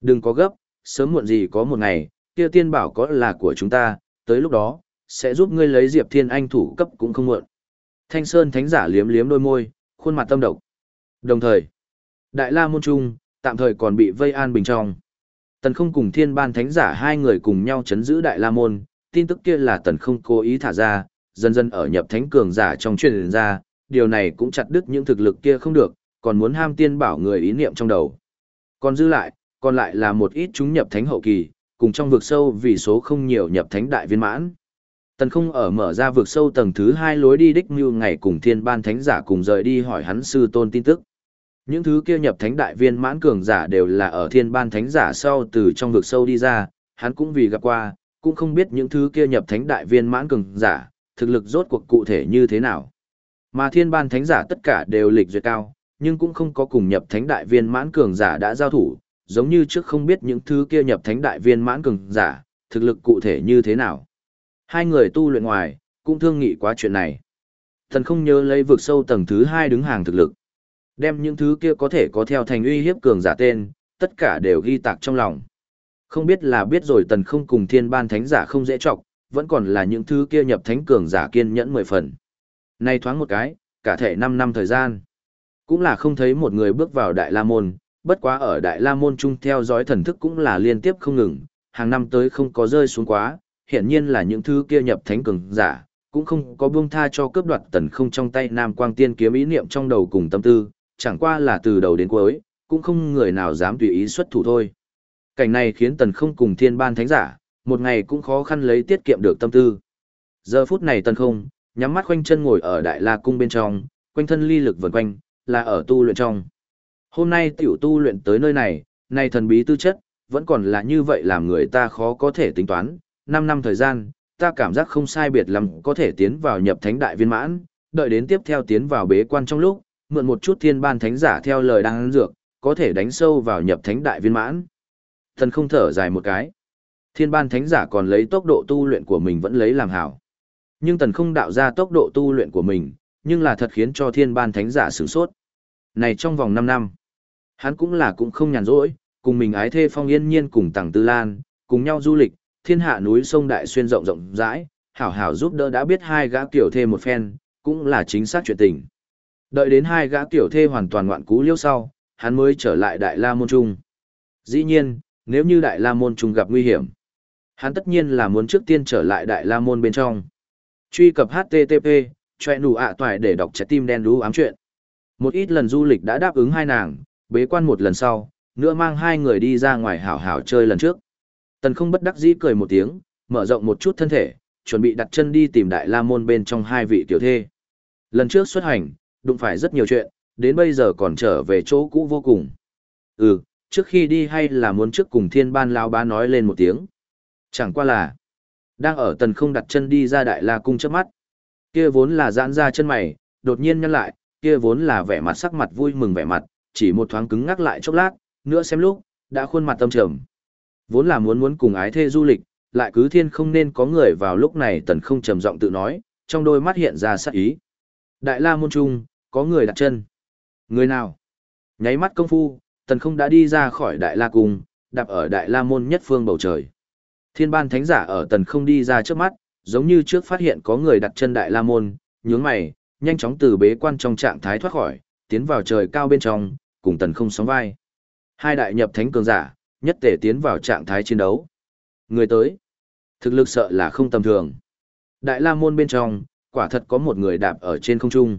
Đừng có gấp, sớm muộn gì có một ngày, kia tiên bảo có là của chúng ta, tới lúc đó, sẽ giúp ngươi lấy Diệp Thiên Anh thủ cấp cũng không muộn. Thanh Sơn Thánh giả liếm liếm đôi môi, khuôn mặt tâm độc. Đồng thời, Đại La Môn Trung, tạm thời còn bị vây an bình trong. Tần không cùng thiên ban thánh giả hai người cùng nhau chấn giữ Đại La Môn, tin tức kia là tần không cố ý thả ra, dần dần ở nhập thánh cường giả trong truyền ra, điều này cũng chặt đứt những thực lực kia không được, còn muốn ham tiên bảo người ý niệm trong đầu. Còn dư lại, còn lại là một ít chúng nhập thánh hậu kỳ, cùng trong vực sâu vì số không nhiều nhập thánh đại viên mãn. Tần không ở mở ra vực sâu tầng thứ hai lối đi đích như ngày cùng thiên ban thánh giả cùng rời đi hỏi hắn sư tôn tin tức. Những thứ kia nhập thánh đại viên mãn cường giả đều là ở thiên ban thánh giả sau từ trong vực sâu đi ra, hắn cũng vì gặp qua, cũng không biết những thứ kia nhập thánh đại viên mãn cường giả, thực lực rốt cuộc cụ thể như thế nào. Mà thiên ban thánh giả tất cả đều lịch duyệt cao, nhưng cũng không có cùng nhập thánh đại viên mãn cường giả đã giao thủ, giống như trước không biết những thứ kia nhập thánh đại viên mãn cường giả, thực lực cụ thể như thế nào. Hai người tu luyện ngoài, cũng thương nghị quá chuyện này. Thần không nhớ lấy vực sâu tầng thứ hai đứng hàng thực lực. Đem những thứ kia có thể có theo thành uy hiếp cường giả tên, tất cả đều ghi tạc trong lòng. Không biết là biết rồi tần không cùng thiên ban thánh giả không dễ chọc vẫn còn là những thứ kia nhập thánh cường giả kiên nhẫn mười phần. Nay thoáng một cái, cả thể 5 năm thời gian. Cũng là không thấy một người bước vào Đại La Môn, bất quá ở Đại La Môn chung theo dõi thần thức cũng là liên tiếp không ngừng, hàng năm tới không có rơi xuống quá, hiển nhiên là những thứ kia nhập thánh cường giả, cũng không có buông tha cho cướp đoạt tần không trong tay Nam Quang Tiên kiếm ý niệm trong đầu cùng tâm tư, chẳng qua là từ đầu đến cuối, cũng không người nào dám tùy ý xuất thủ thôi. Cảnh này khiến tần không cùng thiên ban thánh giả, một ngày cũng khó khăn lấy tiết kiệm được tâm tư. Giờ phút này tần không, nhắm mắt khoanh chân ngồi ở đại la cung bên trong, quanh thân ly lực vần quanh, là ở tu luyện trong. Hôm nay tiểu tu luyện tới nơi này, nay thần bí tư chất, vẫn còn là như vậy làm người ta khó có thể tính toán. 5 năm thời gian, ta cảm giác không sai biệt lắm có thể tiến vào nhập thánh đại viên mãn, đợi đến tiếp theo tiến vào bế quan trong lúc, mượn một chút thiên ban thánh giả theo lời đang dược, có thể đánh sâu vào nhập thánh đại viên mãn. Thần không thở dài một cái. Thiên ban thánh giả còn lấy tốc độ tu luyện của mình vẫn lấy làm hảo. Nhưng tần không đạo ra tốc độ tu luyện của mình, nhưng là thật khiến cho thiên ban thánh giả sửng sốt. Này trong vòng 5 năm, hắn cũng là cũng không nhàn rỗi, cùng mình ái thê phong yên nhiên cùng tàng tư lan, cùng nhau du lịch, thiên hạ núi sông đại xuyên rộng rộng rãi, hảo hảo giúp đỡ đã biết hai gã tiểu thê một phen, cũng là chính xác chuyện tình. Đợi đến hai gã tiểu thê hoàn toàn ngoạn cú liêu sau, hắn mới trở lại Đại La Môn Trung. Dĩ nhiên, nếu như Đại La Môn Trung gặp nguy hiểm, hắn tất nhiên là muốn trước tiên trở lại Đại La Môn bên trong. Truy cập HTTP, choe nụ ạ toại để đọc trái tim đen đú ám chuyện. Một ít lần du lịch đã đáp ứng hai nàng, bế quan một lần sau, nữa mang hai người đi ra ngoài hảo hảo chơi lần trước. Tần không bất đắc dĩ cười một tiếng, mở rộng một chút thân thể, chuẩn bị đặt chân đi tìm đại la môn bên trong hai vị tiểu thê. Lần trước xuất hành, đụng phải rất nhiều chuyện, đến bây giờ còn trở về chỗ cũ vô cùng. Ừ, trước khi đi hay là muốn trước cùng thiên ban lao bá nói lên một tiếng. Chẳng qua là, đang ở tần không đặt chân đi ra đại la cung trước mắt. Kia vốn là giãn ra chân mày, đột nhiên nhăn lại, kia vốn là vẻ mặt sắc mặt vui mừng vẻ mặt, chỉ một thoáng cứng ngắc lại chốc lát, nữa xem lúc, đã khuôn mặt tâm trầm. Vốn là muốn muốn cùng ái thê du lịch, lại cứ thiên không nên có người vào lúc này tần không trầm giọng tự nói, trong đôi mắt hiện ra sắc ý. Đại la môn trung, có người đặt chân. Người nào? Nháy mắt công phu, tần không đã đi ra khỏi đại la cung, đạp ở đại la môn nhất phương bầu trời. Thiên ban thánh giả ở tần không đi ra trước mắt, giống như trước phát hiện có người đặt chân đại la môn, nhướng mày, nhanh chóng từ bế quan trong trạng thái thoát khỏi, tiến vào trời cao bên trong, cùng tần không sóng vai. Hai đại nhập thánh cường giả, nhất tể tiến vào trạng thái chiến đấu. Người tới, thực lực sợ là không tầm thường. Đại la môn bên trong, quả thật có một người đạp ở trên không trung.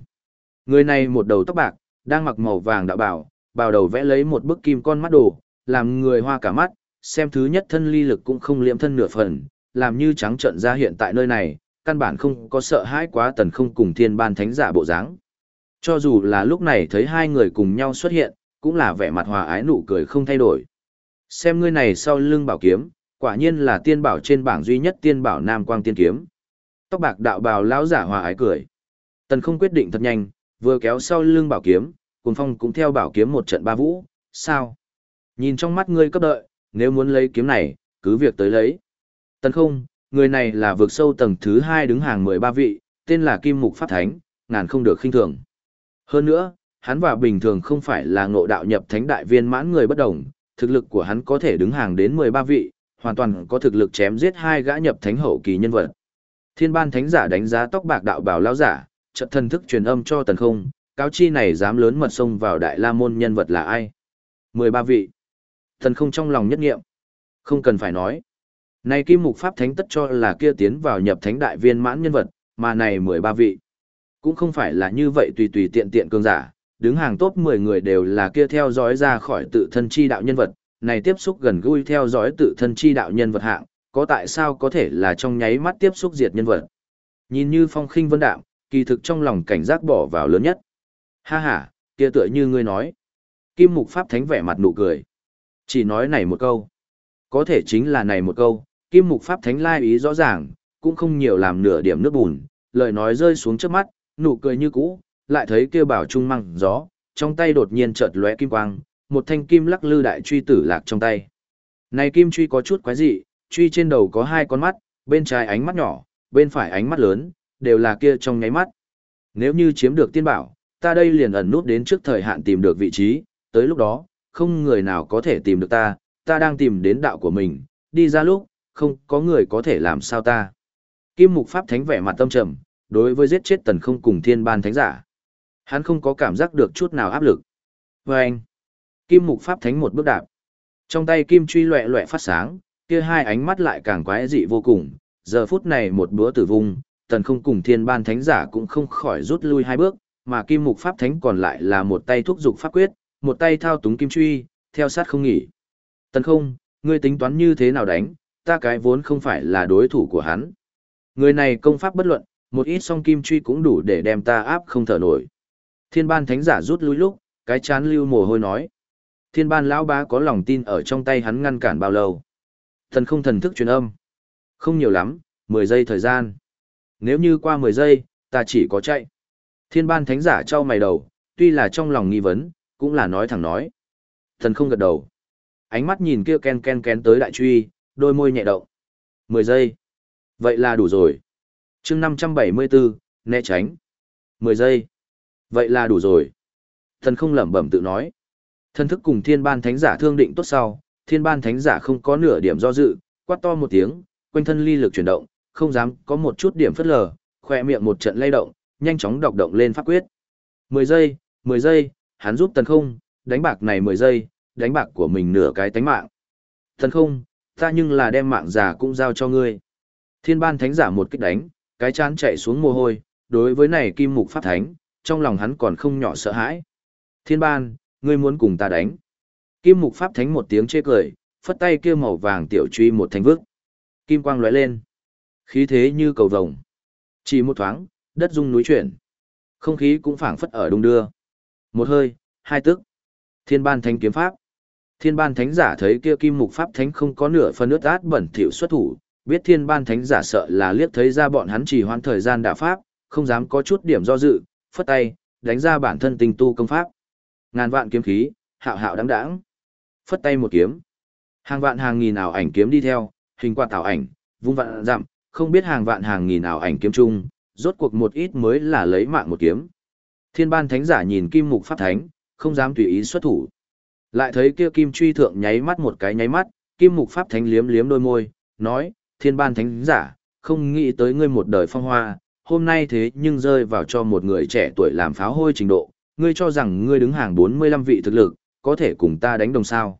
Người này một đầu tóc bạc, đang mặc màu vàng đạo bảo, bào đầu vẽ lấy một bức kim con mắt đồ, làm người hoa cả mắt, xem thứ nhất thân ly lực cũng không liệm thân nửa phần, làm như trắng trận ra hiện tại nơi này, căn bản không có sợ hãi quá tần không cùng thiên ban thánh giả bộ dáng. Cho dù là lúc này thấy hai người cùng nhau xuất hiện, cũng là vẻ mặt hòa ái nụ cười không thay đổi. Xem ngươi này sau lưng bảo kiếm, quả nhiên là tiên bảo trên bảng duy nhất tiên bảo Nam Quang Tiên Kiếm. Tóc bạc đạo bào lão giả hòa ái cười. Tần không quyết định thật nhanh, vừa kéo sau lưng bảo kiếm, cùng phong cũng theo bảo kiếm một trận ba vũ, sao? Nhìn trong mắt ngươi cấp đợi, nếu muốn lấy kiếm này, cứ việc tới lấy. Tần không, người này là vượt sâu tầng thứ hai đứng hàng 13 vị, tên là Kim Mục Pháp Thánh, ngàn không được khinh thường. Hơn nữa, hắn và bình thường không phải là ngộ đạo nhập thánh đại viên mãn người bất đồng, thực lực của hắn có thể đứng hàng đến 13 vị, hoàn toàn có thực lực chém giết hai gã nhập thánh hậu kỳ nhân vật. Thiên ban thánh giả đánh giá tóc bạc đạo bảo lão giả, chợt thần thức truyền âm cho tần không, cáo chi này dám lớn mật xông vào đại la môn nhân vật là ai. 13 vị. thần không trong lòng nhất nghiệm. Không cần phải nói. Này kim mục pháp thánh tất cho là kia tiến vào nhập thánh đại viên mãn nhân vật, mà này 13 vị. Cũng không phải là như vậy tùy tùy tiện tiện cường giả, đứng hàng top 10 người đều là kia theo dõi ra khỏi tự thân chi đạo nhân vật, này tiếp xúc gần gũi theo dõi tự thân chi đạo nhân vật hạng, có tại sao có thể là trong nháy mắt tiếp xúc diệt nhân vật. Nhìn như phong khinh vân đạm, kỳ thực trong lòng cảnh giác bỏ vào lớn nhất. Ha ha, kia tựa như ngươi nói. Kim Mục Pháp Thánh vẻ mặt nụ cười. Chỉ nói này một câu. Có thể chính là này một câu, Kim Mục Pháp Thánh lai ý rõ ràng, cũng không nhiều làm nửa điểm nước bùn, lời nói rơi xuống trước mắt, nụ cười như cũ, lại thấy kia bảo trung măng gió, trong tay đột nhiên chợt lóe kim quang, một thanh kim lắc lư đại truy tử lạc trong tay. Này kim truy có chút quái dị, truy trên đầu có hai con mắt, bên trái ánh mắt nhỏ, bên phải ánh mắt lớn, đều là kia trong nháy mắt. Nếu như chiếm được tiên bảo, ta đây liền ẩn nút đến trước thời hạn tìm được vị trí, tới lúc đó, không người nào có thể tìm được ta, ta đang tìm đến đạo của mình, đi ra lúc, không có người có thể làm sao ta. Kim Mục Pháp Thánh vẻ mặt tâm trầm, đối với giết chết tần không cùng thiên ban thánh giả. Hắn không có cảm giác được chút nào áp lực. Và anh, Kim Mục Pháp Thánh một bước đạp. Trong tay kim truy loẹ loẹ phát sáng, kia hai ánh mắt lại càng quái dị vô cùng. Giờ phút này một búa tử vung, tần không cùng thiên ban thánh giả cũng không khỏi rút lui hai bước, mà kim mục pháp thánh còn lại là một tay thúc dục pháp quyết, một tay thao túng kim truy, theo sát không nghỉ. Tần không, ngươi tính toán như thế nào đánh, ta cái vốn không phải là đối thủ của hắn. Người này công pháp bất luận, một ít song kim truy cũng đủ để đem ta áp không thở nổi. Thiên ban thánh giả rút lui lúc, cái chán lưu mồ hôi nói. Thiên ban lão bá có lòng tin ở trong tay hắn ngăn cản bao lâu. Thần không thần thức truyền âm. Không nhiều lắm, 10 giây thời gian. Nếu như qua 10 giây, ta chỉ có chạy. Thiên ban thánh giả trao mày đầu, tuy là trong lòng nghi vấn, cũng là nói thẳng nói. Thần không gật đầu. Ánh mắt nhìn kia ken ken ken tới đại truy, đôi môi nhẹ động. 10 giây. Vậy là đủ rồi chương 574, né tránh. 10 giây. Vậy là đủ rồi. Thần không lẩm bẩm tự nói. Thần thức cùng thiên ban thánh giả thương định tốt sau, thiên ban thánh giả không có nửa điểm do dự, quát to một tiếng, quanh thân ly lực chuyển động, không dám có một chút điểm phất lờ, khỏe miệng một trận lay động, nhanh chóng đọc động lên pháp quyết. 10 giây, 10 giây, hắn giúp tần không, đánh bạc này 10 giây, đánh bạc của mình nửa cái tánh mạng. Tần không, ta nhưng là đem mạng giả cũng giao cho ngươi. Thiên ban thánh giả một kích đánh, cái chán chạy xuống mồ hôi, đối với này kim mục pháp thánh, trong lòng hắn còn không nhỏ sợ hãi. Thiên ban, ngươi muốn cùng ta đánh. Kim mục pháp thánh một tiếng chê cười, phất tay kia màu vàng tiểu truy một thanh vức Kim quang lóe lên. Khí thế như cầu vồng. Chỉ một thoáng, đất rung núi chuyển. Không khí cũng phảng phất ở đung đưa. Một hơi, hai tức. Thiên ban thánh kiếm pháp. Thiên ban thánh giả thấy kia kim mục pháp thánh không có nửa phần ướt át bẩn thỉu xuất thủ, biết thiên ban thánh giả sợ là liếc thấy ra bọn hắn chỉ hoãn thời gian đả pháp, không dám có chút điểm do dự, phất tay, đánh ra bản thân tình tu công pháp. Ngàn vạn kiếm khí, hạo hạo đáng đáng. Phất tay một kiếm. Hàng vạn hàng nghìn ảo ảnh kiếm đi theo, hình quạt tạo ảnh, vung vạn dặm, không biết hàng vạn hàng nghìn ảo ảnh kiếm chung, rốt cuộc một ít mới là lấy mạng một kiếm. Thiên ban thánh giả nhìn kim mục pháp thánh, không dám tùy ý xuất thủ. Lại thấy kia kim truy thượng nháy mắt một cái nháy mắt, kim mục pháp thánh liếm liếm đôi môi, nói, thiên ban thánh giả, không nghĩ tới ngươi một đời phong hoa, hôm nay thế nhưng rơi vào cho một người trẻ tuổi làm pháo hôi trình độ, ngươi cho rằng ngươi đứng hàng 45 vị thực lực, có thể cùng ta đánh đồng sao.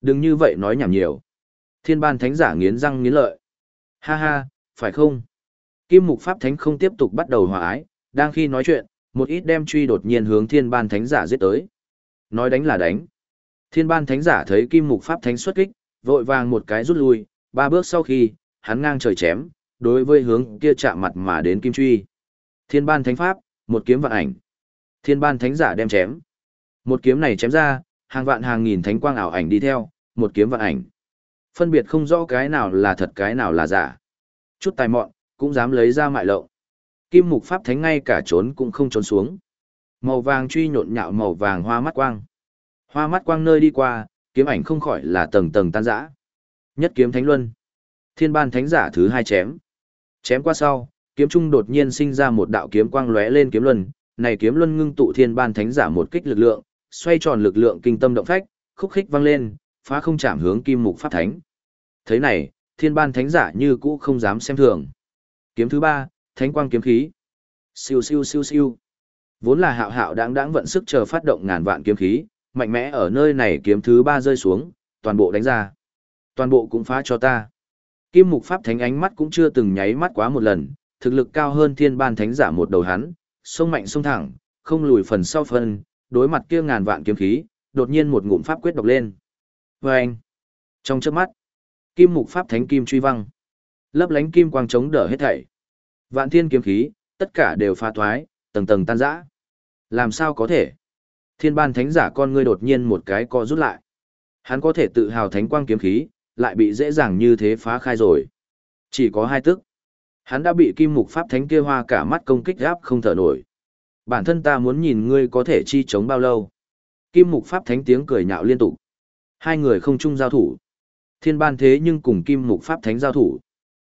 Đừng như vậy nói nhảm nhiều. Thiên ban thánh giả nghiến răng nghiến lợi. Ha ha, phải không? Kim mục pháp thánh không tiếp tục bắt đầu hòa ái, đang khi nói chuyện, một ít đem truy đột nhiên hướng thiên ban thánh giả giết tới. Nói đánh là đánh. Thiên ban thánh giả thấy kim mục pháp thánh xuất kích, vội vàng một cái rút lui, ba bước sau khi, hắn ngang trời chém, đối với hướng kia chạm mặt mà đến kim truy. Thiên ban thánh pháp, một kiếm vạn ảnh. Thiên ban thánh giả đem chém. Một kiếm này chém ra, hàng vạn hàng nghìn thánh quang ảo ảnh đi theo, một kiếm vạn ảnh. Phân biệt không rõ cái nào là thật cái nào là giả. Chút tài mọn, cũng dám lấy ra mại lậu. Kim mục pháp thánh ngay cả trốn cũng không trốn xuống. Màu vàng truy nhộn nhạo màu vàng hoa mắt quang. Hoa mắt quang nơi đi qua, kiếm ảnh không khỏi là tầng tầng tan rã. Nhất kiếm thánh luân. Thiên ban thánh giả thứ hai chém. Chém qua sau, kiếm trung đột nhiên sinh ra một đạo kiếm quang lóe lên kiếm luân, này kiếm luân ngưng tụ thiên ban thánh giả một kích lực lượng, xoay tròn lực lượng kinh tâm động phách, khúc khích vang lên, phá không chạm hướng kim mục pháp thánh. Thế này, thiên ban thánh giả như cũ không dám xem thường. Kiếm thứ ba, thánh quang kiếm khí. Siêu siêu siêu siêu. Vốn là hạo hạo đáng đáng vận sức chờ phát động ngàn vạn kiếm khí, mạnh mẽ ở nơi này kiếm thứ ba rơi xuống, toàn bộ đánh ra. Toàn bộ cũng phá cho ta. Kim mục pháp thánh ánh mắt cũng chưa từng nháy mắt quá một lần, thực lực cao hơn thiên ban thánh giả một đầu hắn, sông mạnh sông thẳng, không lùi phần sau phần, đối mặt kia ngàn vạn kiếm khí, đột nhiên một ngụm pháp quyết đọc lên. Và anh, trong chớp mắt, kim mục pháp thánh kim truy văng, lấp lánh kim quang chống đỡ hết thảy. Vạn thiên kiếm khí, tất cả đều pha thoái, tầng tầng tan rã. Làm sao có thể? Thiên ban thánh giả con ngươi đột nhiên một cái co rút lại. Hắn có thể tự hào thánh quang kiếm khí, lại bị dễ dàng như thế phá khai rồi. Chỉ có hai tức. Hắn đã bị kim mục pháp thánh kia hoa cả mắt công kích gáp không thở nổi. Bản thân ta muốn nhìn ngươi có thể chi chống bao lâu. Kim mục pháp thánh tiếng cười nhạo liên tục. Hai người không chung giao thủ. Thiên ban thế nhưng cùng kim mục pháp thánh giao thủ.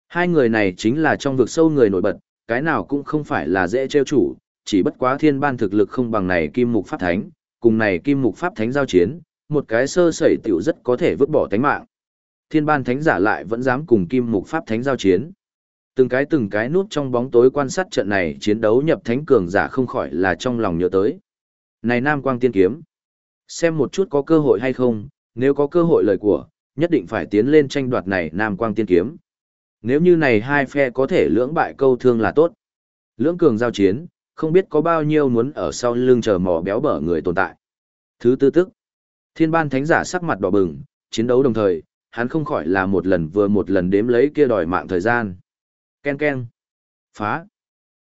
Hai người này chính là trong vực sâu người nổi bật, cái nào cũng không phải là dễ trêu chủ, chỉ bất quá thiên ban thực lực không bằng này kim mục pháp thánh, cùng này kim mục pháp thánh giao chiến, một cái sơ sẩy tiểu rất có thể vứt bỏ tánh mạng. Thiên ban thánh giả lại vẫn dám cùng kim mục pháp thánh giao chiến. Từng cái từng cái nút trong bóng tối quan sát trận này chiến đấu nhập thánh cường giả không khỏi là trong lòng nhớ tới. Này Nam Quang Tiên Kiếm, xem một chút có cơ hội hay không, nếu có cơ hội lời của, nhất định phải tiến lên tranh đoạt này Nam Quang Tiên Kiếm. Nếu như này hai phe có thể lưỡng bại câu thương là tốt. Lưỡng cường giao chiến, không biết có bao nhiêu muốn ở sau lưng chờ mò béo bở người tồn tại. Thứ tư tức, thiên ban thánh giả sắc mặt đỏ bừng, chiến đấu đồng thời, hắn không khỏi là một lần vừa một lần đếm lấy kia đòi mạng thời gian. Ken ken. Phá.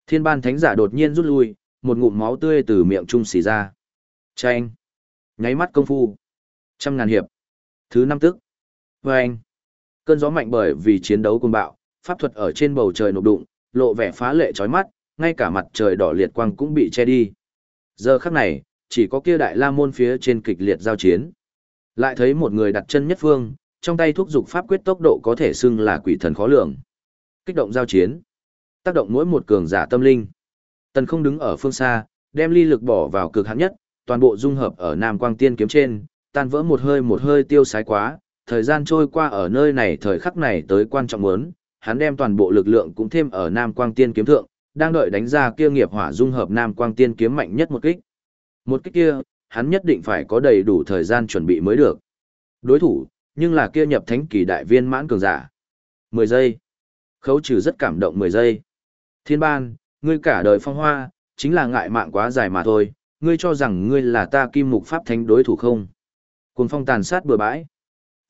Thiên ban thánh giả đột nhiên rút lui, một ngụm máu tươi từ miệng trung xì ra. Chanh. Nháy mắt công phu. Trăm ngàn hiệp. Thứ năm tức. Vâng. Cơn gió mạnh bởi vì chiến đấu cùng bạo, pháp thuật ở trên bầu trời nộp đụng, lộ vẻ phá lệ chói mắt, ngay cả mặt trời đỏ liệt quang cũng bị che đi. Giờ khắc này, chỉ có kia đại la môn phía trên kịch liệt giao chiến. Lại thấy một người đặt chân nhất phương, trong tay thúc dục pháp quyết tốc độ có thể xưng là quỷ thần khó lường. Kích động giao chiến, tác động mỗi một cường giả tâm linh. Tần không đứng ở phương xa, đem ly lực bỏ vào cực hạn nhất, toàn bộ dung hợp ở Nam Quang Tiên kiếm trên, tan vỡ một hơi một hơi tiêu sái quá, thời gian trôi qua ở nơi này thời khắc này tới quan trọng muốn, hắn đem toàn bộ lực lượng cũng thêm ở Nam Quang Tiên kiếm thượng, đang đợi đánh ra kia nghiệp hỏa dung hợp Nam Quang Tiên kiếm mạnh nhất một kích. Một kích kia, hắn nhất định phải có đầy đủ thời gian chuẩn bị mới được. Đối thủ, nhưng là kia nhập thánh kỳ đại viên mãn cường giả. 10 giây. Khấu trừ rất cảm động 10 giây. Thiên ban, ngươi cả đời phong hoa, chính là ngại mạng quá dài mà thôi, ngươi cho rằng ngươi là ta kim mục pháp thánh đối thủ không? Cuồng phong tàn sát bừa bãi.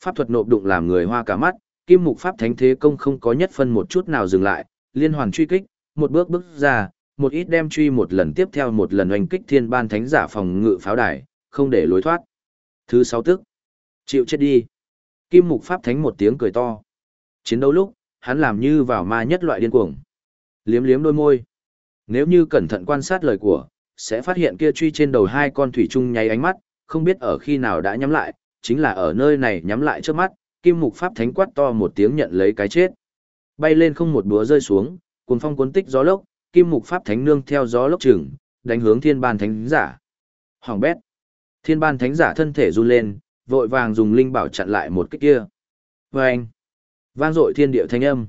Pháp thuật nộp đụng làm người hoa cả mắt, kim mục pháp thánh thế công không có nhất phân một chút nào dừng lại, liên hoàn truy kích, một bước bước ra, một ít đem truy một lần tiếp theo một lần oanh kích thiên ban thánh giả phòng ngự pháo đài, không để lối thoát. Thứ sáu tức. Chịu chết đi. Kim mục pháp thánh một tiếng cười to. Chiến đấu lúc, hắn làm như vào ma nhất loại điên cuồng. Liếm liếm đôi môi. Nếu như cẩn thận quan sát lời của, sẽ phát hiện kia truy trên đầu hai con thủy chung nháy ánh mắt, không biết ở khi nào đã nhắm lại, chính là ở nơi này nhắm lại trước mắt, kim mục pháp thánh quát to một tiếng nhận lấy cái chết. Bay lên không một búa rơi xuống, cuồng phong cuốn tích gió lốc, kim mục pháp thánh nương theo gió lốc chừng, đánh hướng thiên ban thánh giả. Hoàng bét. Thiên ban thánh giả thân thể run lên, vội vàng dùng linh bảo chặn lại một kích kia. Vâng! Vang dội thiên địa thanh âm.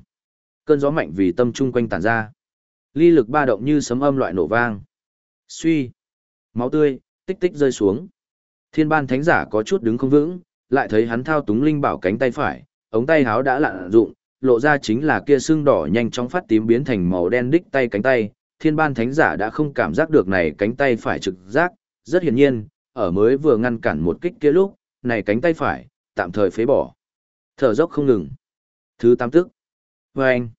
Cơn gió mạnh vì tâm trung quanh tản ra. Ly lực ba động như sấm âm loại nổ vang. Suy! Máu tươi, tích tích rơi xuống. Thiên ban thánh giả có chút đứng không vững, lại thấy hắn thao túng linh bảo cánh tay phải, ống tay háo đã lạn dụng, lộ ra chính là kia xương đỏ nhanh chóng phát tím biến thành màu đen đích tay cánh tay. Thiên ban thánh giả đã không cảm giác được này cánh tay phải trực giác, rất hiển nhiên, ở mới vừa ngăn cản một kích kia lúc, này cánh tay phải, tạm thời phế bỏ. Thở dốc không ngừng. Thứ tám tức. Và anh.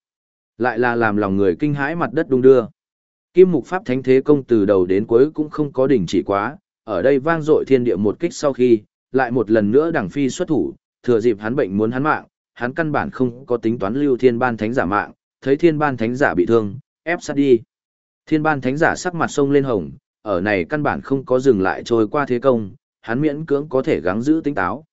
Lại là làm lòng người kinh hãi mặt đất đung đưa. Kim mục pháp thánh thế công từ đầu đến cuối cũng không có đỉnh chỉ quá, ở đây vang dội thiên địa một kích sau khi, lại một lần nữa đảng phi xuất thủ, thừa dịp hắn bệnh muốn hắn mạng, hắn căn bản không có tính toán lưu thiên ban thánh giả mạng, thấy thiên ban thánh giả bị thương, ép sát đi. Thiên ban thánh giả sắc mặt sông lên hồng, ở này căn bản không có dừng lại trôi qua thế công, hắn miễn cưỡng có thể gắng giữ tinh táo.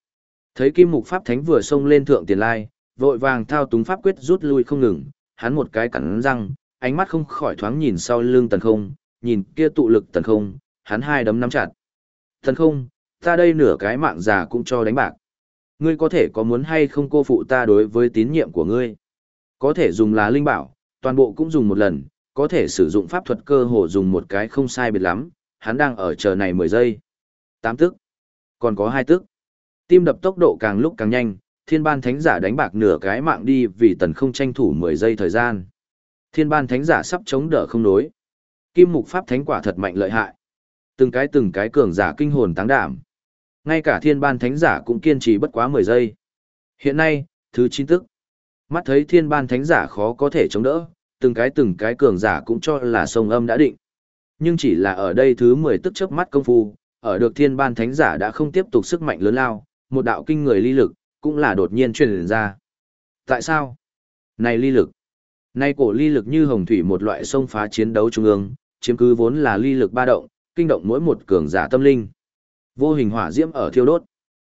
Thấy kim mục pháp thánh vừa xông lên thượng tiền lai, vội vàng thao túng pháp quyết rút lui không ngừng, hắn một cái cắn răng, ánh mắt không khỏi thoáng nhìn sau lưng tần không, nhìn kia tụ lực tần không, hắn hai đấm nắm chặt. Tần không, ta đây nửa cái mạng già cũng cho đánh bạc. Ngươi có thể có muốn hay không cô phụ ta đối với tín nhiệm của ngươi. Có thể dùng là linh bảo, toàn bộ cũng dùng một lần, có thể sử dụng pháp thuật cơ hồ dùng một cái không sai biệt lắm, hắn đang ở chờ này 10 giây. tám tức. Còn có hai tức. Tim đập tốc độ càng lúc càng nhanh, thiên ban thánh giả đánh bạc nửa cái mạng đi vì tần không tranh thủ 10 giây thời gian. Thiên ban thánh giả sắp chống đỡ không đối. Kim mục pháp thánh quả thật mạnh lợi hại. Từng cái từng cái cường giả kinh hồn táng đảm. Ngay cả thiên ban thánh giả cũng kiên trì bất quá 10 giây. Hiện nay, thứ 9 tức. Mắt thấy thiên ban thánh giả khó có thể chống đỡ, từng cái từng cái cường giả cũng cho là sông âm đã định. Nhưng chỉ là ở đây thứ 10 tức chớp mắt công phu, ở được thiên ban thánh giả đã không tiếp tục sức mạnh lớn lao, một đạo kinh người ly lực, cũng là đột nhiên truyền ra. Tại sao? Này ly lực. Nay cổ ly lực như hồng thủy một loại sông phá chiến đấu trung ương, chiếm cứ vốn là ly lực ba động, kinh động mỗi một cường giả tâm linh. Vô hình hỏa diễm ở thiêu đốt.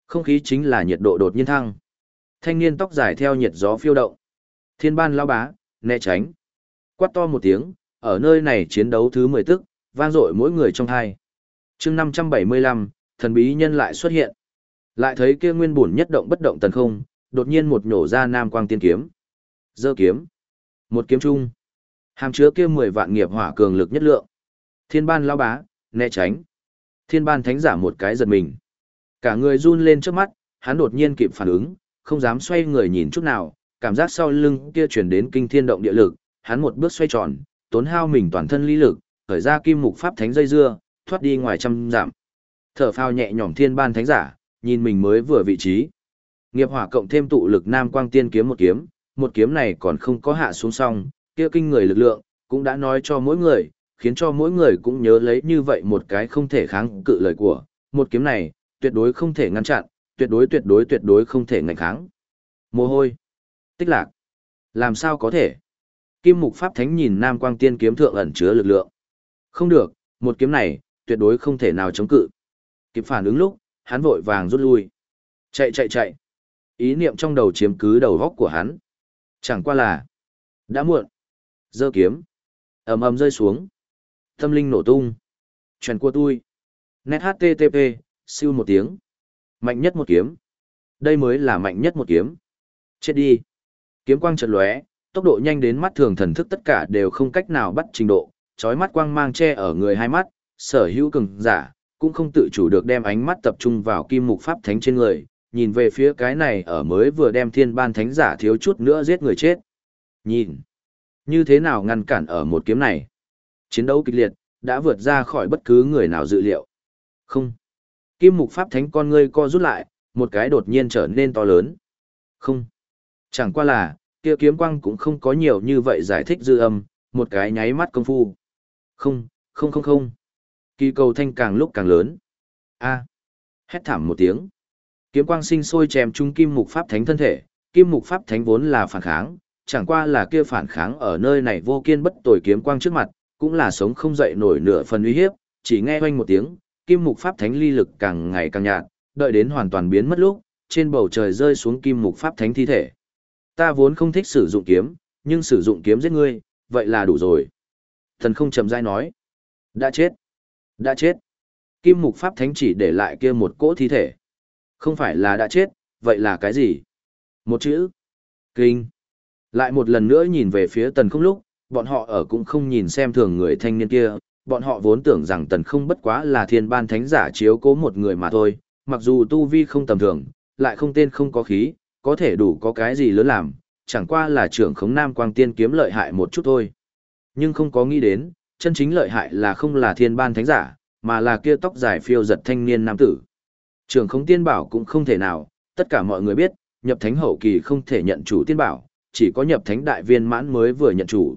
Không khí chính là nhiệt độ đột nhiên thăng. Thanh niên tóc dài theo nhiệt gió phiêu động. Thiên ban lao bá, né tránh. Quát to một tiếng, ở nơi này chiến đấu thứ 10 tức, vang dội mỗi người trong hai chương 575, thần bí nhân lại xuất hiện. Lại thấy kia nguyên bổn nhất động bất động tần không, đột nhiên một nhổ ra nam quang tiên kiếm. Dơ kiếm. Một kiếm chung. Hàm chứa kia 10 vạn nghiệp hỏa cường lực nhất lượng. Thiên ban lao bá, né tránh. Thiên ban thánh giả một cái giật mình. Cả người run lên trước mắt, hắn đột nhiên kịp phản ứng, không dám xoay người nhìn chút nào, cảm giác sau lưng kia chuyển đến kinh thiên động địa lực, hắn một bước xoay tròn, tốn hao mình toàn thân lý lực, khởi ra kim mục pháp thánh dây dưa, thoát đi ngoài trăm dặm. Thở phao nhẹ nhõm thiên ban thánh giả, nhìn mình mới vừa vị trí. Nghiệp hỏa cộng thêm tụ lực nam quang tiên kiếm một kiếm, một kiếm này còn không có hạ xuống xong, kia kinh người lực lượng, cũng đã nói cho mỗi người, khiến cho mỗi người cũng nhớ lấy như vậy một cái không thể kháng cự lời của, một kiếm này, tuyệt đối không thể ngăn chặn, tuyệt đối tuyệt đối tuyệt đối không thể ngạnh kháng. Mồ hôi, tích lạc, làm sao có thể? Kim Mục Pháp Thánh nhìn Nam Quang Tiên kiếm thượng ẩn chứa lực lượng. Không được, một kiếm này, tuyệt đối không thể nào chống cự. Kịp phản ứng lúc, hắn vội vàng rút lui. Chạy chạy chạy. Ý niệm trong đầu chiếm cứ đầu góc của hắn. Chẳng qua là, đã muộn. Giơ kiếm, ầm ầm rơi xuống. Tâm linh nổ tung. Chuyện của tôi. Net HTTP, siêu một tiếng. Mạnh nhất một kiếm. Đây mới là mạnh nhất một kiếm. Chết đi. Kiếm quang chợt lóe, tốc độ nhanh đến mắt thường thần thức tất cả đều không cách nào bắt trình độ, chói mắt quang mang che ở người hai mắt, sở hữu cường giả, cũng không tự chủ được đem ánh mắt tập trung vào kim mục pháp thánh trên người, nhìn về phía cái này ở mới vừa đem thiên ban thánh giả thiếu chút nữa giết người chết. Nhìn, như thế nào ngăn cản ở một kiếm này? Chiến đấu kịch liệt, đã vượt ra khỏi bất cứ người nào dự liệu. Không. Kim mục pháp thánh con ngươi co rút lại, một cái đột nhiên trở nên to lớn. Không. Chẳng qua là, kia kiếm quang cũng không có nhiều như vậy giải thích dư âm, một cái nháy mắt công phu. Không, không không không. Kỳ cầu thanh càng lúc càng lớn. A. Hét thảm một tiếng. Kiếm quang sinh sôi chèm trung kim mục pháp thánh thân thể, kim mục pháp thánh vốn là phản kháng, chẳng qua là kia phản kháng ở nơi này vô kiên bất tồi kiếm quang trước mặt, cũng là sống không dậy nổi nửa phần uy hiếp, chỉ nghe oanh một tiếng, kim mục pháp thánh ly lực càng ngày càng nhạt, đợi đến hoàn toàn biến mất lúc, trên bầu trời rơi xuống kim mục pháp thánh thi thể. Ta vốn không thích sử dụng kiếm, nhưng sử dụng kiếm giết ngươi, vậy là đủ rồi. Thần không chậm rãi nói. Đã chết. Đã chết. Kim mục pháp thánh chỉ để lại kia một cỗ thi thể. Không phải là đã chết, vậy là cái gì? Một chữ. Kinh. Lại một lần nữa nhìn về phía tần không lúc, bọn họ ở cũng không nhìn xem thường người thanh niên kia, bọn họ vốn tưởng rằng tần không bất quá là thiên ban thánh giả chiếu cố một người mà thôi, mặc dù tu vi không tầm thường, lại không tên không có khí, có thể đủ có cái gì lớn làm, chẳng qua là trưởng khống nam quang tiên kiếm lợi hại một chút thôi. Nhưng không có nghĩ đến, chân chính lợi hại là không là thiên ban thánh giả, mà là kia tóc dài phiêu giật thanh niên nam tử. Trường Không tiên bảo cũng không thể nào, tất cả mọi người biết, nhập thánh hậu kỳ không thể nhận chủ tiên bảo, chỉ có nhập thánh đại viên mãn mới vừa nhận chủ.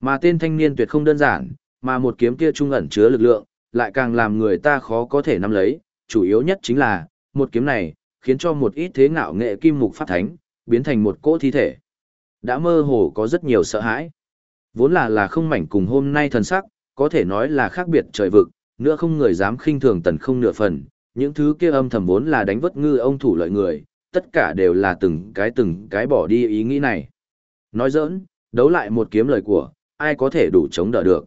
Mà tên thanh niên tuyệt không đơn giản, mà một kiếm kia trung ẩn chứa lực lượng, lại càng làm người ta khó có thể nắm lấy, chủ yếu nhất chính là, một kiếm này, khiến cho một ít thế ngạo nghệ kim mục phát thánh, biến thành một cỗ thi thể. Đã mơ hồ có rất nhiều sợ hãi. Vốn là là không mảnh cùng hôm nay thần sắc, có thể nói là khác biệt trời vực, nữa không người dám khinh thường tần không nửa phần, những thứ kia âm thầm vốn là đánh vất ngư ông thủ lợi người, tất cả đều là từng cái từng cái bỏ đi ý nghĩ này. Nói giỡn, đấu lại một kiếm lời của, ai có thể đủ chống đỡ được.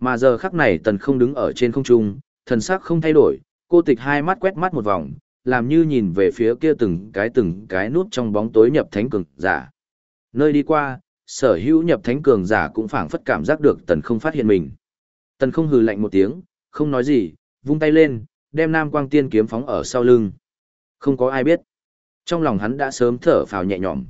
Mà giờ khắc này tần không đứng ở trên không trung, thần sắc không thay đổi, cô tịch hai mắt quét mắt một vòng, làm như nhìn về phía kia từng cái từng cái nút trong bóng tối nhập thánh cường giả. Nơi đi qua, sở hữu nhập thánh cường giả cũng phảng phất cảm giác được tần không phát hiện mình. Tần không hừ lạnh một tiếng, không nói gì, vung tay lên, đem nam quang tiên kiếm phóng ở sau lưng. Không có ai biết. Trong lòng hắn đã sớm thở phào nhẹ nhõm.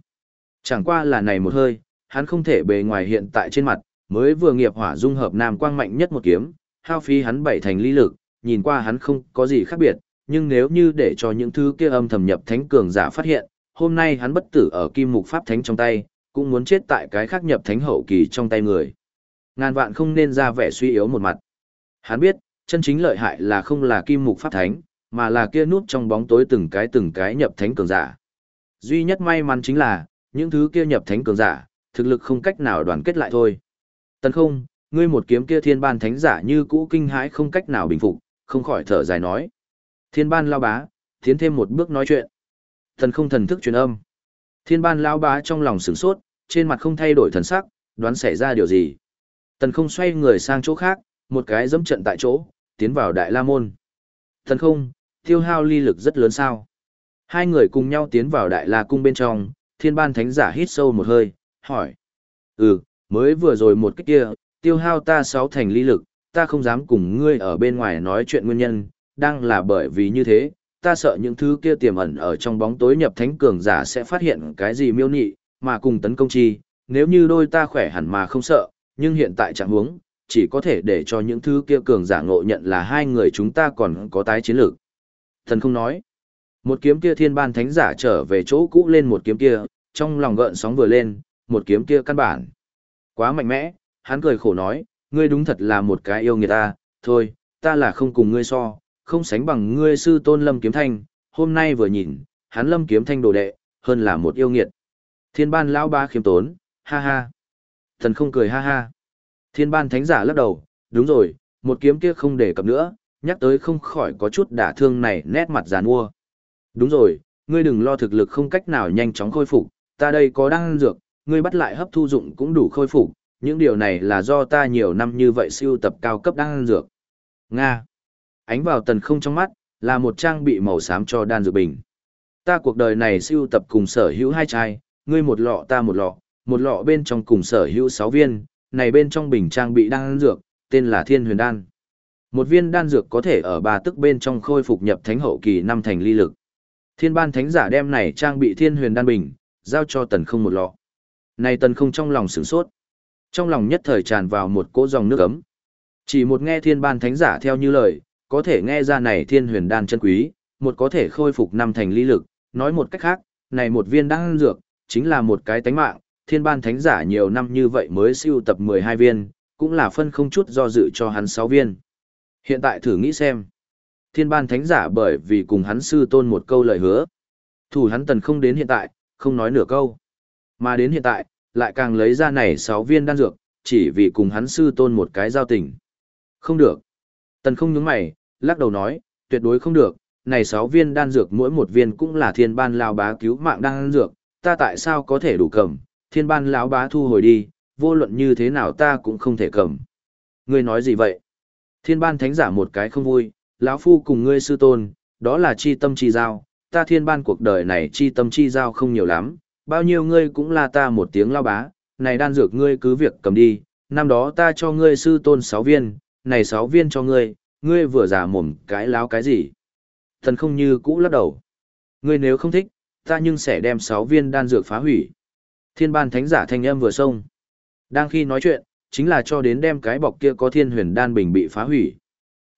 Chẳng qua là này một hơi, hắn không thể bề ngoài hiện tại trên mặt, mới vừa nghiệp hỏa dung hợp nam quang mạnh nhất một kiếm, hao phí hắn bảy thành lý lực, nhìn qua hắn không có gì khác biệt, nhưng nếu như để cho những thứ kia âm thầm nhập thánh cường giả phát hiện, hôm nay hắn bất tử ở kim mục pháp thánh trong tay, cũng muốn chết tại cái khác nhập thánh hậu kỳ trong tay người. Ngàn vạn không nên ra vẻ suy yếu một mặt. Hắn biết, chân chính lợi hại là không là kim mục pháp thánh, mà là kia nút trong bóng tối từng cái từng cái nhập thánh cường giả. Duy nhất may mắn chính là, những thứ kia nhập thánh cường giả, thực lực không cách nào đoàn kết lại thôi. Tần không, ngươi một kiếm kia thiên ban thánh giả như cũ kinh hãi không cách nào bình phục, không khỏi thở dài nói. Thiên ban lao bá, tiến thêm một bước nói chuyện. Thần không thần thức truyền âm. Thiên ban lao bá trong lòng sửng sốt, trên mặt không thay đổi thần sắc, đoán xảy ra điều gì. Tần không xoay người sang chỗ khác, một cái dẫm trận tại chỗ, tiến vào đại la môn. Tần không, tiêu hao ly lực rất lớn sao. Hai người cùng nhau tiến vào đại la cung bên trong, thiên ban thánh giả hít sâu một hơi, hỏi. Ừ, mới vừa rồi một cách kia, tiêu hao ta sáu thành ly lực, ta không dám cùng ngươi ở bên ngoài nói chuyện nguyên nhân, đang là bởi vì như thế, ta sợ những thứ kia tiềm ẩn ở trong bóng tối nhập thánh cường giả sẽ phát hiện cái gì miêu nị, mà cùng tấn công chi, nếu như đôi ta khỏe hẳn mà không sợ, nhưng hiện tại trạng huống chỉ có thể để cho những thứ kia cường giả ngộ nhận là hai người chúng ta còn có tái chiến lược. Thần không nói. Một kiếm kia thiên ban thánh giả trở về chỗ cũ lên một kiếm kia, trong lòng gợn sóng vừa lên, một kiếm kia căn bản. Quá mạnh mẽ, hắn cười khổ nói, ngươi đúng thật là một cái yêu người ta, thôi, ta là không cùng ngươi so, không sánh bằng ngươi sư tôn lâm kiếm thanh, hôm nay vừa nhìn, hắn lâm kiếm thanh đồ đệ, hơn là một yêu nghiệt. Thiên ban lão ba khiêm tốn, ha ha. Thần không cười ha ha. Thiên ban thánh giả lắc đầu, đúng rồi, một kiếm kia không để cập nữa, nhắc tới không khỏi có chút đả thương này nét mặt giàn mua. Đúng rồi, ngươi đừng lo thực lực không cách nào nhanh chóng khôi phục, ta đây có đan dược, ngươi bắt lại hấp thu dụng cũng đủ khôi phục, những điều này là do ta nhiều năm như vậy siêu tập cao cấp đan dược. Nga. Ánh vào tần không trong mắt, là một trang bị màu xám cho đan dược bình. Ta cuộc đời này siêu tập cùng sở hữu hai chai, ngươi một lọ ta một lọ, một lọ bên trong cùng sở hữu sáu viên, này bên trong bình trang bị đan dược, tên là Thiên Huyền Đan. Một viên đan dược có thể ở ba tức bên trong khôi phục nhập thánh hậu kỳ năm thành ly lực. Thiên ban thánh giả đem này trang bị Thiên Huyền Đan bình, giao cho tần không một lọ. Này tần không trong lòng sửng sốt. Trong lòng nhất thời tràn vào một cỗ dòng nước ấm. Chỉ một nghe thiên ban thánh giả theo như lời, có thể nghe ra này thiên huyền đan chân quý, một có thể khôi phục năm thành ly lực, nói một cách khác, này một viên đan dược, chính là một cái tánh mạng, thiên ban thánh giả nhiều năm như vậy mới siêu tập 12 viên, cũng là phân không chút do dự cho hắn 6 viên. Hiện tại thử nghĩ xem. Thiên ban thánh giả bởi vì cùng hắn sư tôn một câu lời hứa. Thủ hắn tần không đến hiện tại, không nói nửa câu. Mà đến hiện tại, lại càng lấy ra này 6 viên đan dược, chỉ vì cùng hắn sư tôn một cái giao tình. Không được. Tần không nhướng mày, lắc đầu nói, tuyệt đối không được, này 6 viên đan dược mỗi một viên cũng là thiên ban lao bá cứu mạng đan dược, ta tại sao có thể đủ cầm, thiên ban lão bá thu hồi đi, vô luận như thế nào ta cũng không thể cầm. Ngươi nói gì vậy? Thiên ban thánh giả một cái không vui, lão phu cùng ngươi sư tôn, đó là chi tâm chi giao, ta thiên ban cuộc đời này chi tâm chi giao không nhiều lắm, bao nhiêu ngươi cũng là ta một tiếng lao bá, này đan dược ngươi cứ việc cầm đi, năm đó ta cho ngươi sư tôn sáu viên, này sáu viên cho ngươi, ngươi vừa giả mồm cái láo cái gì. Thần không như cũ lắc đầu. Ngươi nếu không thích, ta nhưng sẽ đem 6 viên đan dược phá hủy. Thiên ban thánh giả thanh âm vừa xông. Đang khi nói chuyện, chính là cho đến đem cái bọc kia có thiên huyền đan bình bị phá hủy.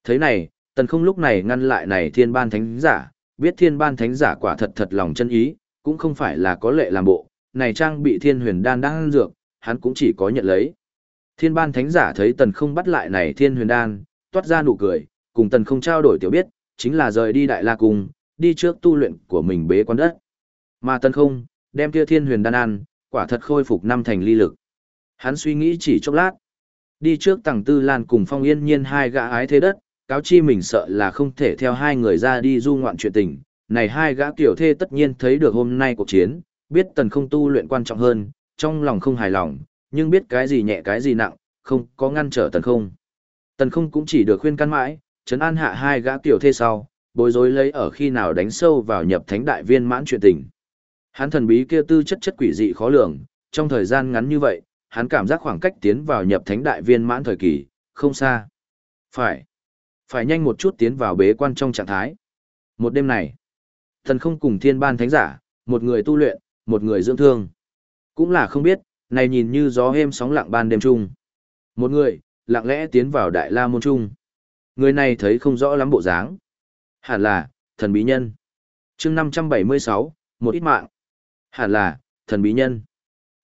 Thế này, tần không lúc này ngăn lại này thiên ban thánh giả, biết thiên ban thánh giả quả thật thật lòng chân ý, cũng không phải là có lệ làm bộ, này trang bị thiên huyền đan đang ăn dược, hắn cũng chỉ có nhận lấy. Thiên ban thánh giả thấy tần không bắt lại này thiên huyền đan, toát ra nụ cười, cùng tần không trao đổi tiểu biết, chính là rời đi đại la cung, đi trước tu luyện của mình bế quan đất. Mà tần không, đem kia thiên huyền đan ăn, quả thật khôi phục năm thành ly lực. Hắn suy nghĩ chỉ chốc lát. Đi trước tầng tư lan cùng phong yên nhiên hai gã ái thế đất, cáo chi mình sợ là không thể theo hai người ra đi du ngoạn chuyện tình. Này hai gã tiểu thê tất nhiên thấy được hôm nay cuộc chiến, biết tần không tu luyện quan trọng hơn, trong lòng không hài lòng, nhưng biết cái gì nhẹ cái gì nặng, không có ngăn trở tần không. Tần không cũng chỉ được khuyên can mãi, trấn an hạ hai gã tiểu thê sau, bối rối lấy ở khi nào đánh sâu vào nhập thánh đại viên mãn chuyện tình. Hắn thần bí kia tư chất chất quỷ dị khó lường, trong thời gian ngắn như vậy, hắn cảm giác khoảng cách tiến vào nhập thánh đại viên mãn thời kỳ, không xa. Phải, phải nhanh một chút tiến vào bế quan trong trạng thái. Một đêm này, thần không cùng thiên ban thánh giả, một người tu luyện, một người dưỡng thương. Cũng là không biết, này nhìn như gió êm sóng lặng ban đêm chung. Một người, lặng lẽ tiến vào đại la môn trung. Người này thấy không rõ lắm bộ dáng. Hẳn là, thần bí nhân. chương 576, một ít mạng. Hẳn là, thần bí nhân.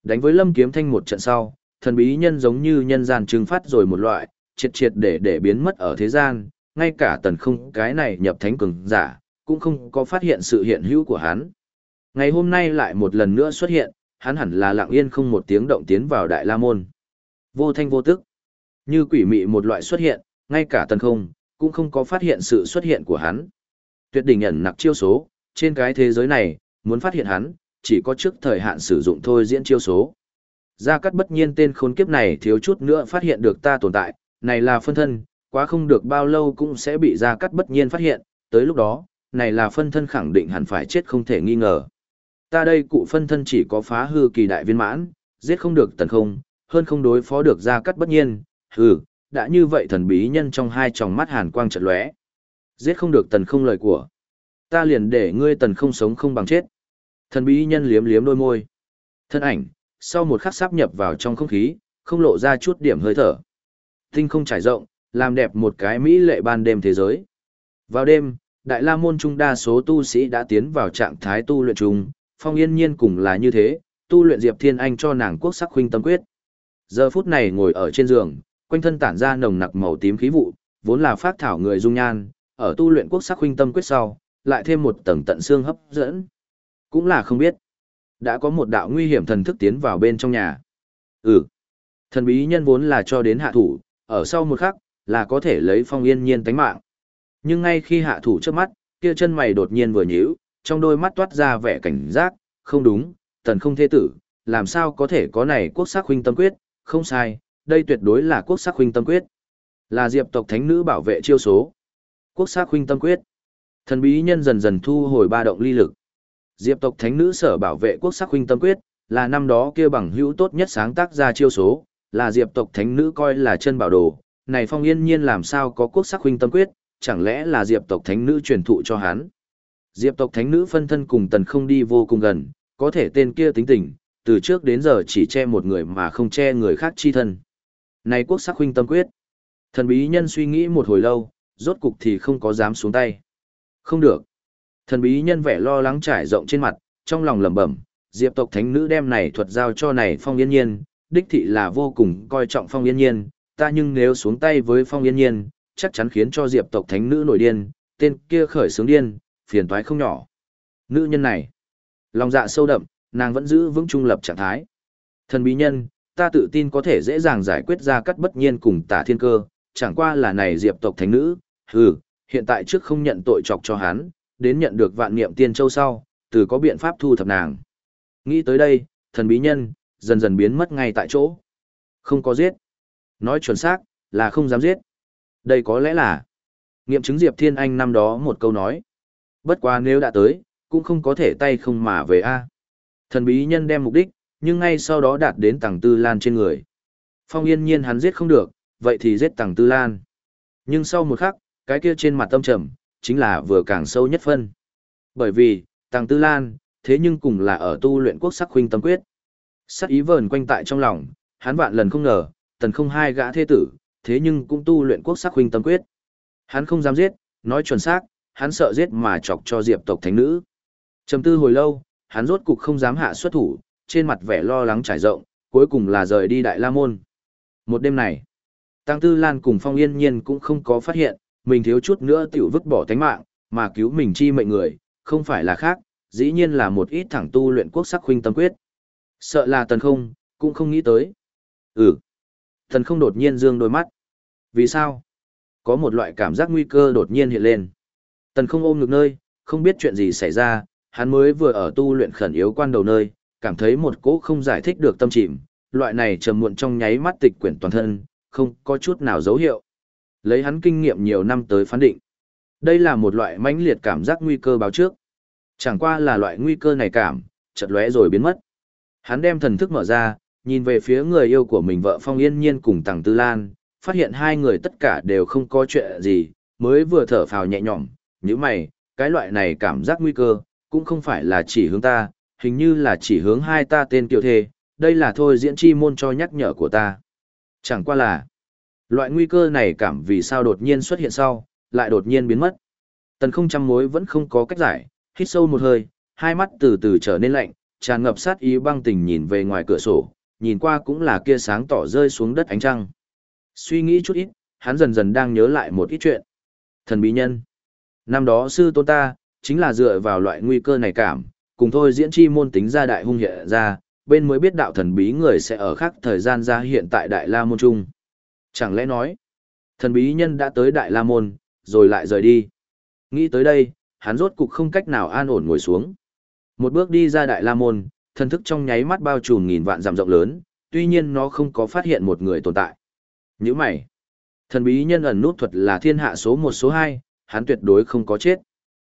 Đánh với lâm kiếm thanh một trận sau, thần bí nhân giống như nhân gian trừng phát rồi một loại, triệt triệt để để biến mất ở thế gian, ngay cả tần không cái này nhập thánh cường giả, cũng không có phát hiện sự hiện hữu của hắn. Ngày hôm nay lại một lần nữa xuất hiện, hắn hẳn là lặng yên không một tiếng động tiến vào Đại La Môn. Vô thanh vô tức. Như quỷ mị một loại xuất hiện, ngay cả tần không, cũng không có phát hiện sự xuất hiện của hắn. Tuyệt đỉnh ẩn nặc chiêu số, trên cái thế giới này, muốn phát hiện hắn, chỉ có trước thời hạn sử dụng thôi diễn chiêu số. Gia Cát bất nhiên tên khốn kiếp này thiếu chút nữa phát hiện được ta tồn tại, này là phân thân, quá không được bao lâu cũng sẽ bị Gia Cát bất nhiên phát hiện, tới lúc đó, này là phân thân khẳng định hẳn phải chết không thể nghi ngờ. Ta đây cụ phân thân chỉ có phá hư kỳ đại viên mãn, giết không được tần không, hơn không đối phó được Gia Cát bất nhiên, hừ, đã như vậy thần bí nhân trong hai tròng mắt hàn quang chợt lóe. Giết không được tần không lời của. Ta liền để ngươi tần không sống không bằng chết. Thần bí nhân liếm liếm đôi môi. Thân ảnh, sau một khắc sáp nhập vào trong không khí, không lộ ra chút điểm hơi thở. Tinh không trải rộng, làm đẹp một cái mỹ lệ ban đêm thế giới. Vào đêm, Đại La Môn Trung đa số tu sĩ đã tiến vào trạng thái tu luyện chung, phong yên nhiên cùng là như thế, tu luyện Diệp Thiên Anh cho nàng quốc sắc huynh tâm quyết. Giờ phút này ngồi ở trên giường, quanh thân tản ra nồng nặc màu tím khí vụ, vốn là phát thảo người dung nhan, ở tu luyện quốc sắc huynh tâm quyết sau, lại thêm một tầng tận xương hấp dẫn. Cũng là không biết, đã có một đạo nguy hiểm thần thức tiến vào bên trong nhà. Ừ, thần bí nhân vốn là cho đến hạ thủ, ở sau một khắc, là có thể lấy phong yên nhiên tánh mạng. Nhưng ngay khi hạ thủ trước mắt, kia chân mày đột nhiên vừa nhíu, trong đôi mắt toát ra vẻ cảnh giác, không đúng, tần không thê tử, làm sao có thể có này quốc sắc huynh tâm quyết, không sai, đây tuyệt đối là quốc sắc huynh tâm quyết. Là diệp tộc thánh nữ bảo vệ chiêu số. Quốc sắc huynh tâm quyết. Thần bí nhân dần dần thu hồi ba động ly lực. Diệp tộc thánh nữ sở bảo vệ quốc sắc huynh tâm quyết, là năm đó kia bằng hữu tốt nhất sáng tác ra chiêu số, là diệp tộc thánh nữ coi là chân bảo đồ. Này phong yên nhiên làm sao có quốc sắc huynh tâm quyết, chẳng lẽ là diệp tộc thánh nữ truyền thụ cho hắn. Diệp tộc thánh nữ phân thân cùng tần không đi vô cùng gần, có thể tên kia tính tình, từ trước đến giờ chỉ che một người mà không che người khác chi thân. Này quốc sắc huynh tâm quyết. Thần bí nhân suy nghĩ một hồi lâu, rốt cục thì không có dám xuống tay. Không được. Thần bí nhân vẻ lo lắng trải rộng trên mặt, trong lòng lẩm bẩm, diệp tộc thánh nữ đem này thuật giao cho này phong yên nhiên, đích thị là vô cùng coi trọng phong yên nhiên, ta nhưng nếu xuống tay với phong yên nhiên, chắc chắn khiến cho diệp tộc thánh nữ nổi điên, tên kia khởi sướng điên, phiền toái không nhỏ. Nữ nhân này, lòng dạ sâu đậm, nàng vẫn giữ vững trung lập trạng thái. Thần bí nhân, ta tự tin có thể dễ dàng giải quyết ra cắt bất nhiên cùng tả thiên cơ, chẳng qua là này diệp tộc thánh nữ, hừ, hiện tại trước không nhận tội chọc cho hắn, đến nhận được vạn niệm tiên châu sau, từ có biện pháp thu thập nàng. Nghĩ tới đây, thần bí nhân, dần dần biến mất ngay tại chỗ. Không có giết. Nói chuẩn xác, là không dám giết. Đây có lẽ là nghiệm chứng Diệp Thiên Anh năm đó một câu nói. Bất quá nếu đã tới, cũng không có thể tay không mà về a. Thần bí nhân đem mục đích, nhưng ngay sau đó đạt đến tầng tư lan trên người. Phong yên nhiên hắn giết không được, vậy thì giết tầng tư lan. Nhưng sau một khắc, cái kia trên mặt tâm trầm, chính là vừa càng sâu nhất phân. Bởi vì, tăng tư lan, thế nhưng cùng là ở tu luyện quốc sắc huynh tâm quyết. Sắc ý vờn quanh tại trong lòng, hắn vạn lần không ngờ, tần không hai gã thế tử, thế nhưng cũng tu luyện quốc sắc huynh tâm quyết. Hắn không dám giết, nói chuẩn xác, hắn sợ giết mà chọc cho diệp tộc thánh nữ. Trầm tư hồi lâu, hắn rốt cục không dám hạ xuất thủ, trên mặt vẻ lo lắng trải rộng, cuối cùng là rời đi Đại La Môn. Một đêm này, Tăng Tư Lan cùng Phong Yên Nhiên cũng không có phát hiện, mình thiếu chút nữa tiểu vứt bỏ tánh mạng, mà cứu mình chi mệnh người, không phải là khác, dĩ nhiên là một ít thẳng tu luyện quốc sắc huynh tâm quyết. Sợ là tần không, cũng không nghĩ tới. Ừ. Tần không đột nhiên dương đôi mắt. Vì sao? Có một loại cảm giác nguy cơ đột nhiên hiện lên. Tần không ôm ngực nơi, không biết chuyện gì xảy ra, hắn mới vừa ở tu luyện khẩn yếu quan đầu nơi, cảm thấy một cỗ không giải thích được tâm chìm, loại này trầm muộn trong nháy mắt tịch quyển toàn thân, không có chút nào dấu hiệu. Lấy hắn kinh nghiệm nhiều năm tới phán định. Đây là một loại mãnh liệt cảm giác nguy cơ báo trước. Chẳng qua là loại nguy cơ này cảm, chợt lóe rồi biến mất. Hắn đem thần thức mở ra, nhìn về phía người yêu của mình vợ Phong Yên Nhiên cùng Tằng Tư Lan, phát hiện hai người tất cả đều không có chuyện gì, mới vừa thở phào nhẹ nhõm, như mày, cái loại này cảm giác nguy cơ, cũng không phải là chỉ hướng ta, hình như là chỉ hướng hai ta tên tiểu thê, đây là thôi diễn chi môn cho nhắc nhở của ta. Chẳng qua là, loại nguy cơ này cảm vì sao đột nhiên xuất hiện sau, lại đột nhiên biến mất. Tần không trăm mối vẫn không có cách giải, hít sâu một hơi, hai mắt từ từ trở nên lạnh, tràn ngập sát ý băng tình nhìn về ngoài cửa sổ, nhìn qua cũng là kia sáng tỏ rơi xuống đất ánh trăng. Suy nghĩ chút ít, hắn dần dần đang nhớ lại một ít chuyện. Thần bí nhân. Năm đó sư tôn ta, chính là dựa vào loại nguy cơ này cảm, cùng thôi diễn chi môn tính ra đại hung hiện ra, bên mới biết đạo thần bí người sẽ ở khác thời gian ra hiện tại Đại La Môn Trung. Chẳng lẽ nói, thần bí nhân đã tới Đại La Môn, rồi lại rời đi. Nghĩ tới đây, hắn rốt cục không cách nào an ổn ngồi xuống. Một bước đi ra Đại La Môn, thần thức trong nháy mắt bao trùm nghìn vạn dặm rộng lớn, tuy nhiên nó không có phát hiện một người tồn tại. Như mày, thần bí nhân ẩn nút thuật là thiên hạ số một số hai, hắn tuyệt đối không có chết.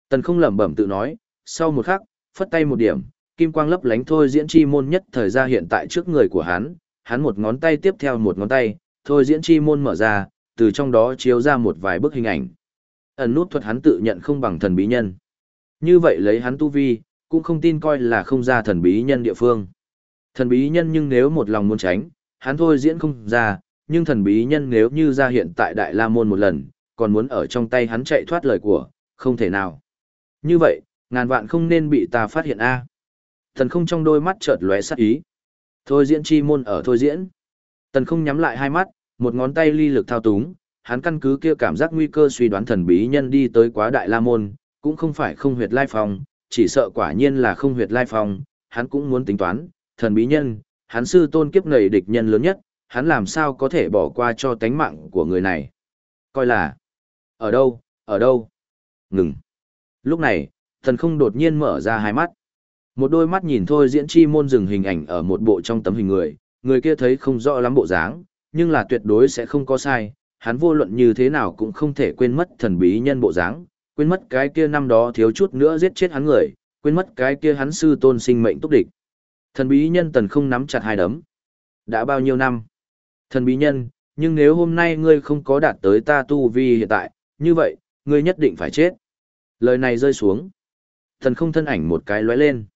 Tần không lẩm bẩm tự nói, sau một khắc, phất tay một điểm, kim quang lấp lánh thôi diễn chi môn nhất thời ra hiện tại trước người của hắn, hắn một ngón tay tiếp theo một ngón tay, thôi diễn chi môn mở ra, từ trong đó chiếu ra một vài bức hình ảnh. Ẩn nút thuật hắn tự nhận không bằng thần bí nhân. Như vậy lấy hắn tu vi, cũng không tin coi là không ra thần bí nhân địa phương. Thần bí nhân nhưng nếu một lòng muốn tránh, hắn thôi diễn không ra, nhưng thần bí nhân nếu như ra hiện tại Đại La Môn một lần, còn muốn ở trong tay hắn chạy thoát lời của, không thể nào. Như vậy, ngàn vạn không nên bị ta phát hiện a. Thần không trong đôi mắt chợt lóe sát ý. Thôi diễn chi môn ở thôi diễn. Tần không nhắm lại hai mắt, một ngón tay ly lực thao túng, hắn căn cứ kia cảm giác nguy cơ suy đoán thần bí nhân đi tới quá đại la môn, cũng không phải không huyệt lai phong, chỉ sợ quả nhiên là không huyệt lai phong, hắn cũng muốn tính toán, thần bí nhân, hắn sư tôn kiếp nầy địch nhân lớn nhất, hắn làm sao có thể bỏ qua cho tánh mạng của người này. Coi là, ở đâu, ở đâu, ngừng. Lúc này, thần không đột nhiên mở ra hai mắt. Một đôi mắt nhìn thôi diễn chi môn dừng hình ảnh ở một bộ trong tấm hình người, người kia thấy không rõ lắm bộ dáng, nhưng là tuyệt đối sẽ không có sai, hắn vô luận như thế nào cũng không thể quên mất thần bí nhân bộ dáng, quên mất cái kia năm đó thiếu chút nữa giết chết hắn người, quên mất cái kia hắn sư tôn sinh mệnh túc địch. Thần bí nhân tần không nắm chặt hai đấm. Đã bao nhiêu năm? Thần bí nhân, nhưng nếu hôm nay ngươi không có đạt tới ta tu vi hiện tại, như vậy, ngươi nhất định phải chết. Lời này rơi xuống. Thần không thân ảnh một cái lóe lên.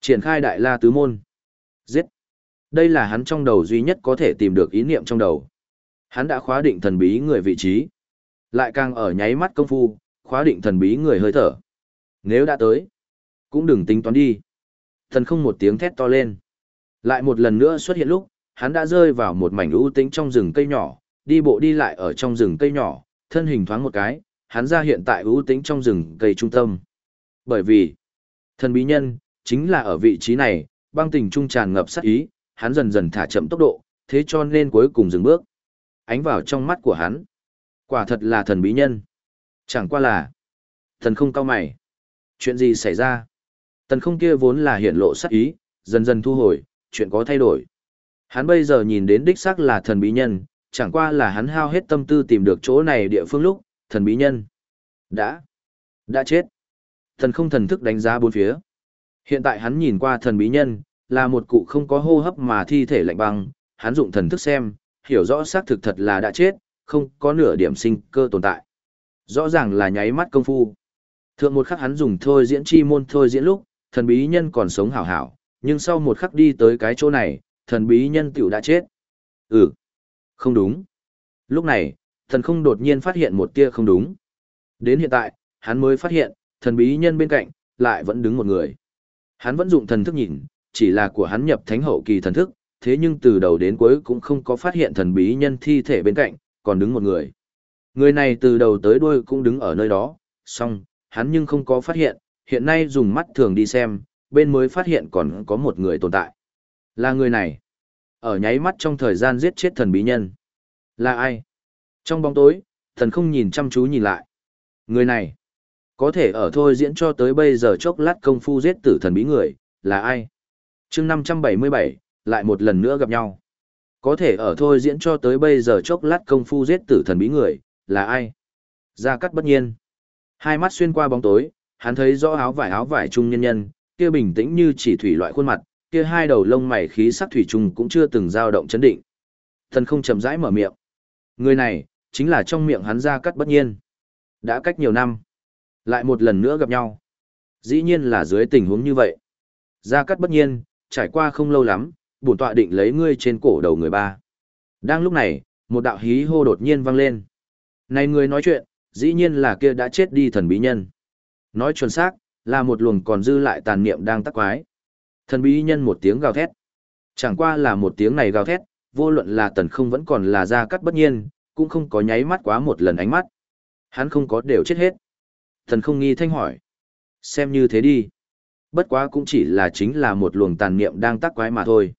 Triển khai đại la tứ môn. Giết. Đây là hắn trong đầu duy nhất có thể tìm được ý niệm trong đầu. Hắn đã khóa định thần bí người vị trí. Lại càng ở nháy mắt công phu, khóa định thần bí người hơi thở. Nếu đã tới, cũng đừng tính toán đi. Thần không một tiếng thét to lên. Lại một lần nữa xuất hiện lúc, hắn đã rơi vào một mảnh ưu tĩnh trong rừng cây nhỏ, đi bộ đi lại ở trong rừng cây nhỏ, thân hình thoáng một cái, hắn ra hiện tại ưu tĩnh trong rừng cây trung tâm. Bởi vì, thần bí nhân, chính là ở vị trí này, băng tình trung tràn ngập sát ý, hắn dần dần thả chậm tốc độ, thế cho nên cuối cùng dừng bước. Ánh vào trong mắt của hắn. Quả thật là thần bí nhân. Chẳng qua là, thần không cao mày. Chuyện gì xảy ra? Thần không kia vốn là hiện lộ sát ý, dần dần thu hồi, chuyện có thay đổi. Hắn bây giờ nhìn đến đích xác là thần bí nhân, chẳng qua là hắn hao hết tâm tư tìm được chỗ này địa phương lúc, thần bí nhân. Đã, đã chết. Thần không thần thức đánh giá bốn phía. Hiện tại hắn nhìn qua thần bí nhân, là một cụ không có hô hấp mà thi thể lạnh băng, hắn dụng thần thức xem, hiểu rõ xác thực thật là đã chết, không có nửa điểm sinh cơ tồn tại. Rõ ràng là nháy mắt công phu. Thượng một khắc hắn dùng thôi diễn chi môn thôi diễn lúc, thần bí nhân còn sống hảo hảo, nhưng sau một khắc đi tới cái chỗ này, thần bí nhân tiểu đã chết. Ừ, không đúng. Lúc này, thần không đột nhiên phát hiện một tia không đúng. Đến hiện tại, hắn mới phát hiện, thần bí nhân bên cạnh, lại vẫn đứng một người. Hắn vẫn dụng thần thức nhìn, chỉ là của hắn nhập thánh hậu kỳ thần thức, thế nhưng từ đầu đến cuối cũng không có phát hiện thần bí nhân thi thể bên cạnh, còn đứng một người. Người này từ đầu tới đuôi cũng đứng ở nơi đó, song, hắn nhưng không có phát hiện, hiện nay dùng mắt thường đi xem, bên mới phát hiện còn có một người tồn tại. Là người này. Ở nháy mắt trong thời gian giết chết thần bí nhân. Là ai? Trong bóng tối, thần không nhìn chăm chú nhìn lại. Người này. Có thể ở thôi diễn cho tới bây giờ chốc lát công phu giết tử thần bí người, là ai? Chương 577, lại một lần nữa gặp nhau. Có thể ở thôi diễn cho tới bây giờ chốc lát công phu giết tử thần bí người, là ai? Gia cắt bất nhiên. Hai mắt xuyên qua bóng tối, hắn thấy rõ áo vải áo vải trung nhân nhân, kia bình tĩnh như chỉ thủy loại khuôn mặt, kia hai đầu lông mày khí sắc thủy trùng cũng chưa từng dao động chấn định. Thần không chậm rãi mở miệng. Người này, chính là trong miệng hắn Gia cắt bất nhiên. Đã cách nhiều năm, lại một lần nữa gặp nhau. Dĩ nhiên là dưới tình huống như vậy. Gia cắt bất nhiên, trải qua không lâu lắm, bổn tọa định lấy ngươi trên cổ đầu người ba. Đang lúc này, một đạo hí hô đột nhiên vang lên. Này người nói chuyện, dĩ nhiên là kia đã chết đi thần bí nhân. Nói chuẩn xác, là một luồng còn dư lại tàn niệm đang tắc quái. Thần bí nhân một tiếng gào thét. Chẳng qua là một tiếng này gào thét, vô luận là tần không vẫn còn là ra cắt bất nhiên, cũng không có nháy mắt quá một lần ánh mắt. Hắn không có đều chết hết. Thần không nghi thanh hỏi. Xem như thế đi. Bất quá cũng chỉ là chính là một luồng tàn niệm đang tác quái mà thôi.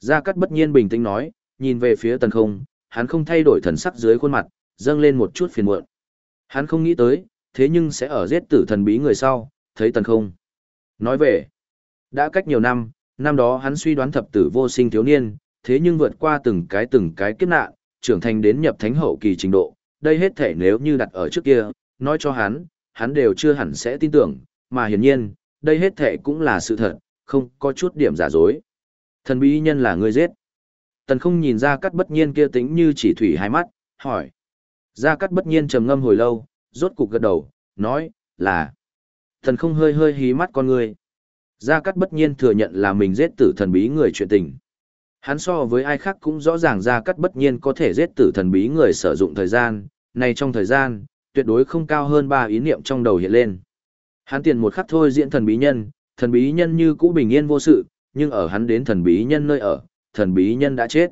Gia Cát bất nhiên bình tĩnh nói, nhìn về phía tần không, hắn không thay đổi thần sắc dưới khuôn mặt, dâng lên một chút phiền muộn. Hắn không nghĩ tới, thế nhưng sẽ ở giết tử thần bí người sau, thấy tần không. Nói về, đã cách nhiều năm, năm đó hắn suy đoán thập tử vô sinh thiếu niên, thế nhưng vượt qua từng cái từng cái kiếp nạn, trưởng thành đến nhập thánh hậu kỳ trình độ, đây hết thể nếu như đặt ở trước kia, nói cho hắn, hắn đều chưa hẳn sẽ tin tưởng, mà hiển nhiên, đây hết thệ cũng là sự thật, không có chút điểm giả dối. Thần bí nhân là người giết. Tần không nhìn ra cắt bất nhiên kia tính như chỉ thủy hai mắt, hỏi. Ra cắt bất nhiên trầm ngâm hồi lâu, rốt cục gật đầu, nói, là. Thần không hơi hơi hí mắt con người. Gia Cát bất nhiên thừa nhận là mình giết tử thần bí người chuyện tình. Hắn so với ai khác cũng rõ ràng Gia Cát bất nhiên có thể giết tử thần bí người sử dụng thời gian, này trong thời gian, tuyệt đối không cao hơn ba ý niệm trong đầu hiện lên. Hắn tiền một khắc thôi diễn thần bí nhân, thần bí nhân như cũ bình yên vô sự, nhưng ở hắn đến thần bí nhân nơi ở, thần bí nhân đã chết.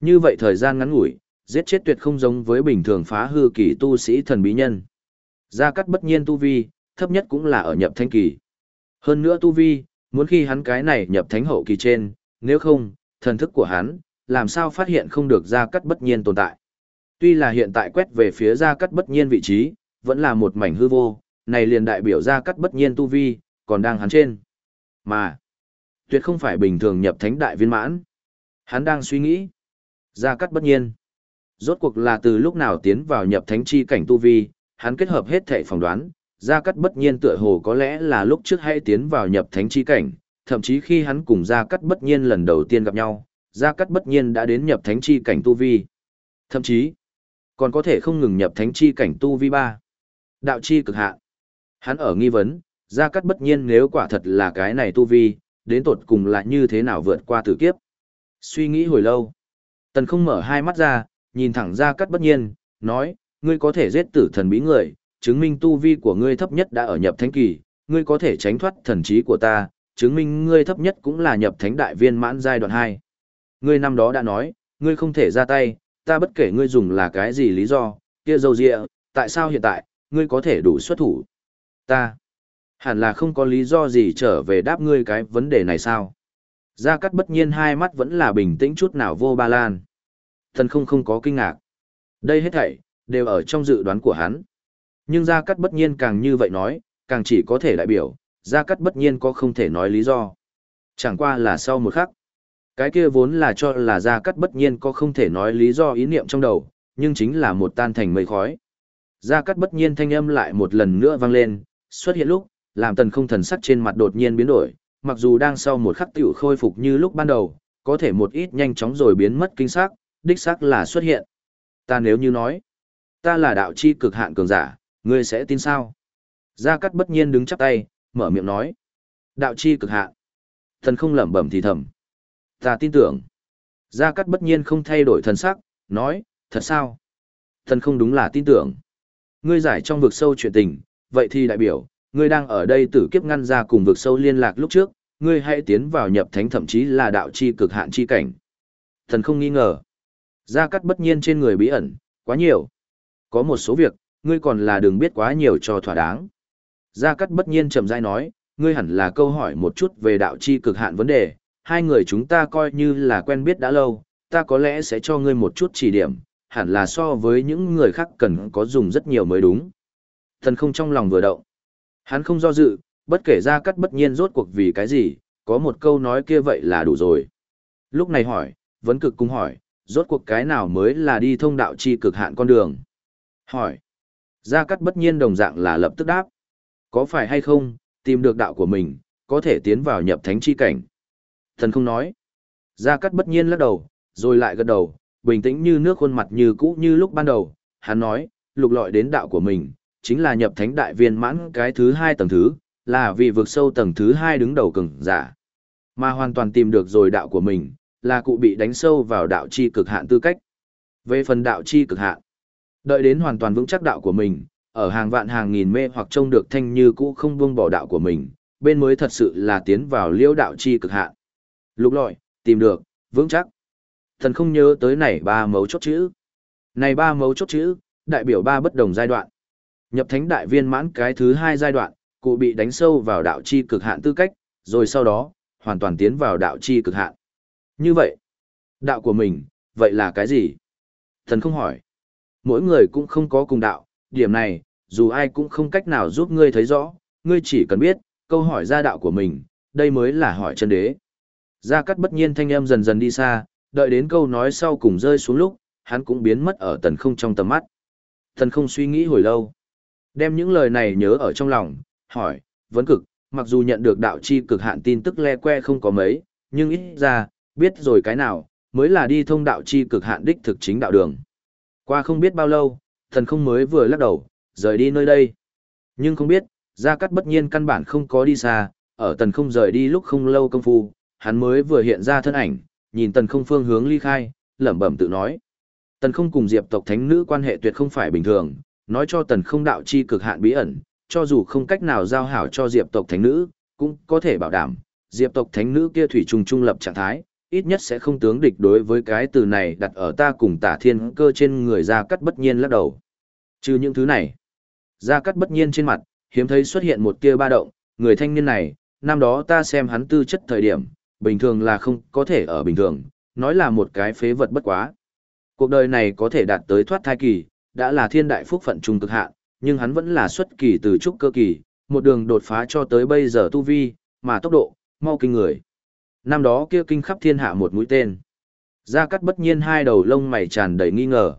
Như vậy thời gian ngắn ngủi, giết chết tuyệt không giống với bình thường phá hư kỳ tu sĩ thần bí nhân. Gia cắt bất nhiên tu vi, thấp nhất cũng là ở nhập thanh kỳ. Hơn nữa tu vi, muốn khi hắn cái này nhập thánh hậu kỳ trên, nếu không, thần thức của hắn, làm sao phát hiện không được Gia cắt bất nhiên tồn tại. Tuy là hiện tại quét về phía Gia cắt bất nhiên vị trí, vẫn là một mảnh hư vô, này liền đại biểu ra cắt bất nhiên tu vi, còn đang hắn trên. Mà, tuyệt không phải bình thường nhập thánh đại viên mãn. Hắn đang suy nghĩ. ra cắt bất nhiên. Rốt cuộc là từ lúc nào tiến vào nhập thánh chi cảnh tu vi, hắn kết hợp hết thể phỏng đoán, ra cắt bất nhiên tựa hồ có lẽ là lúc trước hay tiến vào nhập thánh chi cảnh, thậm chí khi hắn cùng ra cắt bất nhiên lần đầu tiên gặp nhau, ra cắt bất nhiên đã đến nhập thánh chi cảnh tu vi. Thậm chí, còn có thể không ngừng nhập thánh chi cảnh tu vi ba. Đạo chi cực hạn. Hắn ở nghi vấn, Gia Cát bất nhiên nếu quả thật là cái này tu vi, đến tột cùng là như thế nào vượt qua tử kiếp. Suy nghĩ hồi lâu, Tần không mở hai mắt ra, nhìn thẳng Gia Cát bất nhiên, nói, ngươi có thể giết tử thần bí người, chứng minh tu vi của ngươi thấp nhất đã ở nhập thánh kỳ, ngươi có thể tránh thoát thần trí của ta, chứng minh ngươi thấp nhất cũng là nhập thánh đại viên mãn giai đoạn 2. Ngươi năm đó đã nói, ngươi không thể ra tay, ta bất kể ngươi dùng là cái gì lý do, kia dâu dịa, tại sao hiện tại, ngươi có thể đủ xuất thủ. Ta, hẳn là không có lý do gì trở về đáp ngươi cái vấn đề này sao. Gia Cát bất nhiên hai mắt vẫn là bình tĩnh chút nào vô ba lan. Thần không không có kinh ngạc. Đây hết thảy, đều ở trong dự đoán của hắn. Nhưng Gia Cát bất nhiên càng như vậy nói, càng chỉ có thể đại biểu, Gia Cát bất nhiên có không thể nói lý do. Chẳng qua là sau một khắc. Cái kia vốn là cho là Gia Cát bất nhiên có không thể nói lý do ý niệm trong đầu, nhưng chính là một tan thành mây khói. Gia Cát bất nhiên thanh âm lại một lần nữa vang lên, xuất hiện lúc, làm tần không thần sắc trên mặt đột nhiên biến đổi, mặc dù đang sau một khắc tiểu khôi phục như lúc ban đầu, có thể một ít nhanh chóng rồi biến mất kinh sắc, đích sắc là xuất hiện. Ta nếu như nói, ta là đạo chi cực hạn cường giả, Ngươi sẽ tin sao? Gia Cát bất nhiên đứng chắp tay, mở miệng nói. Đạo chi cực hạn. Thần không lẩm bẩm thì thầm. Ta tin tưởng. Gia Cát bất nhiên không thay đổi thần sắc, nói, thật sao? Thần không đúng là tin tưởng. Ngươi giải trong vực sâu chuyện tình, vậy thì đại biểu, ngươi đang ở đây tử kiếp ngăn ra cùng vực sâu liên lạc lúc trước, ngươi hãy tiến vào nhập thánh thậm chí là đạo chi cực hạn chi cảnh. Thần không nghi ngờ. Gia Cát bất nhiên trên người bí ẩn, quá nhiều. Có một số việc, ngươi còn là đừng biết quá nhiều cho thỏa đáng. Gia Cát bất nhiên chậm rãi nói, ngươi hẳn là câu hỏi một chút về đạo chi cực hạn vấn đề, hai người chúng ta coi như là quen biết đã lâu, ta có lẽ sẽ cho ngươi một chút chỉ điểm, hẳn là so với những người khác cần có dùng rất nhiều mới đúng. Thần không trong lòng vừa động. Hắn không do dự, bất kể Gia Cát bất nhiên rốt cuộc vì cái gì, có một câu nói kia vậy là đủ rồi. Lúc này hỏi, vấn cực cung hỏi, rốt cuộc cái nào mới là đi thông đạo chi cực hạn con đường? Hỏi. Gia Cát bất nhiên đồng dạng là lập tức đáp. Có phải hay không, tìm được đạo của mình, có thể tiến vào nhập thánh chi cảnh. Thần không nói. Gia Cát bất nhiên lắc đầu, rồi lại gật đầu, bình tĩnh như nước khuôn mặt như cũ như lúc ban đầu. Hắn nói, lục lọi đến đạo của mình, chính là nhập thánh đại viên mãn cái thứ hai tầng thứ, là vì vượt sâu tầng thứ hai đứng đầu cường giả. Mà hoàn toàn tìm được rồi đạo của mình, là cụ bị đánh sâu vào đạo chi cực hạn tư cách. Về phần đạo chi cực hạn, đợi đến hoàn toàn vững chắc đạo của mình, ở hàng vạn hàng nghìn mê hoặc trông được thanh như cũ không buông bỏ đạo của mình, bên mới thật sự là tiến vào liễu đạo chi cực hạn. Lục lọi, tìm được, vững chắc. Thần không nhớ tới này ba mấu chốt chữ. Này ba mấu chốt chữ, đại biểu ba bất đồng giai đoạn. Nhập thánh đại viên mãn cái thứ hai giai đoạn, cụ bị đánh sâu vào đạo chi cực hạn tư cách, rồi sau đó, hoàn toàn tiến vào đạo chi cực hạn. Như vậy, đạo của mình, vậy là cái gì? Thần không hỏi. Mỗi người cũng không có cùng đạo, điểm này, dù ai cũng không cách nào giúp ngươi thấy rõ, ngươi chỉ cần biết, câu hỏi ra đạo của mình, đây mới là hỏi chân đế. Gia Cát bất nhiên thanh âm dần dần đi xa, đợi đến câu nói sau cùng rơi xuống lúc, hắn cũng biến mất ở tần không trong tầm mắt. Tần không suy nghĩ hồi lâu. Đem những lời này nhớ ở trong lòng, hỏi, vấn cực, mặc dù nhận được đạo chi cực hạn tin tức le que không có mấy, nhưng ít ra, biết rồi cái nào, mới là đi thông đạo chi cực hạn đích thực chính đạo đường. Qua không biết bao lâu, thần không mới vừa lắc đầu, rời đi nơi đây. Nhưng không biết, Gia Cát bất nhiên căn bản không có đi xa, ở tần không rời đi lúc không lâu công phu, hắn mới vừa hiện ra thân ảnh, nhìn tần không phương hướng ly khai, lẩm bẩm tự nói. Tần không cùng diệp tộc thánh nữ quan hệ tuyệt không phải bình thường, nói cho tần không đạo chi cực hạn bí ẩn, cho dù không cách nào giao hảo cho diệp tộc thánh nữ, cũng có thể bảo đảm, diệp tộc thánh nữ kia thủy trùng trung lập trạng thái, ít nhất sẽ không tướng địch đối với cái từ này đặt ở ta cùng tả thiên cơ trên người ra cắt bất nhiên lắc đầu. Trừ những thứ này, ra cắt bất nhiên trên mặt, hiếm thấy xuất hiện một tia ba động, người thanh niên này, năm đó ta xem hắn tư chất thời điểm, bình thường là không có thể ở bình thường, nói là một cái phế vật bất quá. Cuộc đời này có thể đạt tới thoát thai kỳ, đã là thiên đại phúc phận trung cực hạn, nhưng hắn vẫn là xuất kỳ từ trúc cơ kỳ, một đường đột phá cho tới bây giờ tu vi, mà tốc độ, mau kinh người. Năm đó kia kinh khắp thiên hạ một mũi tên. Gia cắt bất nhiên hai đầu lông mày tràn đầy nghi ngờ.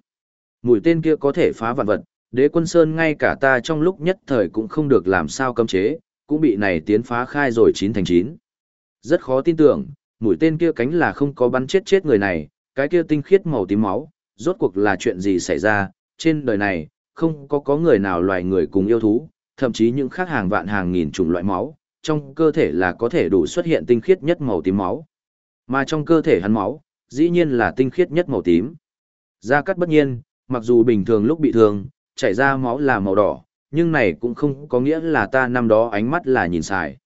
Mũi tên kia có thể phá vạn vật, đế quân sơn ngay cả ta trong lúc nhất thời cũng không được làm sao cấm chế, cũng bị này tiến phá khai rồi chín thành chín. Rất khó tin tưởng, mũi tên kia cánh là không có bắn chết chết người này, cái kia tinh khiết màu tím máu, rốt cuộc là chuyện gì xảy ra, trên đời này, không có có người nào loài người cùng yêu thú, thậm chí những khác hàng vạn hàng nghìn chủng loại máu, trong cơ thể là có thể đủ xuất hiện tinh khiết nhất màu tím máu. Mà trong cơ thể hắn máu, dĩ nhiên là tinh khiết nhất màu tím. Gia cắt bất nhiên, mặc dù bình thường lúc bị thương, chảy ra máu là màu đỏ, nhưng này cũng không có nghĩa là ta năm đó ánh mắt là nhìn xài.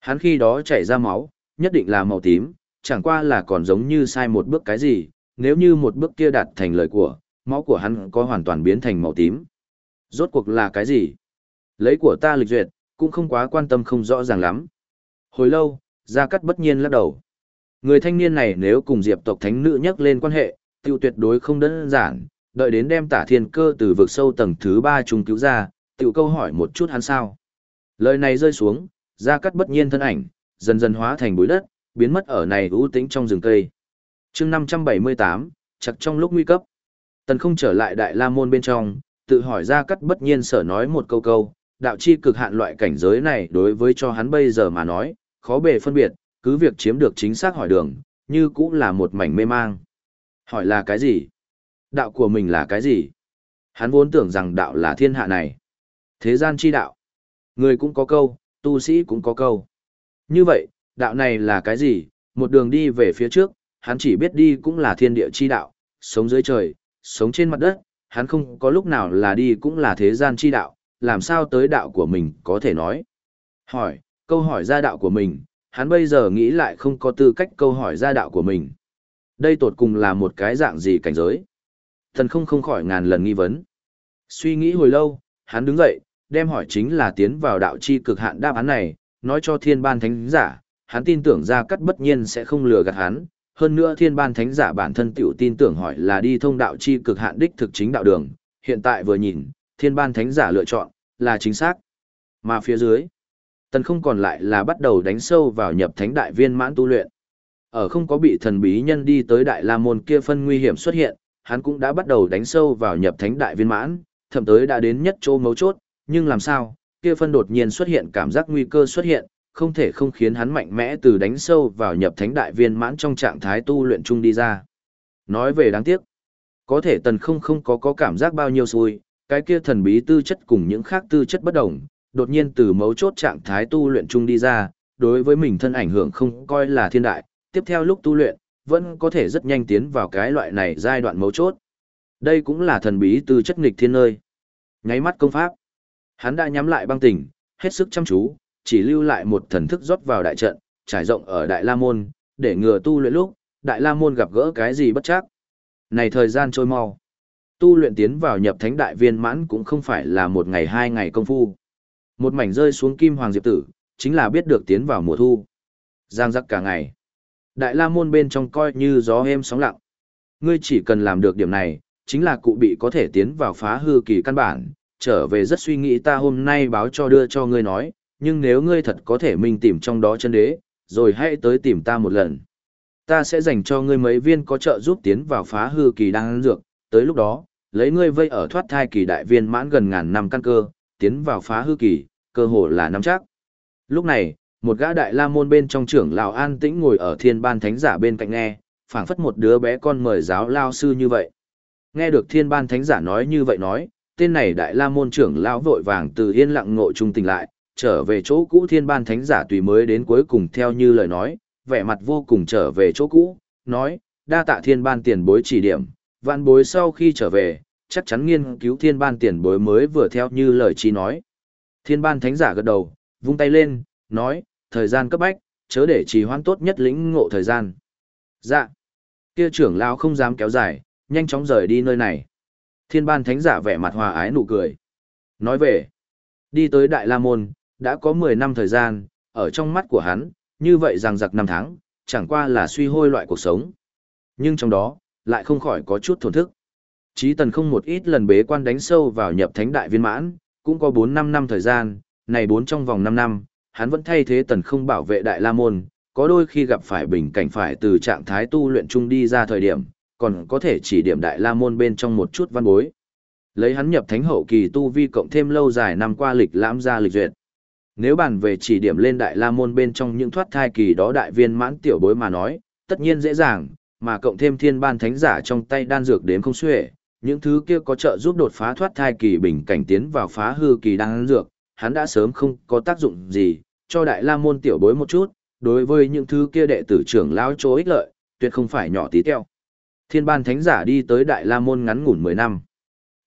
Hắn khi đó chảy ra máu, nhất định là màu tím, chẳng qua là còn giống như sai một bước cái gì, nếu như một bước kia đạt thành lời của, máu của hắn có hoàn toàn biến thành màu tím. Rốt cuộc là cái gì? Lấy của ta lịch duyệt, cũng không quá quan tâm không rõ ràng lắm. Hồi lâu, Gia Cát bất nhiên lắc đầu. Người thanh niên này nếu cùng diệp tộc thánh nữ nhắc lên quan hệ, tiêu tuyệt đối không đơn giản, đợi đến đem tả thiên cơ từ vực sâu tầng thứ ba trùng cứu ra, tiểu câu hỏi một chút hắn sao. Lời này rơi xuống, Gia Cát bất nhiên thân ảnh, dần dần hóa thành bụi đất, biến mất ở này ưu tĩnh trong rừng cây. chương 578, chặt trong lúc nguy cấp. Tần không trở lại Đại La Môn bên trong, tự hỏi ra cắt bất nhiên sở nói một câu câu, đạo chi cực hạn loại cảnh giới này đối với cho hắn bây giờ mà nói, khó bề phân biệt, cứ việc chiếm được chính xác hỏi đường, như cũng là một mảnh mê mang. Hỏi là cái gì? Đạo của mình là cái gì? Hắn vốn tưởng rằng đạo là thiên hạ này. Thế gian chi đạo. Người cũng có câu, tu sĩ cũng có câu. Như vậy, đạo này là cái gì? Một đường đi về phía trước, hắn chỉ biết đi cũng là thiên địa chi đạo, sống dưới trời, sống trên mặt đất, hắn không có lúc nào là đi cũng là thế gian chi đạo, làm sao tới đạo của mình có thể nói. Hỏi, câu hỏi ra đạo của mình, hắn bây giờ nghĩ lại không có tư cách câu hỏi ra đạo của mình. Đây tột cùng là một cái dạng gì cảnh giới? Thần không không khỏi ngàn lần nghi vấn. Suy nghĩ hồi lâu, hắn đứng dậy, đem hỏi chính là tiến vào đạo chi cực hạn đáp án này, nói cho thiên ban thánh giả, hắn tin tưởng ra cắt bất nhiên sẽ không lừa gạt hắn, hơn nữa thiên ban thánh giả bản thân tiểu tin tưởng hỏi là đi thông đạo chi cực hạn đích thực chính đạo đường, hiện tại vừa nhìn, thiên ban thánh giả lựa chọn, là chính xác. Mà phía dưới, tần không còn lại là bắt đầu đánh sâu vào nhập thánh đại viên mãn tu luyện. Ở không có bị thần bí nhân đi tới đại la môn kia phân nguy hiểm xuất hiện, hắn cũng đã bắt đầu đánh sâu vào nhập thánh đại viên mãn, thậm tới đã đến nhất chỗ mấu chốt, nhưng làm sao, kia phân đột nhiên xuất hiện cảm giác nguy cơ xuất hiện, không thể không khiến hắn mạnh mẽ từ đánh sâu vào nhập thánh đại viên mãn trong trạng thái tu luyện chung đi ra. Nói về đáng tiếc, có thể tần không không có có cảm giác bao nhiêu xui, cái kia thần bí tư chất cùng những khác tư chất bất đồng, đột nhiên từ mấu chốt trạng thái tu luyện chung đi ra, đối với mình thân ảnh hưởng không coi là thiên đại, tiếp theo lúc tu luyện, vẫn có thể rất nhanh tiến vào cái loại này giai đoạn mấu chốt. Đây cũng là thần bí tư chất nghịch thiên nơi. Nháy mắt công pháp, hắn đã nhắm lại băng tỉnh, hết sức chăm chú, chỉ lưu lại một thần thức rót vào đại trận, trải rộng ở Đại La Môn, để ngừa tu luyện lúc, Đại La Môn gặp gỡ cái gì bất chắc. Này thời gian trôi mau. Tu luyện tiến vào nhập thánh đại viên mãn cũng không phải là một ngày hai ngày công phu. Một mảnh rơi xuống kim hoàng diệp tử, chính là biết được tiến vào mùa thu. Giang giặc cả ngày. Đại la môn bên trong coi như gió êm sóng lặng. Ngươi chỉ cần làm được điểm này, chính là cụ bị có thể tiến vào phá hư kỳ căn bản, trở về rất suy nghĩ ta hôm nay báo cho đưa cho ngươi nói, nhưng nếu ngươi thật có thể mình tìm trong đó chân đế, rồi hãy tới tìm ta một lần. Ta sẽ dành cho ngươi mấy viên có trợ giúp tiến vào phá hư kỳ đang dược, tới lúc đó, lấy ngươi vây ở thoát thai kỳ đại viên mãn gần ngàn năm căn cơ, tiến vào phá hư kỳ, cơ hồ là nắm chắc. Lúc này, một gã đại la môn bên trong trưởng lão an tĩnh ngồi ở thiên ban thánh giả bên cạnh nghe, phảng phất một đứa bé con mời giáo lao sư như vậy. Nghe được thiên ban thánh giả nói như vậy nói, tên này đại la môn trưởng lão vội vàng từ yên lặng ngộ trung tỉnh lại, trở về chỗ cũ thiên ban thánh giả tùy mới đến cuối cùng theo như lời nói, vẻ mặt vô cùng trở về chỗ cũ, nói, đa tạ thiên ban tiền bối chỉ điểm, vạn bối sau khi trở về, chắc chắn nghiên cứu thiên ban tiền bối mới vừa theo như lời chi nói. Thiên ban thánh giả gật đầu, vung tay lên, nói, thời gian cấp bách, chớ để trì hoãn tốt nhất lĩnh ngộ thời gian. Dạ. Kia trưởng lão không dám kéo dài, nhanh chóng rời đi nơi này. Thiên ban thánh giả vẻ mặt hòa ái nụ cười. Nói về, đi tới Đại La Môn, đã có 10 năm thời gian, ở trong mắt của hắn, như vậy rằng giặc năm tháng, chẳng qua là suy hôi loại cuộc sống. Nhưng trong đó, lại không khỏi có chút thổn thức. Chí tần không một ít lần bế quan đánh sâu vào nhập thánh đại viên mãn, cũng có 4-5 năm thời gian, này bốn trong vòng 5 năm, hắn vẫn thay thế tần không bảo vệ đại la môn, có đôi khi gặp phải bình cảnh phải từ trạng thái tu luyện chung đi ra thời điểm, còn có thể chỉ điểm đại la môn bên trong một chút văn bối. Lấy hắn nhập thánh hậu kỳ tu vi cộng thêm lâu dài năm qua lịch lãm ra lịch duyệt. Nếu bàn về chỉ điểm lên đại la môn bên trong những thoát thai kỳ đó đại viên mãn tiểu bối mà nói, tất nhiên dễ dàng, mà cộng thêm thiên ban thánh giả trong tay đan dược đến không xuể, những thứ kia có trợ giúp đột phá thoát thai kỳ bình cảnh tiến vào phá hư kỳ đan dược, hắn đã sớm không có tác dụng gì, cho đại la môn tiểu bối một chút, đối với những thứ kia đệ tử trưởng lão chỗ ích lợi, tuyệt không phải nhỏ tí teo. Thiên ban thánh giả đi tới đại la môn ngắn ngủn 10 năm.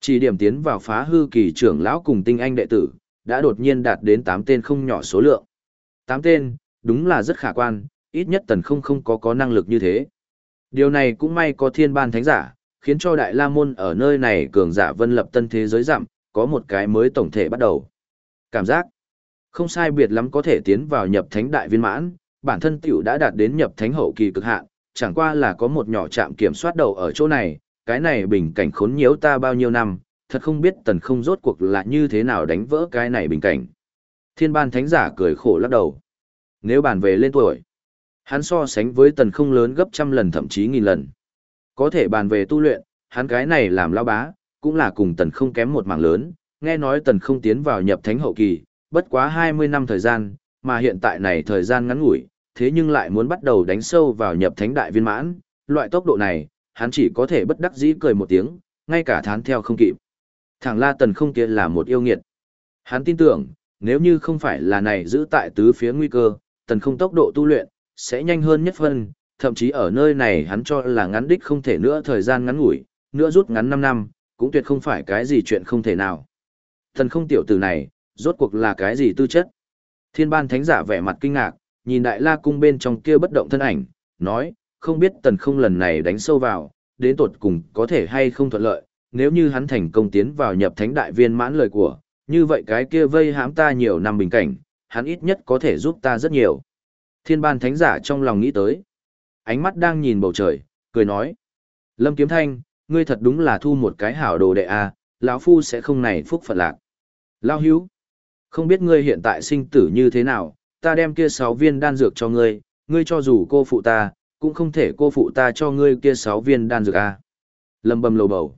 Chỉ điểm tiến vào phá hư kỳ trưởng lão cùng tinh anh đệ tử, đã đột nhiên đạt đến 8 tên không nhỏ số lượng. 8 tên, đúng là rất khả quan, ít nhất tần không không có có năng lực như thế. Điều này cũng may có thiên ban thánh giả, khiến cho Đại La Môn ở nơi này cường giả vân lập tân thế giới giảm, có một cái mới tổng thể bắt đầu. Cảm giác không sai biệt lắm có thể tiến vào nhập thánh đại viên mãn, bản thân tiểu đã đạt đến nhập thánh hậu kỳ cực hạn, chẳng qua là có một nhỏ trạm kiểm soát đầu ở chỗ này, cái này bình cảnh khốn nhiễu ta bao nhiêu năm, thật không biết tần không rốt cuộc là như thế nào đánh vỡ cái này bình cảnh. Thiên ban thánh giả cười khổ lắc đầu. Nếu bàn về lên tuổi, hắn so sánh với tần không lớn gấp trăm lần thậm chí nghìn lần. Có thể bàn về tu luyện, hắn cái này làm lao bá, cũng là cùng tần không kém một mảng lớn, nghe nói tần không tiến vào nhập thánh hậu kỳ, bất quá 20 năm thời gian, mà hiện tại này thời gian ngắn ngủi, thế nhưng lại muốn bắt đầu đánh sâu vào nhập thánh đại viên mãn, loại tốc độ này, hắn chỉ có thể bất đắc dĩ cười một tiếng, ngay cả thán theo không kịp. Thằng La Tần không kia là một yêu nghiệt. Hắn tin tưởng, nếu như không phải là này giữ tại tứ phía nguy cơ, tần không tốc độ tu luyện, sẽ nhanh hơn nhất phân, thậm chí ở nơi này hắn cho là ngắn đích không thể nữa thời gian ngắn ngủi, nữa rút ngắn 5 năm, cũng tuyệt không phải cái gì chuyện không thể nào. Thần không tiểu tử này, rốt cuộc là cái gì tư chất? Thiên ban thánh giả vẻ mặt kinh ngạc, nhìn đại la cung bên trong kia bất động thân ảnh, nói, không biết tần không lần này đánh sâu vào, đến tột cùng có thể hay không thuận lợi, nếu như hắn thành công tiến vào nhập thánh đại viên mãn lời của, như vậy cái kia vây hãm ta nhiều năm bình cảnh, hắn ít nhất có thể giúp ta rất nhiều. Thiên ban thánh giả trong lòng nghĩ tới ánh mắt đang nhìn bầu trời, cười nói. Lâm Kiếm Thanh, ngươi thật đúng là thu một cái hảo đồ đệ a, à, lão phu sẽ không này phúc phận lạc. lão hữu, không biết ngươi hiện tại sinh tử như thế nào, ta đem kia sáu viên đan dược cho ngươi, ngươi cho dù cô phụ ta, cũng không thể cô phụ ta cho ngươi kia sáu viên đan dược a. Lâm bầm lầu bầu.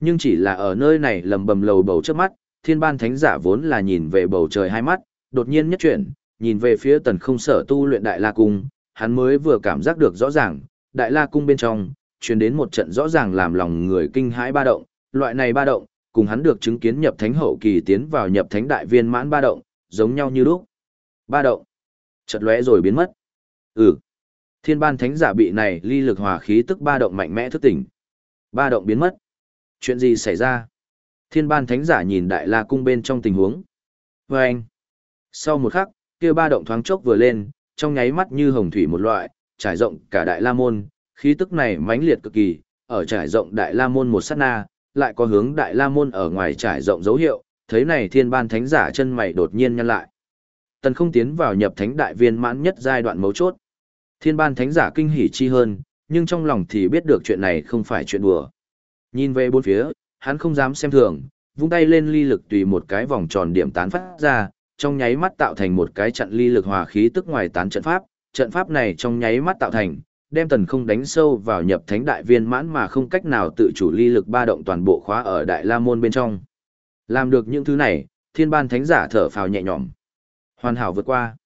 Nhưng chỉ là ở nơi này lầm bầm lầu bầu trước mắt, thiên ban thánh giả vốn là nhìn về bầu trời hai mắt, đột nhiên nhất chuyển, nhìn về phía tần không sở tu luyện đại la cung, hắn mới vừa cảm giác được rõ ràng, đại la cung bên trong, truyền đến một trận rõ ràng làm lòng người kinh hãi ba động, loại này ba động, cùng hắn được chứng kiến nhập thánh hậu kỳ tiến vào nhập thánh đại viên mãn ba động, giống nhau như lúc. Ba động, chợt lóe rồi biến mất. Ừ. Thiên ban thánh giả bị này ly lực hòa khí tức ba động mạnh mẽ thức tỉnh. Ba động biến mất. Chuyện gì xảy ra? Thiên ban thánh giả nhìn đại la cung bên trong tình huống. Và anh. Sau một khắc, kia ba động thoáng chốc vừa lên, trong nháy mắt như hồng thủy một loại, trải rộng cả đại la môn, khí tức này mãnh liệt cực kỳ, ở trải rộng đại la môn một sát na, lại có hướng đại la môn ở ngoài trải rộng dấu hiệu, thấy này thiên ban thánh giả chân mày đột nhiên nhăn lại. Tần không tiến vào nhập thánh đại viên mãn nhất giai đoạn mấu chốt. Thiên ban thánh giả kinh hỉ chi hơn, nhưng trong lòng thì biết được chuyện này không phải chuyện đùa. Nhìn về bốn phía, hắn không dám xem thường, vung tay lên ly lực tùy một cái vòng tròn điểm tán phát ra, trong nháy mắt tạo thành một cái trận ly lực hòa khí tức ngoài tán trận pháp, trận pháp này trong nháy mắt tạo thành, đem tần không đánh sâu vào nhập thánh đại viên mãn mà không cách nào tự chủ ly lực ba động toàn bộ khóa ở đại la môn bên trong. Làm được những thứ này, thiên ban thánh giả thở phào nhẹ nhõm. Hoàn hảo vượt qua.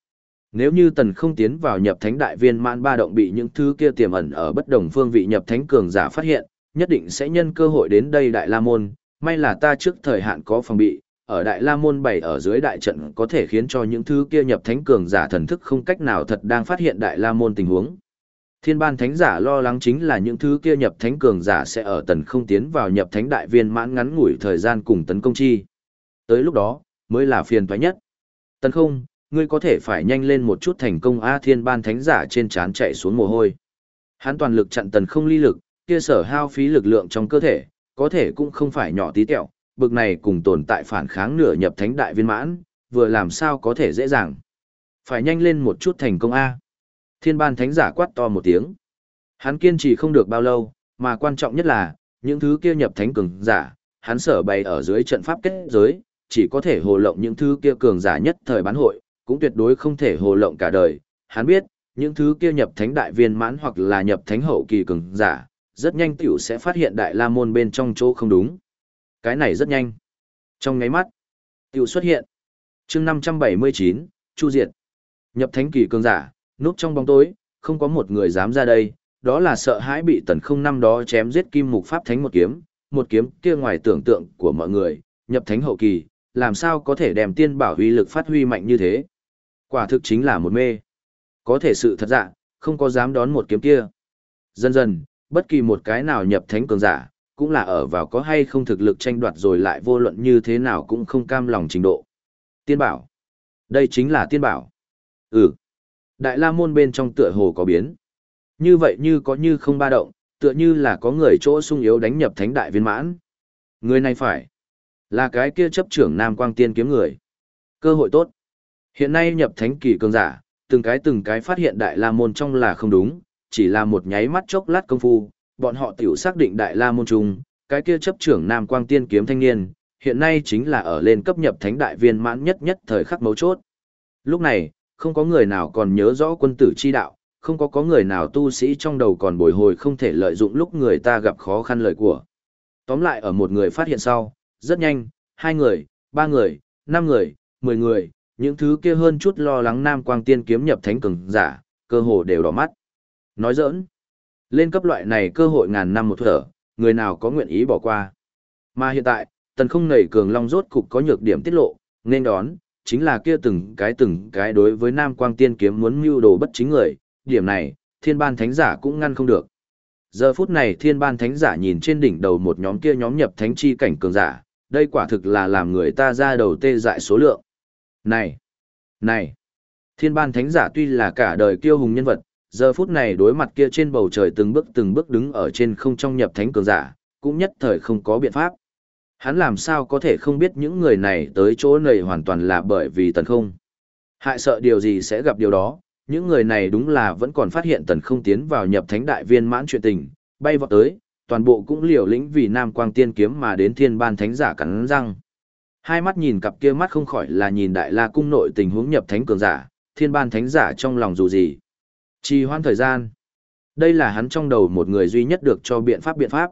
Nếu như tần không tiến vào nhập thánh đại viên mãn ba động bị những thứ kia tiềm ẩn ở bất đồng phương vị nhập thánh cường giả phát hiện, nhất định sẽ nhân cơ hội đến đây đại la môn, may là ta trước thời hạn có phòng bị, ở đại la môn bày ở dưới đại trận có thể khiến cho những thứ kia nhập thánh cường giả thần thức không cách nào thật đang phát hiện đại la môn tình huống. Thiên ban thánh giả lo lắng chính là những thứ kia nhập thánh cường giả sẽ ở tần không tiến vào nhập thánh đại viên mãn ngắn ngủi thời gian cùng tấn công chi. Tới lúc đó, mới là phiền toái nhất. Tần không, ngươi có thể phải nhanh lên một chút thành công A thiên ban thánh giả trên trán chạy xuống mồ hôi. Hắn toàn lực chặn tần không ly lực, kia sở hao phí lực lượng trong cơ thể, có thể cũng không phải nhỏ tí tẹo, bực này cùng tồn tại phản kháng nửa nhập thánh đại viên mãn, vừa làm sao có thể dễ dàng. Phải nhanh lên một chút thành công A. Thiên ban thánh giả quát to một tiếng. Hắn kiên trì không được bao lâu, mà quan trọng nhất là, những thứ kia nhập thánh cường giả, hắn sở bày ở dưới trận pháp kết giới, chỉ có thể hồ lộng những thứ kia cường giả nhất thời bán hội, cũng tuyệt đối không thể hồ lộng cả đời. Hắn biết, những thứ kia nhập thánh đại viên mãn hoặc là nhập thánh hậu kỳ cường giả, rất nhanh tiểu sẽ phát hiện đại la môn bên trong chỗ không đúng. Cái này rất nhanh. Trong ngáy mắt, tiểu xuất hiện. chương 579, Chu Diệt. Nhập thánh kỳ cường giả, núp trong bóng tối, không có một người dám ra đây, đó là sợ hãi bị tần không năm đó chém giết kim mục pháp thánh một kiếm, một kiếm kia ngoài tưởng tượng của mọi người, nhập thánh hậu kỳ, làm sao có thể đem tiên bảo huy lực phát huy mạnh như thế. Quả thực chính là một mê. Có thể sự thật dạ, không có dám đón một kiếm kia. Dần dần, bất kỳ một cái nào nhập thánh cường giả, cũng là ở vào có hay không thực lực tranh đoạt rồi lại vô luận như thế nào cũng không cam lòng trình độ. Tiên bảo. Đây chính là tiên bảo. Ừ. Đại la môn bên trong tựa hồ có biến. Như vậy như có như không ba động, tựa như là có người chỗ sung yếu đánh nhập thánh đại viên mãn. Người này phải là cái kia chấp trưởng Nam Quang Tiên kiếm người. Cơ hội tốt. Hiện nay nhập thánh kỳ cường giả, từng cái từng cái phát hiện đại la môn trong là không đúng, chỉ là một nháy mắt chốc lát công phu, bọn họ tiểu xác định đại la môn trung, cái kia chấp trưởng Nam Quang Tiên kiếm thanh niên, hiện nay chính là ở lên cấp nhập thánh đại viên mãn nhất nhất thời khắc mấu chốt. Lúc này, không có người nào còn nhớ rõ quân tử chi đạo, không có có người nào tu sĩ trong đầu còn bồi hồi không thể lợi dụng lúc người ta gặp khó khăn lời của. Tóm lại ở một người phát hiện sau, rất nhanh, hai người, ba người, năm người, mười người, những thứ kia hơn chút lo lắng nam quang tiên kiếm nhập thánh cường giả, cơ hồ đều đỏ mắt. Nói giỡn, lên cấp loại này cơ hội ngàn năm một thở, người nào có nguyện ý bỏ qua. Mà hiện tại, tần không nảy cường long rốt cục có nhược điểm tiết lộ, nên đón, chính là kia từng cái từng cái đối với Nam Quang Tiên Kiếm muốn mưu đồ bất chính người, điểm này, thiên ban thánh giả cũng ngăn không được. Giờ phút này thiên ban thánh giả nhìn trên đỉnh đầu một nhóm kia nhóm nhập thánh chi cảnh cường giả, đây quả thực là làm người ta ra đầu tê dại số lượng. Này! Này! Thiên ban thánh giả tuy là cả đời kiêu hùng nhân vật, giờ phút này đối mặt kia trên bầu trời từng bước từng bước đứng ở trên không trong nhập thánh cường giả, cũng nhất thời không có biện pháp. Hắn làm sao có thể không biết những người này tới chỗ này hoàn toàn là bởi vì tần không. Hại sợ điều gì sẽ gặp điều đó, những người này đúng là vẫn còn phát hiện tần không tiến vào nhập thánh đại viên mãn chuyện tình, bay vọt tới, toàn bộ cũng liều lĩnh vì nam quang tiên kiếm mà đến thiên ban thánh giả cắn răng. Hai mắt nhìn cặp kia mắt không khỏi là nhìn đại la cung nội tình huống nhập thánh cường giả, thiên ban thánh giả trong lòng dù gì. Trì hoãn thời gian. Đây là hắn trong đầu một người duy nhất được cho biện pháp biện pháp.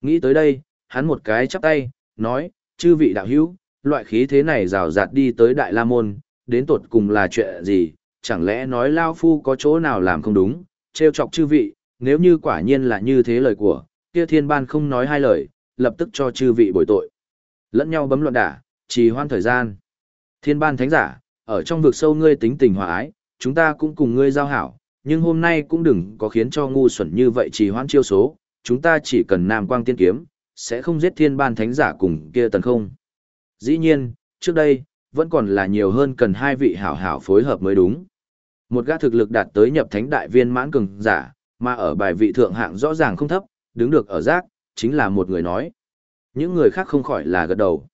Nghĩ tới đây, hắn một cái chắp tay, nói, chư vị đạo hữu, loại khí thế này rào rạt đi tới Đại La Môn, đến tột cùng là chuyện gì, chẳng lẽ nói Lao Phu có chỗ nào làm không đúng, trêu chọc chư vị, nếu như quả nhiên là như thế lời của, kia thiên ban không nói hai lời, lập tức cho chư vị bồi tội. Lẫn nhau bấm loạn đả, trì hoan thời gian. Thiên ban thánh giả, ở trong vực sâu ngươi tính tình hòa ái, chúng ta cũng cùng ngươi giao hảo, nhưng hôm nay cũng đừng có khiến cho ngu xuẩn như vậy trì hoãn chiêu số, chúng ta chỉ cần nam quang tiên kiếm, sẽ không giết thiên ban thánh giả cùng kia tần không. Dĩ nhiên, trước đây, vẫn còn là nhiều hơn cần hai vị hảo hảo phối hợp mới đúng. Một gã thực lực đạt tới nhập thánh đại viên mãn cường giả, mà ở bài vị thượng hạng rõ ràng không thấp, đứng được ở giác, chính là một người nói. Những người khác không khỏi là gật đầu.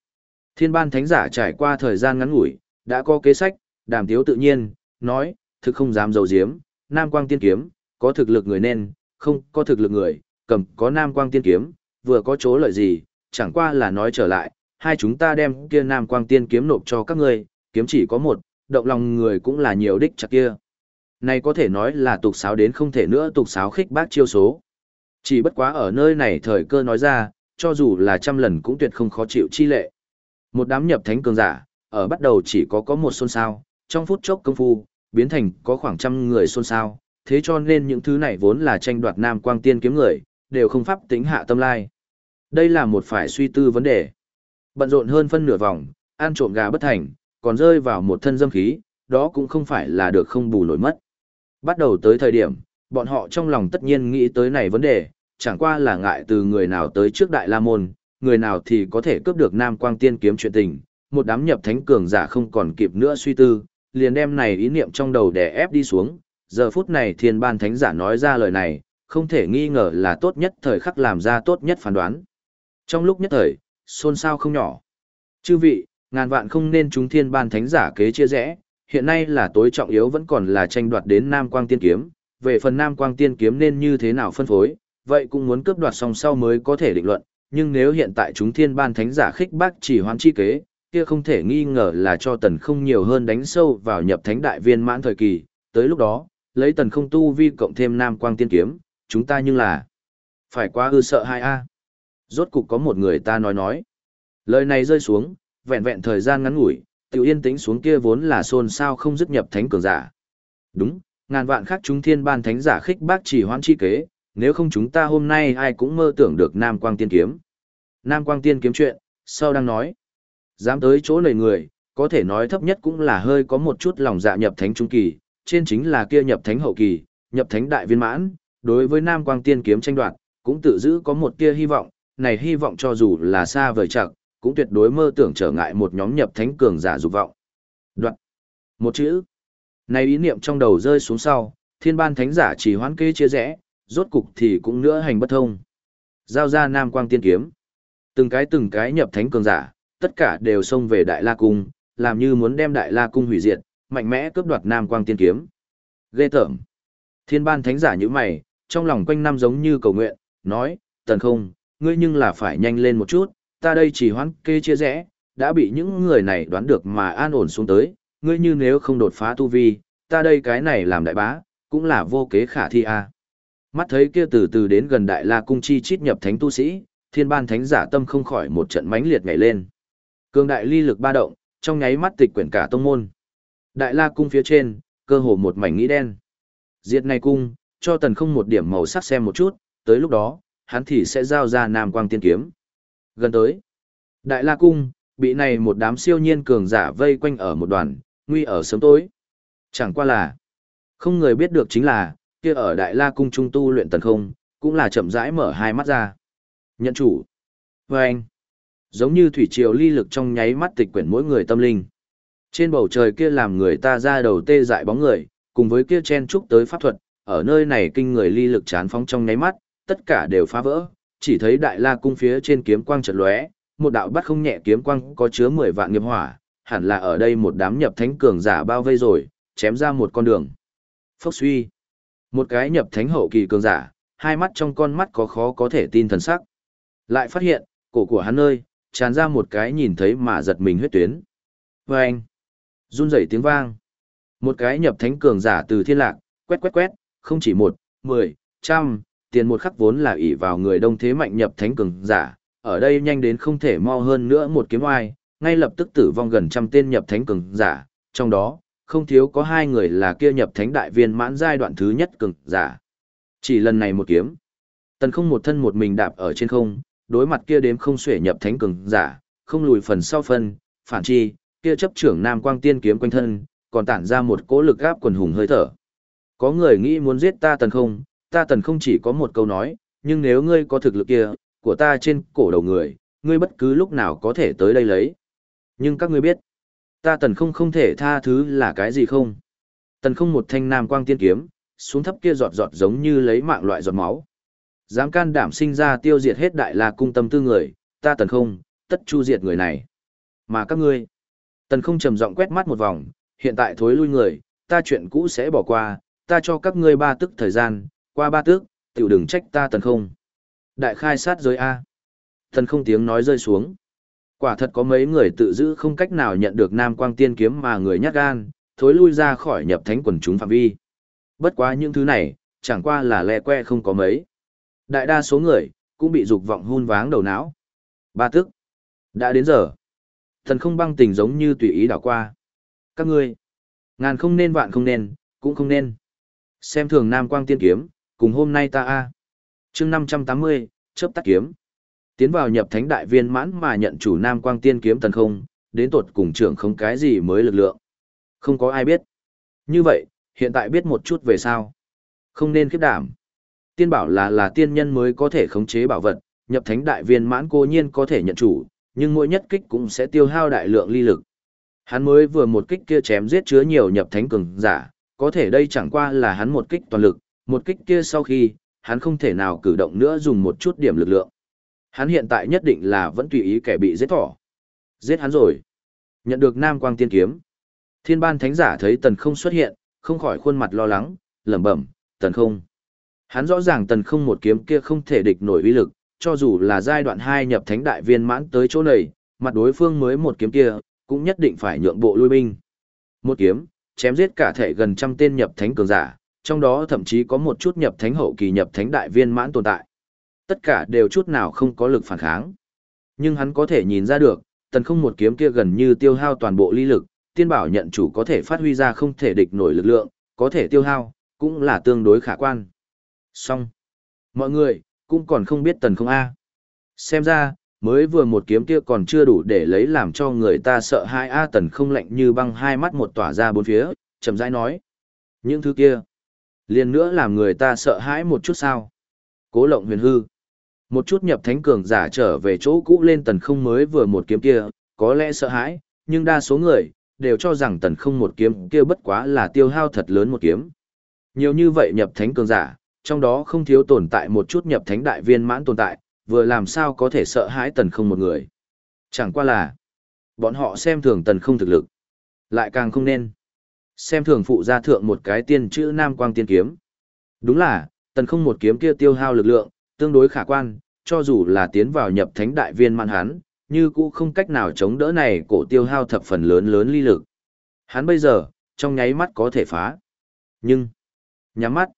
Thiên ban thánh giả trải qua thời gian ngắn ngủi, đã có kế sách, đàm tiếu tự nhiên, nói, thực không dám dầu diếm, nam quang tiên kiếm, có thực lực người nên, không có thực lực người, cầm có nam quang tiên kiếm, vừa có chỗ lợi gì, chẳng qua là nói trở lại, hai chúng ta đem kia nam quang tiên kiếm nộp cho các ngươi, kiếm chỉ có một, động lòng người cũng là nhiều đích chặt kia. Này có thể nói là tục sáo đến không thể nữa tục sáo khích bác chiêu số. Chỉ bất quá ở nơi này thời cơ nói ra, cho dù là trăm lần cũng tuyệt không khó chịu chi lệ. Một đám nhập thánh cường giả, ở bắt đầu chỉ có có một xôn xao, trong phút chốc công phu, biến thành có khoảng trăm người xôn xao, thế cho nên những thứ này vốn là tranh đoạt nam quang tiên kiếm người, đều không pháp tính hạ tâm lai. Đây là một phải suy tư vấn đề. Bận rộn hơn phân nửa vòng, ăn trộm gà bất thành, còn rơi vào một thân dâm khí, đó cũng không phải là được không bù nổi mất. Bắt đầu tới thời điểm, bọn họ trong lòng tất nhiên nghĩ tới này vấn đề, chẳng qua là ngại từ người nào tới trước Đại La Môn, người nào thì có thể cướp được Nam Quang Tiên kiếm chuyện tình, một đám nhập thánh cường giả không còn kịp nữa suy tư, liền đem này ý niệm trong đầu đè ép đi xuống, giờ phút này thiên ban thánh giả nói ra lời này, không thể nghi ngờ là tốt nhất thời khắc làm ra tốt nhất phán đoán. Trong lúc nhất thời, xôn xao không nhỏ. Chư vị, ngàn vạn không nên chúng thiên ban thánh giả kế chia rẽ, hiện nay là tối trọng yếu vẫn còn là tranh đoạt đến Nam Quang Tiên Kiếm, về phần Nam Quang Tiên Kiếm nên như thế nào phân phối, vậy cũng muốn cướp đoạt xong sau mới có thể định luận, nhưng nếu hiện tại chúng thiên ban thánh giả khích bác chỉ hoán chi kế, kia không thể nghi ngờ là cho tần không nhiều hơn đánh sâu vào nhập thánh đại viên mãn thời kỳ, tới lúc đó, lấy tần không tu vi cộng thêm Nam Quang Tiên Kiếm, chúng ta nhưng là phải quá ư sợ hai a Rốt cục có một người ta nói nói. Lời này rơi xuống, vẹn vẹn thời gian ngắn ngủi, tiểu yên tĩnh xuống kia vốn là xôn xao không dứt nhập thánh cường giả. Đúng, ngàn vạn khác chúng thiên ban thánh giả khích bác chỉ hoãn chi kế, nếu không chúng ta hôm nay ai cũng mơ tưởng được Nam Quang Tiên Kiếm. Nam Quang Tiên Kiếm chuyện, sau đang nói. Dám tới chỗ lời người, có thể nói thấp nhất cũng là hơi có một chút lòng dạ nhập thánh trung kỳ, trên chính là kia nhập thánh hậu kỳ, nhập thánh đại viên mãn, đối với Nam Quang Tiên Kiếm tranh đoạt, cũng tự giữ có một tia hy vọng, này hy vọng cho dù là xa vời chẳng, cũng tuyệt đối mơ tưởng trở ngại một nhóm nhập thánh cường giả dục vọng. Đoạn. Một chữ. Này ý niệm trong đầu rơi xuống sau, thiên ban thánh giả chỉ hoán kê chia rẽ, rốt cục thì cũng nữa hành bất thông. Giao ra nam quang tiên kiếm. Từng cái từng cái nhập thánh cường giả, tất cả đều xông về Đại La Cung, làm như muốn đem Đại La Cung hủy diệt, mạnh mẽ cướp đoạt nam quang tiên kiếm. Ghê tởm. Thiên ban thánh giả như mày, trong lòng quanh năm giống như cầu nguyện, nói, tần không, ngươi nhưng là phải nhanh lên một chút, ta đây chỉ hoãn kê chia rẽ, đã bị những người này đoán được mà an ổn xuống tới, ngươi như nếu không đột phá tu vi, ta đây cái này làm đại bá, cũng là vô kế khả thi a. À. Mắt thấy kia từ từ đến gần đại la cung chi chít nhập thánh tu sĩ, thiên ban thánh giả tâm không khỏi một trận mãnh liệt nhảy lên. Cường đại ly lực ba động, trong nháy mắt tịch quyển cả tông môn. Đại la cung phía trên, cơ hồ một mảnh nghĩ đen. Diệt này cung, cho tần không một điểm màu sắc xem một chút, tới lúc đó, hắn thì sẽ giao ra nam quang tiên kiếm. Gần tới, Đại La Cung, bị này một đám siêu nhiên cường giả vây quanh ở một đoàn, nguy ở sớm tối. Chẳng qua là, không người biết được chính là, kia ở Đại La Cung trung tu luyện tần không, cũng là chậm rãi mở hai mắt ra. Nhận chủ. Và anh, giống như thủy triều ly lực trong nháy mắt tịch quyển mỗi người tâm linh. Trên bầu trời kia làm người ta ra đầu tê dại bóng người, cùng với kia chen trúc tới pháp thuật, ở nơi này kinh người ly lực chán phóng trong nháy mắt, tất cả đều phá vỡ, chỉ thấy đại la cung phía trên kiếm quang chợt lóe, một đạo bắt không nhẹ kiếm quang có chứa 10 vạn nghiệp hỏa, hẳn là ở đây một đám nhập thánh cường giả bao vây rồi, chém ra một con đường. Phốc suy, một cái nhập thánh hậu kỳ cường giả, hai mắt trong con mắt có khó có thể tin thần sắc. Lại phát hiện, cổ của hắn ơi, tràn ra một cái nhìn thấy mà giật mình huyết tuyến. Và anh, run rẩy tiếng vang. Một cái nhập thánh cường giả từ thiên lạc, quét quét quét, không chỉ một, mười, trăm, tiền một khắc vốn là ỷ vào người đông thế mạnh nhập thánh cường giả, ở đây nhanh đến không thể mau hơn nữa một kiếm oai, ngay lập tức tử vong gần trăm tên nhập thánh cường giả, trong đó, không thiếu có hai người là kia nhập thánh đại viên mãn giai đoạn thứ nhất cường giả. Chỉ lần này một kiếm, tần không một thân một mình đạp ở trên không, đối mặt kia đếm không xuể nhập thánh cường giả, không lùi phần sau phân, phản chi, kia chấp trưởng nam quang tiên kiếm quanh thân, còn tản ra một cỗ lực gáp quần hùng hơi thở. Có người nghĩ muốn giết ta tần không, ta tần không chỉ có một câu nói, nhưng nếu ngươi có thực lực kia, của ta trên cổ đầu người, ngươi bất cứ lúc nào có thể tới đây lấy. Nhưng các ngươi biết, ta tần không không thể tha thứ là cái gì không? Tần không một thanh nam quang tiên kiếm, xuống thấp kia giọt giọt giống như lấy mạng loại giọt máu. Dám can đảm sinh ra tiêu diệt hết đại la cung tâm tư người, ta tần không, tất chu diệt người này. Mà các ngươi, tần không trầm giọng quét mắt một vòng, hiện tại thối lui người, ta chuyện cũ sẽ bỏ qua, ta cho các ngươi ba tức thời gian, qua ba tức, tiểu đừng trách ta tần không. Đại khai sát giới A. Tần không tiếng nói rơi xuống. Quả thật có mấy người tự giữ không cách nào nhận được nam quang tiên kiếm mà người nhát gan, thối lui ra khỏi nhập thánh quần chúng phạm vi. Bất quá những thứ này, chẳng qua là lẹ que không có mấy. Đại đa số người, cũng bị dục vọng hun váng đầu não. Ba tức. Đã đến giờ. Thần không băng tình giống như tùy ý đảo qua. Các ngươi. Ngàn không nên vạn không nên, cũng không nên. Xem thường Nam Quang Tiên Kiếm, cùng hôm nay ta a. Chương 580, chớp tắt kiếm. Tiến vào nhập thánh đại viên mãn mà nhận chủ Nam Quang Tiên Kiếm tần không, đến tột cùng trưởng không cái gì mới lực lượng. Không có ai biết. Như vậy, hiện tại biết một chút về sao. Không nên khiếp đảm. Tiên bảo là là tiên nhân mới có thể khống chế bảo vật, nhập thánh đại viên mãn cô nhiên có thể nhận chủ, nhưng mỗi nhất kích cũng sẽ tiêu hao đại lượng ly lực. Hắn mới vừa một kích kia chém giết chứa nhiều nhập thánh cường giả, có thể đây chẳng qua là hắn một kích toàn lực, một kích kia sau khi, hắn không thể nào cử động nữa dùng một chút điểm lực lượng. Hắn hiện tại nhất định là vẫn tùy ý kẻ bị giết thỏ. Giết hắn rồi. Nhận được Nam Quang Tiên Kiếm. Thiên ban thánh giả thấy tần không xuất hiện, không khỏi khuôn mặt lo lắng, lẩm bẩm, tần không. Hắn rõ ràng tần không một kiếm kia không thể địch nổi uy lực, cho dù là giai đoạn 2 nhập thánh đại viên mãn tới chỗ này, mặt đối phương mới một kiếm kia, cũng nhất định phải nhượng bộ lui binh. Một kiếm, chém giết cả thể gần trăm tên nhập thánh cường giả, trong đó thậm chí có một chút nhập thánh hậu kỳ nhập thánh đại viên mãn tồn tại. Tất cả đều chút nào không có lực phản kháng. Nhưng hắn có thể nhìn ra được, tần không một kiếm kia gần như tiêu hao toàn bộ ly lực, tiên bảo nhận chủ có thể phát huy ra không thể địch nổi lực lượng, có thể tiêu hao, cũng là tương đối khả quan. Xong. Mọi người, cũng còn không biết tần không A. Xem ra, mới vừa một kiếm kia còn chưa đủ để lấy làm cho người ta sợ hai A tần không lạnh như băng hai mắt một tỏa ra bốn phía, chậm rãi nói. Những thứ kia, liền nữa làm người ta sợ hãi một chút sao. Cố lộng huyền hư. Một chút nhập thánh cường giả trở về chỗ cũ lên tần không mới vừa một kiếm kia, có lẽ sợ hãi, nhưng đa số người, đều cho rằng tần không một kiếm kia bất quá là tiêu hao thật lớn một kiếm. Nhiều như vậy nhập thánh cường giả, trong đó không thiếu tồn tại một chút nhập thánh đại viên mãn tồn tại, vừa làm sao có thể sợ hãi tần không một người. Chẳng qua là, bọn họ xem thường tần không thực lực. Lại càng không nên. Xem thường phụ gia thượng một cái tiên chữ Nam Quang Tiên Kiếm. Đúng là, tần không một kiếm kia tiêu hao lực lượng, tương đối khả quan, cho dù là tiến vào nhập thánh đại viên mãn hắn, như cũ không cách nào chống đỡ này cổ tiêu hao thập phần lớn lớn ly lực. Hắn bây giờ, trong nháy mắt có thể phá. Nhưng, nhắm mắt,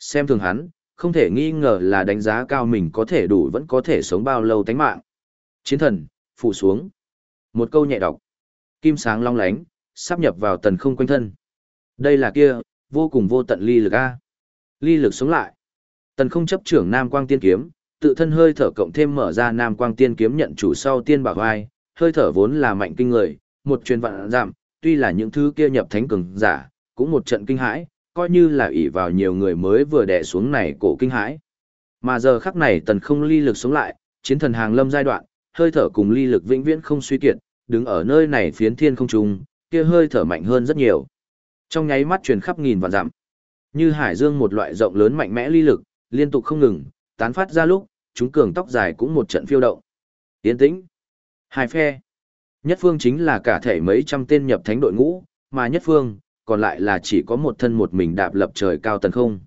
xem thường hắn, không thể nghi ngờ là đánh giá cao mình có thể đủ vẫn có thể sống bao lâu tánh mạng. Chiến thần, phụ xuống. Một câu nhẹ đọc. Kim sáng long lánh, sắp nhập vào tần không quanh thân. Đây là kia, vô cùng vô tận ly lực A. Ly lực sống lại. Tần không chấp trưởng Nam Quang Tiên Kiếm, tự thân hơi thở cộng thêm mở ra Nam Quang Tiên Kiếm nhận chủ sau tiên bảo vai, hơi thở vốn là mạnh kinh người, một truyền vạn giảm, tuy là những thứ kia nhập thánh cường giả, cũng một trận kinh hãi, coi như là ỷ vào nhiều người mới vừa đè xuống này cổ kinh hãi. Mà giờ khắc này tần không ly lực sống lại, chiến thần hàng lâm giai đoạn, hơi thở cùng ly lực vĩnh viễn không suy kiệt, đứng ở nơi này phiến thiên không trung, kia hơi thở mạnh hơn rất nhiều. Trong nháy mắt truyền khắp nghìn vạn dặm, như hải dương một loại rộng lớn mạnh mẽ ly lực, liên tục không ngừng, tán phát ra lúc, chúng cường tóc dài cũng một trận phiêu động. Tiến tĩnh. Hai phe. Nhất phương chính là cả thể mấy trăm tên nhập thánh đội ngũ, mà nhất phương, còn lại là chỉ có một thân một mình đạp lập trời cao tần không.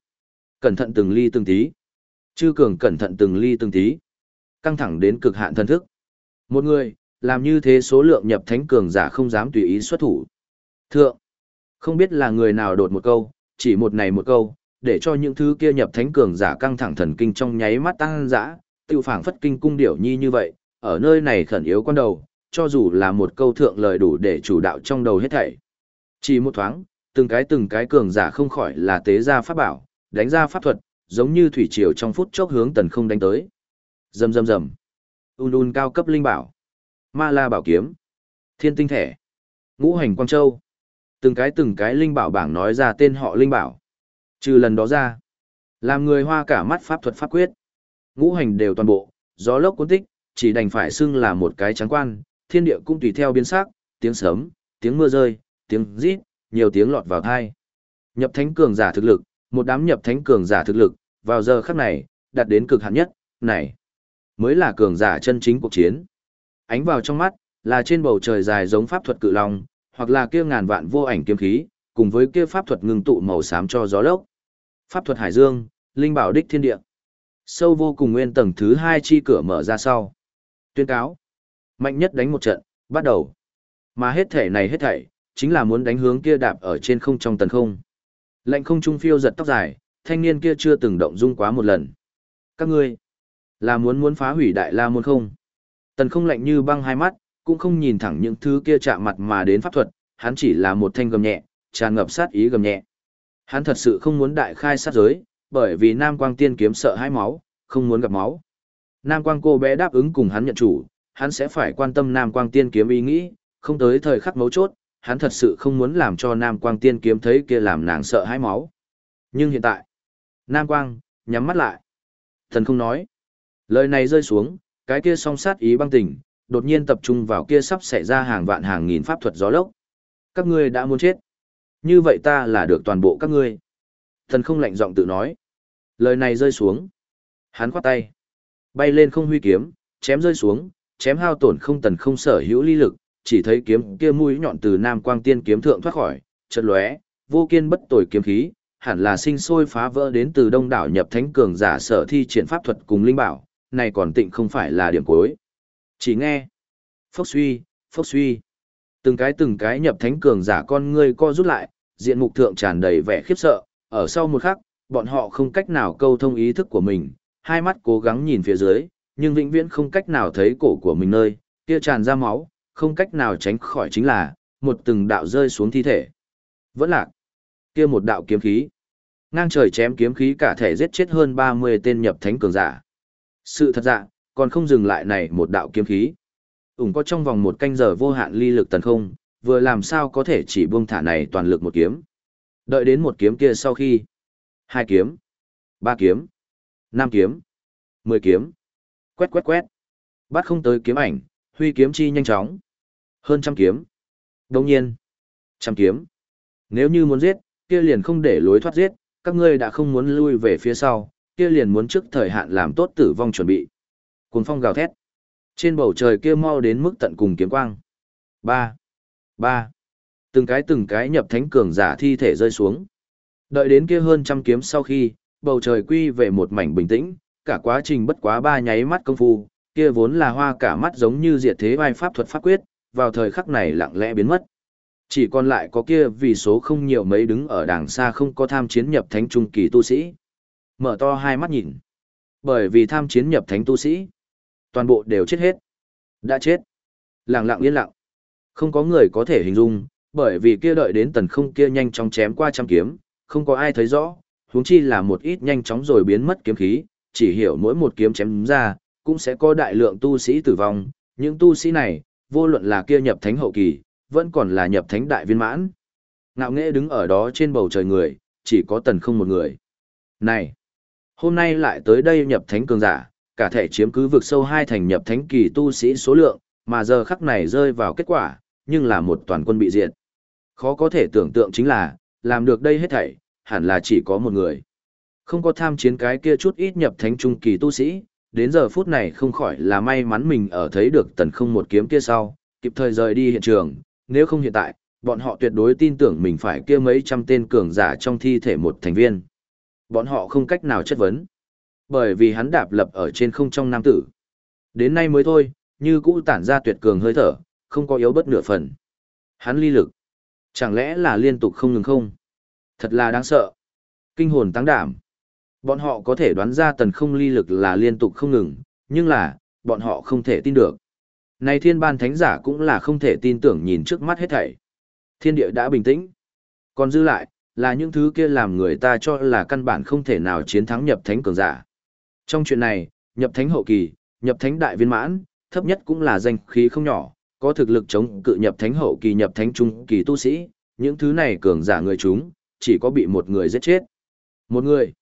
Cẩn thận từng ly từng tí. Chư cường cẩn thận từng ly từng tí. Căng thẳng đến cực hạn thân thức. Một người, làm như thế số lượng nhập thánh cường giả không dám tùy ý xuất thủ. Thượng, không biết là người nào đột một câu, chỉ một này một câu, để cho những thứ kia nhập thánh cường giả căng thẳng thần kinh trong nháy mắt tăng dã, tiêu phảng phất kinh cung điểu nhi như vậy, ở nơi này khẩn yếu quan đầu, cho dù là một câu thượng lời đủ để chủ đạo trong đầu hết thảy. Chỉ một thoáng, từng cái từng cái cường giả không khỏi là tế ra pháp bảo, đánh ra pháp thuật, giống như thủy triều trong phút chốc hướng tần không đánh tới. Rầm rầm rầm. Un un cao cấp linh bảo. Ma La bảo kiếm. Thiên tinh thể. Ngũ hành quang châu. Từng cái từng cái linh bảo bảng nói ra tên họ linh bảo. Trừ lần đó ra, làm người hoa cả mắt pháp thuật pháp quyết. Ngũ hành đều toàn bộ, gió lốc cuốn tích, chỉ đành phải xưng là một cái trắng quan, thiên địa cũng tùy theo biến sắc, tiếng sấm, tiếng mưa rơi, tiếng rít, nhiều tiếng lọt vào tai. Nhập thánh cường giả thực lực, một đám nhập thánh cường giả thực lực, vào giờ khắc này, đạt đến cực hạn nhất, này, mới là cường giả chân chính cuộc chiến. Ánh vào trong mắt, là trên bầu trời dài giống pháp thuật cự long, hoặc là kia ngàn vạn vô ảnh kiếm khí, cùng với kia pháp thuật ngưng tụ màu xám cho gió lốc. Pháp thuật hải dương, linh bảo đích thiên địa. Sâu vô cùng nguyên tầng thứ hai chi cửa mở ra sau. Tuyên cáo. Mạnh nhất đánh một trận, bắt đầu. Mà hết thể này hết thảy, chính là muốn đánh hướng kia đạp ở trên không trong tần không. Lệnh không trung phiêu giật tóc dài, thanh niên kia chưa từng động dung quá một lần. Các ngươi, là muốn muốn phá hủy đại la môn không? Tần không lạnh như băng hai mắt, cũng không nhìn thẳng những thứ kia chạm mặt mà đến pháp thuật, hắn chỉ là một thanh gầm nhẹ, tràn ngập sát ý gầm nhẹ. Hắn thật sự không muốn đại khai sát giới, bởi vì Nam Quang Tiên kiếm sợ hãi máu, không muốn gặp máu. Nam Quang cô bé đáp ứng cùng hắn nhận chủ, hắn sẽ phải quan tâm Nam Quang Tiên kiếm ý nghĩ, không tới thời khắc mấu chốt, hắn thật sự không muốn làm cho Nam Quang Tiên kiếm thấy kia làm nàng sợ hãi máu. Nhưng hiện tại, Nam Quang, nhắm mắt lại. Thần không nói. Lời này rơi xuống, cái kia song sát ý băng tỉnh, đột nhiên tập trung vào kia sắp xảy ra hàng vạn hàng nghìn pháp thuật gió lốc. Các ngươi đã muốn chết. Như vậy ta là được toàn bộ các ngươi. Thần không lạnh giọng tự nói. Lời này rơi xuống. Hắn khoát tay. Bay lên không huy kiếm, chém rơi xuống, chém hao tổn không tần không sở hữu ly lực, chỉ thấy kiếm kia mũi nhọn từ Nam Quang Tiên kiếm thượng thoát khỏi, chợt lóe, vô kiên bất tồi kiếm khí, hẳn là sinh sôi phá vỡ đến từ đông đảo nhập thánh cường giả sở thi triển pháp thuật cùng linh bảo, này còn tịnh không phải là điểm cuối. Chỉ nghe, phốc suy, phốc suy, từng cái từng cái nhập thánh cường giả con ngươi co rút lại, diện mục thượng tràn đầy vẻ khiếp sợ, ở sau một khắc, bọn họ không cách nào câu thông ý thức của mình, hai mắt cố gắng nhìn phía dưới, nhưng vĩnh viễn không cách nào thấy cổ của mình nơi, kia tràn ra máu, không cách nào tránh khỏi chính là, một từng đạo rơi xuống thi thể. Vẫn lạc, kia một đạo kiếm khí. Ngang trời chém kiếm khí cả thể giết chết hơn 30 tên nhập thánh cường giả. Sự thật dạ, còn không dừng lại này một đạo kiếm khí. Ủng có trong vòng một canh giờ vô hạn ly lực tấn không, vừa làm sao có thể chỉ buông thả này toàn lực một kiếm. Đợi đến một kiếm kia sau khi, hai kiếm, ba kiếm, năm kiếm, mười kiếm, quét quét quét, bắt không tới kiếm ảnh, huy kiếm chi nhanh chóng, hơn trăm kiếm, đồng nhiên, trăm kiếm. Nếu như muốn giết, kia liền không để lối thoát giết, các ngươi đã không muốn lui về phía sau, kia liền muốn trước thời hạn làm tốt tử vong chuẩn bị. Cuồng phong gào thét. Trên bầu trời kia mau đến mức tận cùng kiếm quang. Ba, ba, Từng cái từng cái nhập thánh cường giả thi thể rơi xuống. Đợi đến kia hơn trăm kiếm sau khi, bầu trời quy về một mảnh bình tĩnh, cả quá trình bất quá ba nháy mắt công phu, kia vốn là hoa cả mắt giống như diệt thế vai pháp thuật pháp quyết, vào thời khắc này lặng lẽ biến mất. Chỉ còn lại có kia vì số không nhiều mấy đứng ở đàng xa không có tham chiến nhập thánh trung kỳ tu sĩ. Mở to hai mắt nhìn. Bởi vì tham chiến nhập thánh tu sĩ, toàn bộ đều chết hết. Đã chết. Lặng lặng yên lặng. Không có người có thể hình dung, bởi vì kia đợi đến tần không kia nhanh chóng chém qua trăm kiếm, không có ai thấy rõ, huống chi là một ít nhanh chóng rồi biến mất kiếm khí, chỉ hiểu mỗi một kiếm chém ra, cũng sẽ có đại lượng tu sĩ tử vong, những tu sĩ này, vô luận là kia nhập thánh hậu kỳ, vẫn còn là nhập thánh đại viên mãn. Ngạo nghệ đứng ở đó trên bầu trời người, chỉ có tần không một người. Này! Hôm nay lại tới đây nhập thánh cường giả, cả thể chiếm cứ vực sâu hai thành nhập thánh kỳ tu sĩ số lượng, mà giờ khắc này rơi vào kết quả, nhưng là một toàn quân bị diệt. Khó có thể tưởng tượng chính là, làm được đây hết thảy, hẳn là chỉ có một người. Không có tham chiến cái kia chút ít nhập thánh trung kỳ tu sĩ, đến giờ phút này không khỏi là may mắn mình ở thấy được tần không một kiếm kia sau, kịp thời rời đi hiện trường, nếu không hiện tại, bọn họ tuyệt đối tin tưởng mình phải kia mấy trăm tên cường giả trong thi thể một thành viên. Bọn họ không cách nào chất vấn. Bởi vì hắn đạp lập ở trên không trong nam tử. Đến nay mới thôi, như cũ tản ra tuyệt cường hơi thở, không có yếu bất nửa phần. Hắn ly lực. Chẳng lẽ là liên tục không ngừng không? Thật là đáng sợ. Kinh hồn tăng đảm. Bọn họ có thể đoán ra tần không ly lực là liên tục không ngừng, Nhưng là, bọn họ không thể tin được. Này thiên ban thánh giả cũng là không thể tin tưởng nhìn trước mắt hết thảy. Thiên địa đã bình tĩnh. Còn dư lại, là những thứ kia làm người ta cho là căn bản không thể nào chiến thắng nhập thánh cường giả. Trong chuyện này, nhập thánh hậu kỳ, nhập thánh đại viên mãn, thấp nhất cũng là danh khí không nhỏ, có thực lực chống cự nhập thánh hậu kỳ nhập thánh trung kỳ tu sĩ, những thứ này cường giả người chúng, chỉ có bị một người giết chết. Một người.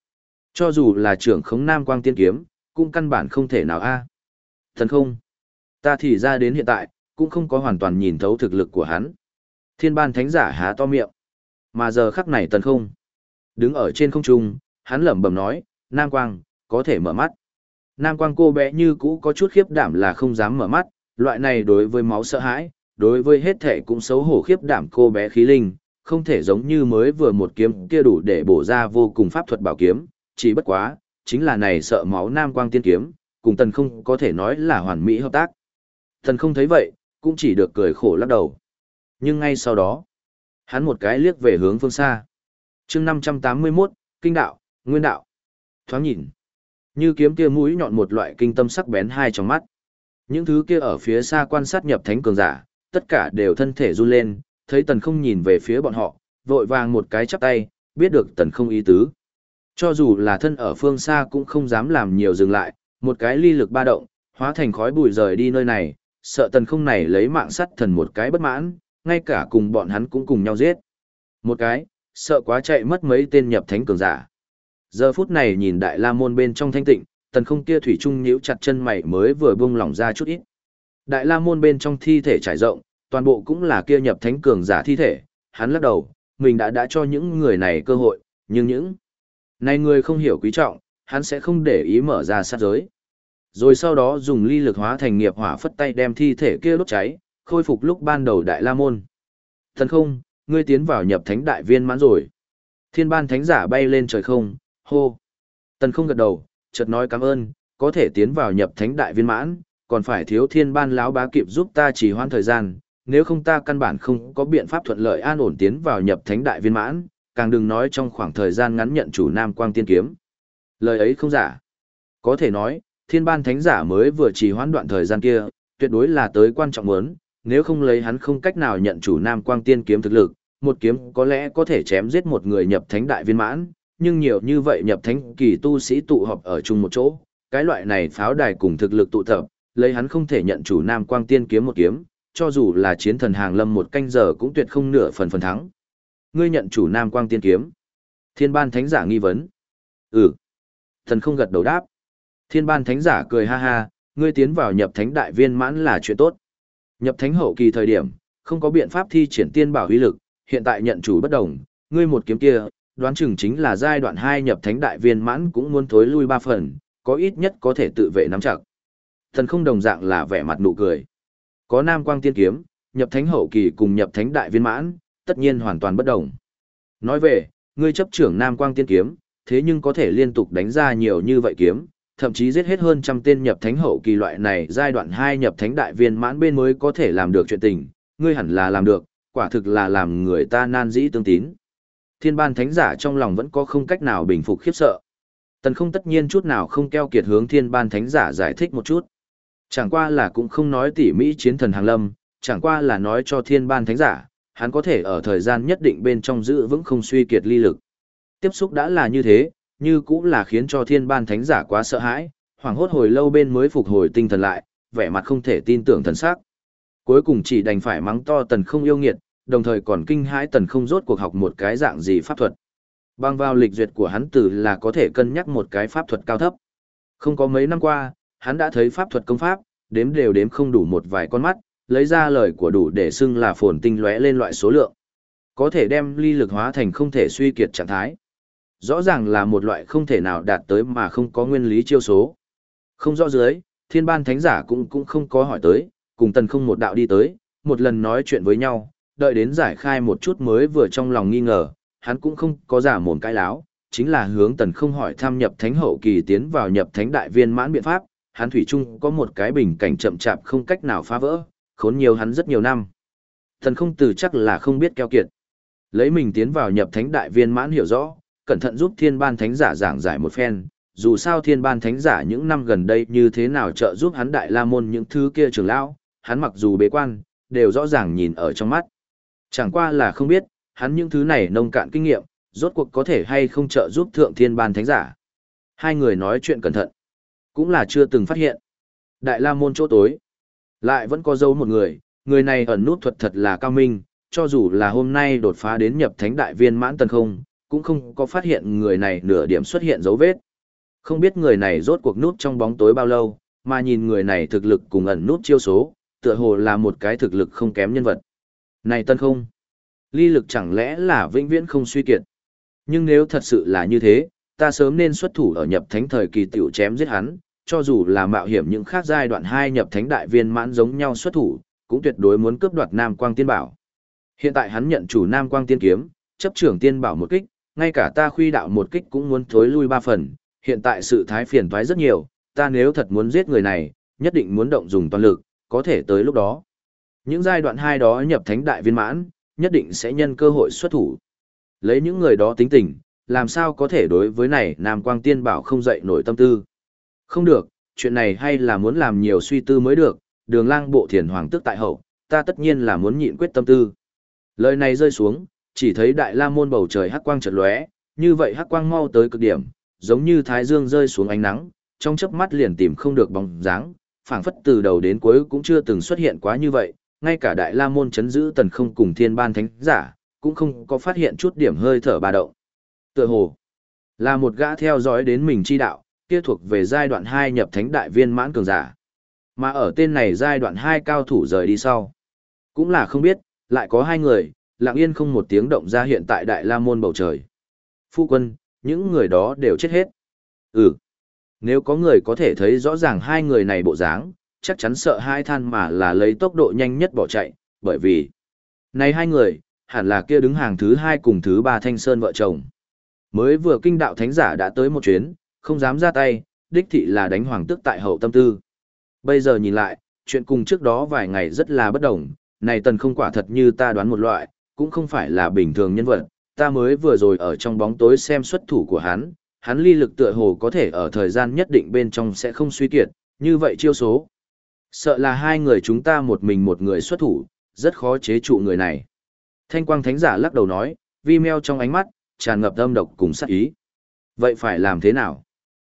Cho dù là trưởng khống nam quang tiên kiếm, cũng căn bản không thể nào a. À. Thần không. Ta thì ra đến hiện tại, cũng không có hoàn toàn nhìn thấu thực lực của hắn. Thiên ban thánh giả há to miệng. Mà giờ khắc này tần không. Đứng ở trên không trung, hắn lẩm bẩm nói, Nam Quang, có thể mở mắt. Nam Quang cô bé như cũ có chút khiếp đảm là không dám mở mắt, loại này đối với máu sợ hãi, đối với hết thể cũng xấu hổ khiếp đảm cô bé khí linh, không thể giống như mới vừa một kiếm kia đủ để bổ ra vô cùng pháp thuật bảo kiếm, chỉ bất quá, chính là này sợ máu Nam Quang tiên kiếm, cùng tần không có thể nói là hoàn mỹ hợp tác. Tần không thấy vậy, cũng chỉ được cười khổ lắc đầu. Nhưng ngay sau đó, hắn một cái liếc về hướng phương xa. chương 581, Kinh đạo, Nguyên đạo. Thoáng nhìn, như kiếm kia mũi nhọn một loại kinh tâm sắc bén hai trong mắt. Những thứ kia ở phía xa quan sát nhập thánh cường giả, tất cả đều thân thể run lên, thấy tần không nhìn về phía bọn họ, vội vàng một cái chắp tay, biết được tần không ý tứ. Cho dù là thân ở phương xa cũng không dám làm nhiều dừng lại, một cái ly lực ba động, hóa thành khói bụi rời đi nơi này, sợ tần không này lấy mạng sắt thần một cái bất mãn, ngay cả cùng bọn hắn cũng cùng nhau giết. Một cái, sợ quá chạy mất mấy tên nhập thánh cường giả. Giờ phút này nhìn đại la môn bên trong thanh tịnh, tần không kia thủy trung nhíu chặt chân mày mới vừa buông lỏng ra chút ít. Đại la môn bên trong thi thể trải rộng, toàn bộ cũng là kia nhập thánh cường giả thi thể, hắn lắc đầu, mình đã đã cho những người này cơ hội, nhưng những này người không hiểu quý trọng, hắn sẽ không để ý mở ra sát giới. Rồi sau đó dùng ly lực hóa thành nghiệp hỏa phất tay đem thi thể kia đốt cháy, khôi phục lúc ban đầu đại la môn. Thần không, ngươi tiến vào nhập thánh đại viên mãn rồi. Thiên ban thánh giả bay lên trời không, hô. Tần không gật đầu, chợt nói cảm ơn, có thể tiến vào nhập thánh đại viên mãn, còn phải thiếu thiên ban láo bá kịp giúp ta chỉ hoãn thời gian, nếu không ta căn bản không có biện pháp thuận lợi an ổn tiến vào nhập thánh đại viên mãn, càng đừng nói trong khoảng thời gian ngắn nhận chủ nam quang tiên kiếm. Lời ấy không giả. Có thể nói, thiên ban thánh giả mới vừa chỉ hoãn đoạn thời gian kia, tuyệt đối là tới quan trọng muốn, nếu không lấy hắn không cách nào nhận chủ nam quang tiên kiếm thực lực, một kiếm có lẽ có thể chém giết một người nhập thánh đại viên mãn, nhưng nhiều như vậy nhập thánh kỳ tu sĩ tụ họp ở chung một chỗ, cái loại này pháo đài cùng thực lực tụ tập, lấy hắn không thể nhận chủ nam quang tiên kiếm một kiếm, cho dù là chiến thần hàng lâm một canh giờ cũng tuyệt không nửa phần phần thắng. Ngươi nhận chủ nam quang tiên kiếm. Thiên ban thánh giả nghi vấn. Ừ. Thần không gật đầu đáp. Thiên ban thánh giả cười ha ha, ngươi tiến vào nhập thánh đại viên mãn là chuyện tốt. Nhập thánh hậu kỳ thời điểm, không có biện pháp thi triển tiên bảo uy lực, hiện tại nhận chủ bất đồng, ngươi một kiếm kia, đoán chừng chính là giai đoạn 2 nhập thánh đại viên mãn cũng muốn thối lui ba phần, có ít nhất có thể tự vệ nắm chặt. Thần không đồng dạng là vẻ mặt nụ cười. Có nam quang tiên kiếm, nhập thánh hậu kỳ cùng nhập thánh đại viên mãn, tất nhiên hoàn toàn bất đồng. Nói về, ngươi chấp trưởng nam quang tiên kiếm, thế nhưng có thể liên tục đánh ra nhiều như vậy kiếm, thậm chí giết hết hơn trăm tên nhập thánh hậu kỳ loại này giai đoạn 2 nhập thánh đại viên mãn bên mới có thể làm được chuyện tình, ngươi hẳn là làm được, quả thực là làm người ta nan dĩ tương tín. Thiên ban thánh giả trong lòng vẫn có không cách nào bình phục khiếp sợ. Tần không tất nhiên chút nào không keo kiệt hướng thiên ban thánh giả giải thích một chút. Chẳng qua là cũng không nói tỉ mỹ chiến thần hàng lâm, chẳng qua là nói cho thiên ban thánh giả, hắn có thể ở thời gian nhất định bên trong giữ vững không suy kiệt ly lực. Tiếp xúc đã là như thế, như cũng là khiến cho thiên ban thánh giả quá sợ hãi, hoảng hốt hồi lâu bên mới phục hồi tinh thần lại, vẻ mặt không thể tin tưởng thần sắc. Cuối cùng chỉ đành phải mắng to tần không yêu nghiệt, đồng thời còn kinh hãi tần không rốt cuộc học một cái dạng gì pháp thuật. Bằng vào lịch duyệt của hắn từ là có thể cân nhắc một cái pháp thuật cao thấp. Không có mấy năm qua, hắn đã thấy pháp thuật công pháp, đếm đều đếm không đủ một vài con mắt, lấy ra lời của đủ để xưng là phồn tinh lóe lên loại số lượng. Có thể đem ly lực hóa thành không thể suy kiệt trạng thái. Rõ ràng là một loại không thể nào đạt tới mà không có nguyên lý chiêu số. Không rõ dưới, thiên ban thánh giả cũng cũng không có hỏi tới, cùng tần không một đạo đi tới, một lần nói chuyện với nhau, đợi đến giải khai một chút mới vừa trong lòng nghi ngờ, hắn cũng không có giả mồm cái láo, chính là hướng tần không hỏi tham nhập thánh hậu kỳ tiến vào nhập thánh đại viên mãn biện pháp, hắn thủy chung có một cái bình cảnh chậm chạp không cách nào phá vỡ, khốn nhiều hắn rất nhiều năm. thần không từ chắc là không biết keo kiệt. Lấy mình tiến vào nhập thánh đại viên mãn hiểu rõ, cẩn thận giúp thiên ban thánh giả giảng giải một phen, dù sao thiên ban thánh giả những năm gần đây như thế nào trợ giúp hắn đại la môn những thứ kia trưởng lão, hắn mặc dù bế quan, đều rõ ràng nhìn ở trong mắt. Chẳng qua là không biết, hắn những thứ này nông cạn kinh nghiệm, rốt cuộc có thể hay không trợ giúp thượng thiên ban thánh giả. Hai người nói chuyện cẩn thận, cũng là chưa từng phát hiện. Đại la môn chỗ tối, lại vẫn có dấu một người, người này ẩn nút thuật thật là cao minh, cho dù là hôm nay đột phá đến nhập thánh đại viên mãn tần không, cũng không có phát hiện người này nửa điểm xuất hiện dấu vết. Không biết người này rốt cuộc nút trong bóng tối bao lâu, mà nhìn người này thực lực cùng ẩn nút chiêu số, tựa hồ là một cái thực lực không kém nhân vật. Này tân không, ly lực chẳng lẽ là vĩnh viễn không suy kiệt. Nhưng nếu thật sự là như thế, ta sớm nên xuất thủ ở nhập thánh thời kỳ tiểu chém giết hắn, cho dù là mạo hiểm những khác giai đoạn hai nhập thánh đại viên mãn giống nhau xuất thủ, cũng tuyệt đối muốn cướp đoạt Nam Quang Tiên Bảo. Hiện tại hắn nhận chủ Nam Quang Tiên Kiếm, chấp trưởng Tiên Bảo một kích, ngay cả ta khuy đạo một kích cũng muốn thối lui ba phần, hiện tại sự thái phiền toái rất nhiều, ta nếu thật muốn giết người này, nhất định muốn động dùng toàn lực, có thể tới lúc đó. Những giai đoạn hai đó nhập thánh đại viên mãn, nhất định sẽ nhân cơ hội xuất thủ. Lấy những người đó tính tình, làm sao có thể đối với này Nam Quang Tiên Bảo không dậy nổi tâm tư. Không được, chuyện này hay là muốn làm nhiều suy tư mới được, đường lang bộ thiền hoàng tức tại hậu, ta tất nhiên là muốn nhịn quyết tâm tư. Lời này rơi xuống, chỉ thấy đại la môn bầu trời hắc quang chợt lóe, như vậy hắc quang mau tới cực điểm, giống như thái dương rơi xuống ánh nắng, trong chớp mắt liền tìm không được bóng dáng, phảng phất từ đầu đến cuối cũng chưa từng xuất hiện quá như vậy, ngay cả đại la môn chấn giữ tần không cùng thiên ban thánh giả, cũng không có phát hiện chút điểm hơi thở ba động. Tựa hồ là một gã theo dõi đến mình chi đạo, kia thuộc về giai đoạn 2 nhập thánh đại viên mãn cường giả. Mà ở tên này giai đoạn 2 cao thủ rời đi sau. Cũng là không biết, lại có hai người, lặng yên không một tiếng động ra hiện tại đại la môn bầu trời. Phu quân, những người đó đều chết hết. Ừ. Nếu có người có thể thấy rõ ràng hai người này bộ dáng, chắc chắn sợ hai than mà là lấy tốc độ nhanh nhất bỏ chạy, bởi vì này hai người, hẳn là kia đứng hàng thứ hai cùng thứ ba thanh sơn vợ chồng. Mới vừa kinh đạo thánh giả đã tới một chuyến, không dám ra tay, đích thị là đánh hoàng tức tại hậu tâm tư. Bây giờ nhìn lại, chuyện cùng trước đó vài ngày rất là bất đồng, này tần không quả thật như ta đoán một loại, cũng không phải là bình thường nhân vật, ta mới vừa rồi ở trong bóng tối xem xuất thủ của hắn, hắn ly lực tựa hồ có thể ở thời gian nhất định bên trong sẽ không suy kiệt, như vậy chiêu số. Sợ là hai người chúng ta một mình một người xuất thủ, rất khó chế trụ người này. Thanh quang thánh giả lắc đầu nói, vi meo trong ánh mắt, tràn ngập âm độc cùng sát ý. Vậy phải làm thế nào?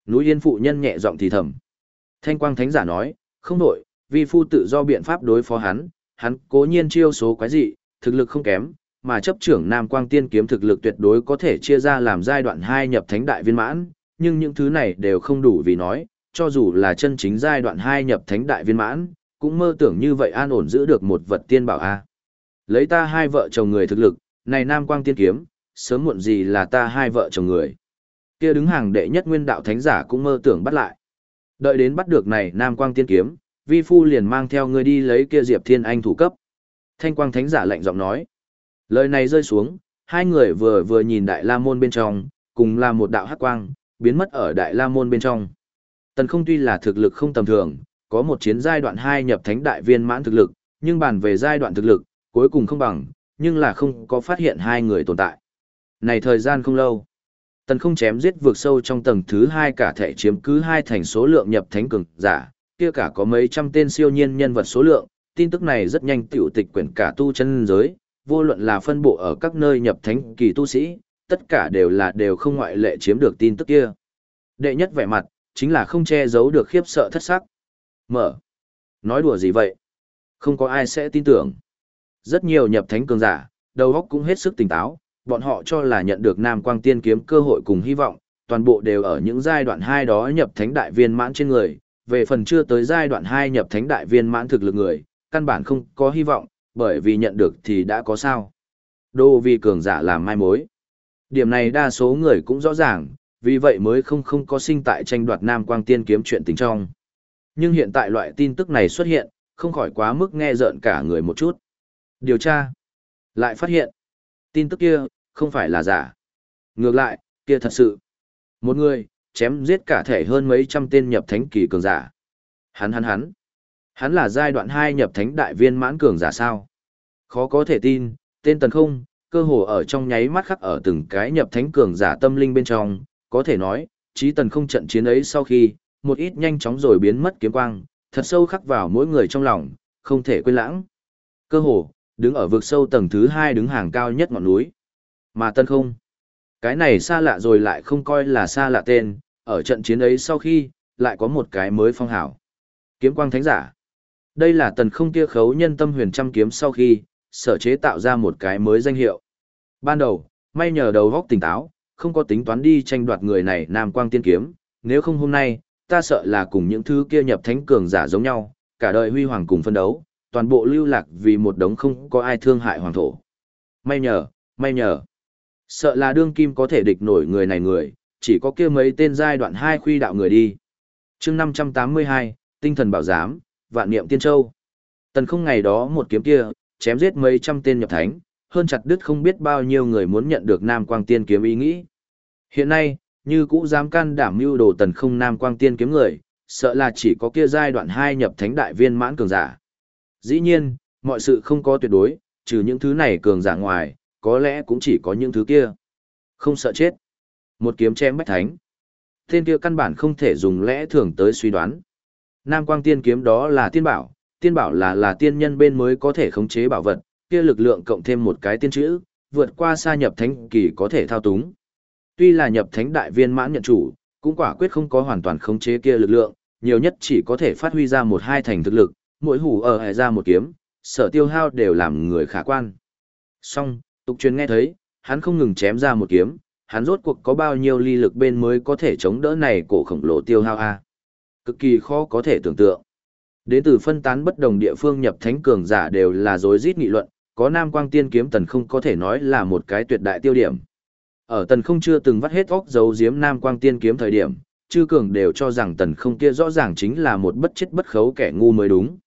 Núi Yên phụ nhân nhẹ giọng thì thầm. Thanh quang thánh giả nói, không đổi, vi phu tự do biện pháp đối phó hắn, hắn cố nhiên chiêu số quái dị, thực lực không kém, mà chấp trưởng Nam Quang Tiên kiếm thực lực tuyệt đối có thể chia ra làm giai đoạn 2 nhập thánh đại viên mãn, nhưng những thứ này đều không đủ vì nói, cho dù là chân chính giai đoạn 2 nhập thánh đại viên mãn, cũng mơ tưởng như vậy an ổn giữ được một vật tiên bảo a. Lấy ta hai vợ chồng người thực lực, này Nam Quang Tiên kiếm, sớm muộn gì là ta hai vợ chồng người. Kia đứng hàng đệ nhất nguyên đạo thánh giả cũng mơ tưởng bắt lại. Đợi đến bắt được này Nam Quang Tiên kiếm, vi phu liền mang theo ngươi đi lấy kia Diệp Thiên Anh thủ cấp. Thanh Quang Thánh giả lạnh giọng nói. Lời này rơi xuống, hai người vừa vừa nhìn Đại La Môn bên trong, cùng là một đạo hắc quang, biến mất ở Đại La Môn bên trong. Tần không tuy là thực lực không tầm thường, có một chiến giai đoạn 2 nhập thánh đại viên mãn thực lực, nhưng bàn về giai đoạn thực lực, cuối cùng không bằng, nhưng là không có phát hiện hai người tồn tại. Này thời gian không lâu, tần không chém giết vượt sâu trong tầng thứ hai cả thể chiếm cứ hai thành số lượng nhập thánh cường giả, kia cả có mấy trăm tên siêu nhiên nhân vật số lượng, tin tức này rất nhanh tiểu tịch quyển cả tu chân giới, vô luận là phân bộ ở các nơi nhập thánh kỳ tu sĩ, tất cả đều là đều không ngoại lệ chiếm được tin tức kia. Đệ nhất vẻ mặt, chính là không che giấu được khiếp sợ thất sắc. Mở. Nói đùa gì vậy? Không có ai sẽ tin tưởng. Rất nhiều nhập thánh cường giả, đầu óc cũng hết sức tỉnh táo, bọn họ cho là nhận được Nam Quang Tiên kiếm cơ hội cùng hy vọng, toàn bộ đều ở những giai đoạn hai đó nhập thánh đại viên mãn trên người, về phần chưa tới giai đoạn hai nhập thánh đại viên mãn thực lực người, căn bản không có hy vọng, bởi vì nhận được thì đã có sao. Đô vì cường giả làm mai mối. Điểm này đa số người cũng rõ ràng, vì vậy mới không không có sinh tại tranh đoạt Nam Quang Tiên kiếm chuyện tình trong. Nhưng hiện tại loại tin tức này xuất hiện, không khỏi quá mức nghe rợn cả người một chút. Điều tra. Lại phát hiện. Tin tức kia, không phải là giả. Ngược lại, kia thật sự. Một người, chém giết cả thể hơn mấy trăm tên nhập thánh kỳ cường giả. Hắn hắn hắn. Hắn là giai đoạn 2 nhập thánh đại viên mãn cường giả sao? Khó có thể tin, tên tần không, cơ hồ ở trong nháy mắt khắc ở từng cái nhập thánh cường giả tâm linh bên trong, có thể nói, trí tần không trận chiến ấy sau khi, một ít nhanh chóng rồi biến mất kiếm quang, thật sâu khắc vào mỗi người trong lòng, không thể quên lãng. Cơ hồ, đứng ở vực sâu tầng thứ hai đứng hàng cao nhất ngọn núi. Mà tân không. Cái này xa lạ rồi lại không coi là xa lạ tên, ở trận chiến ấy sau khi, lại có một cái mới phong hảo. Kiếm quang thánh giả. Đây là tần không kia khấu nhân tâm huyền trăm kiếm sau khi, sở chế tạo ra một cái mới danh hiệu. Ban đầu, may nhờ đầu góc tỉnh táo, không có tính toán đi tranh đoạt người này nam quang tiên kiếm, nếu không hôm nay, ta sợ là cùng những thứ kia nhập thánh cường giả giống nhau, cả đời huy hoàng cùng phân đấu, toàn bộ lưu lạc vì một đống không có ai thương hại hoàng thổ. May nhờ, may nhờ. Sợ là đương kim có thể địch nổi người này người, chỉ có kia mấy tên giai đoạn hai khuy đạo người đi. chương 582, tinh thần bảo giám, vạn niệm tiên châu. Tần không ngày đó một kiếm kia, chém giết mấy trăm tên nhập thánh, hơn chặt đứt không biết bao nhiêu người muốn nhận được nam quang tiên kiếm ý nghĩ. Hiện nay, như cũ dám can đảm mưu đồ tần không nam quang tiên kiếm người, sợ là chỉ có kia giai đoạn hai nhập thánh đại viên mãn cường giả. Dĩ nhiên, mọi sự không có tuyệt đối, trừ những thứ này cường giả ngoài, có lẽ cũng chỉ có những thứ kia. Không sợ chết. Một kiếm chém bách thánh. Tên kia căn bản không thể dùng lẽ thường tới suy đoán. Nam quang tiên kiếm đó là tiên bảo, tiên bảo là là tiên nhân bên mới có thể khống chế bảo vật, kia lực lượng cộng thêm một cái tiên chữ, vượt qua xa nhập thánh kỳ có thể thao túng. Tuy là nhập thánh đại viên mãn nhận chủ, cũng quả quyết không có hoàn toàn khống chế kia lực lượng, nhiều nhất chỉ có thể phát huy ra một hai thành thực lực, mỗi hủ ở hệ ra một kiếm, sở tiêu hao đều làm người khả quan. Song, tục truyền nghe thấy, hắn không ngừng chém ra một kiếm, hắn rốt cuộc có bao nhiêu ly lực bên mới có thể chống đỡ này cổ khổng lồ tiêu hao a. Cực kỳ khó có thể tưởng tượng. Đến từ phân tán bất đồng địa phương nhập thánh cường giả đều là rối rít nghị luận, có Nam Quang Tiên kiếm tần không có thể nói là một cái tuyệt đại tiêu điểm. Ở tần không chưa từng vắt hết óc dấu giếm Nam Quang Tiên kiếm thời điểm, chư cường đều cho rằng tần không kia rõ ràng chính là một bất chết bất khấu kẻ ngu mới đúng.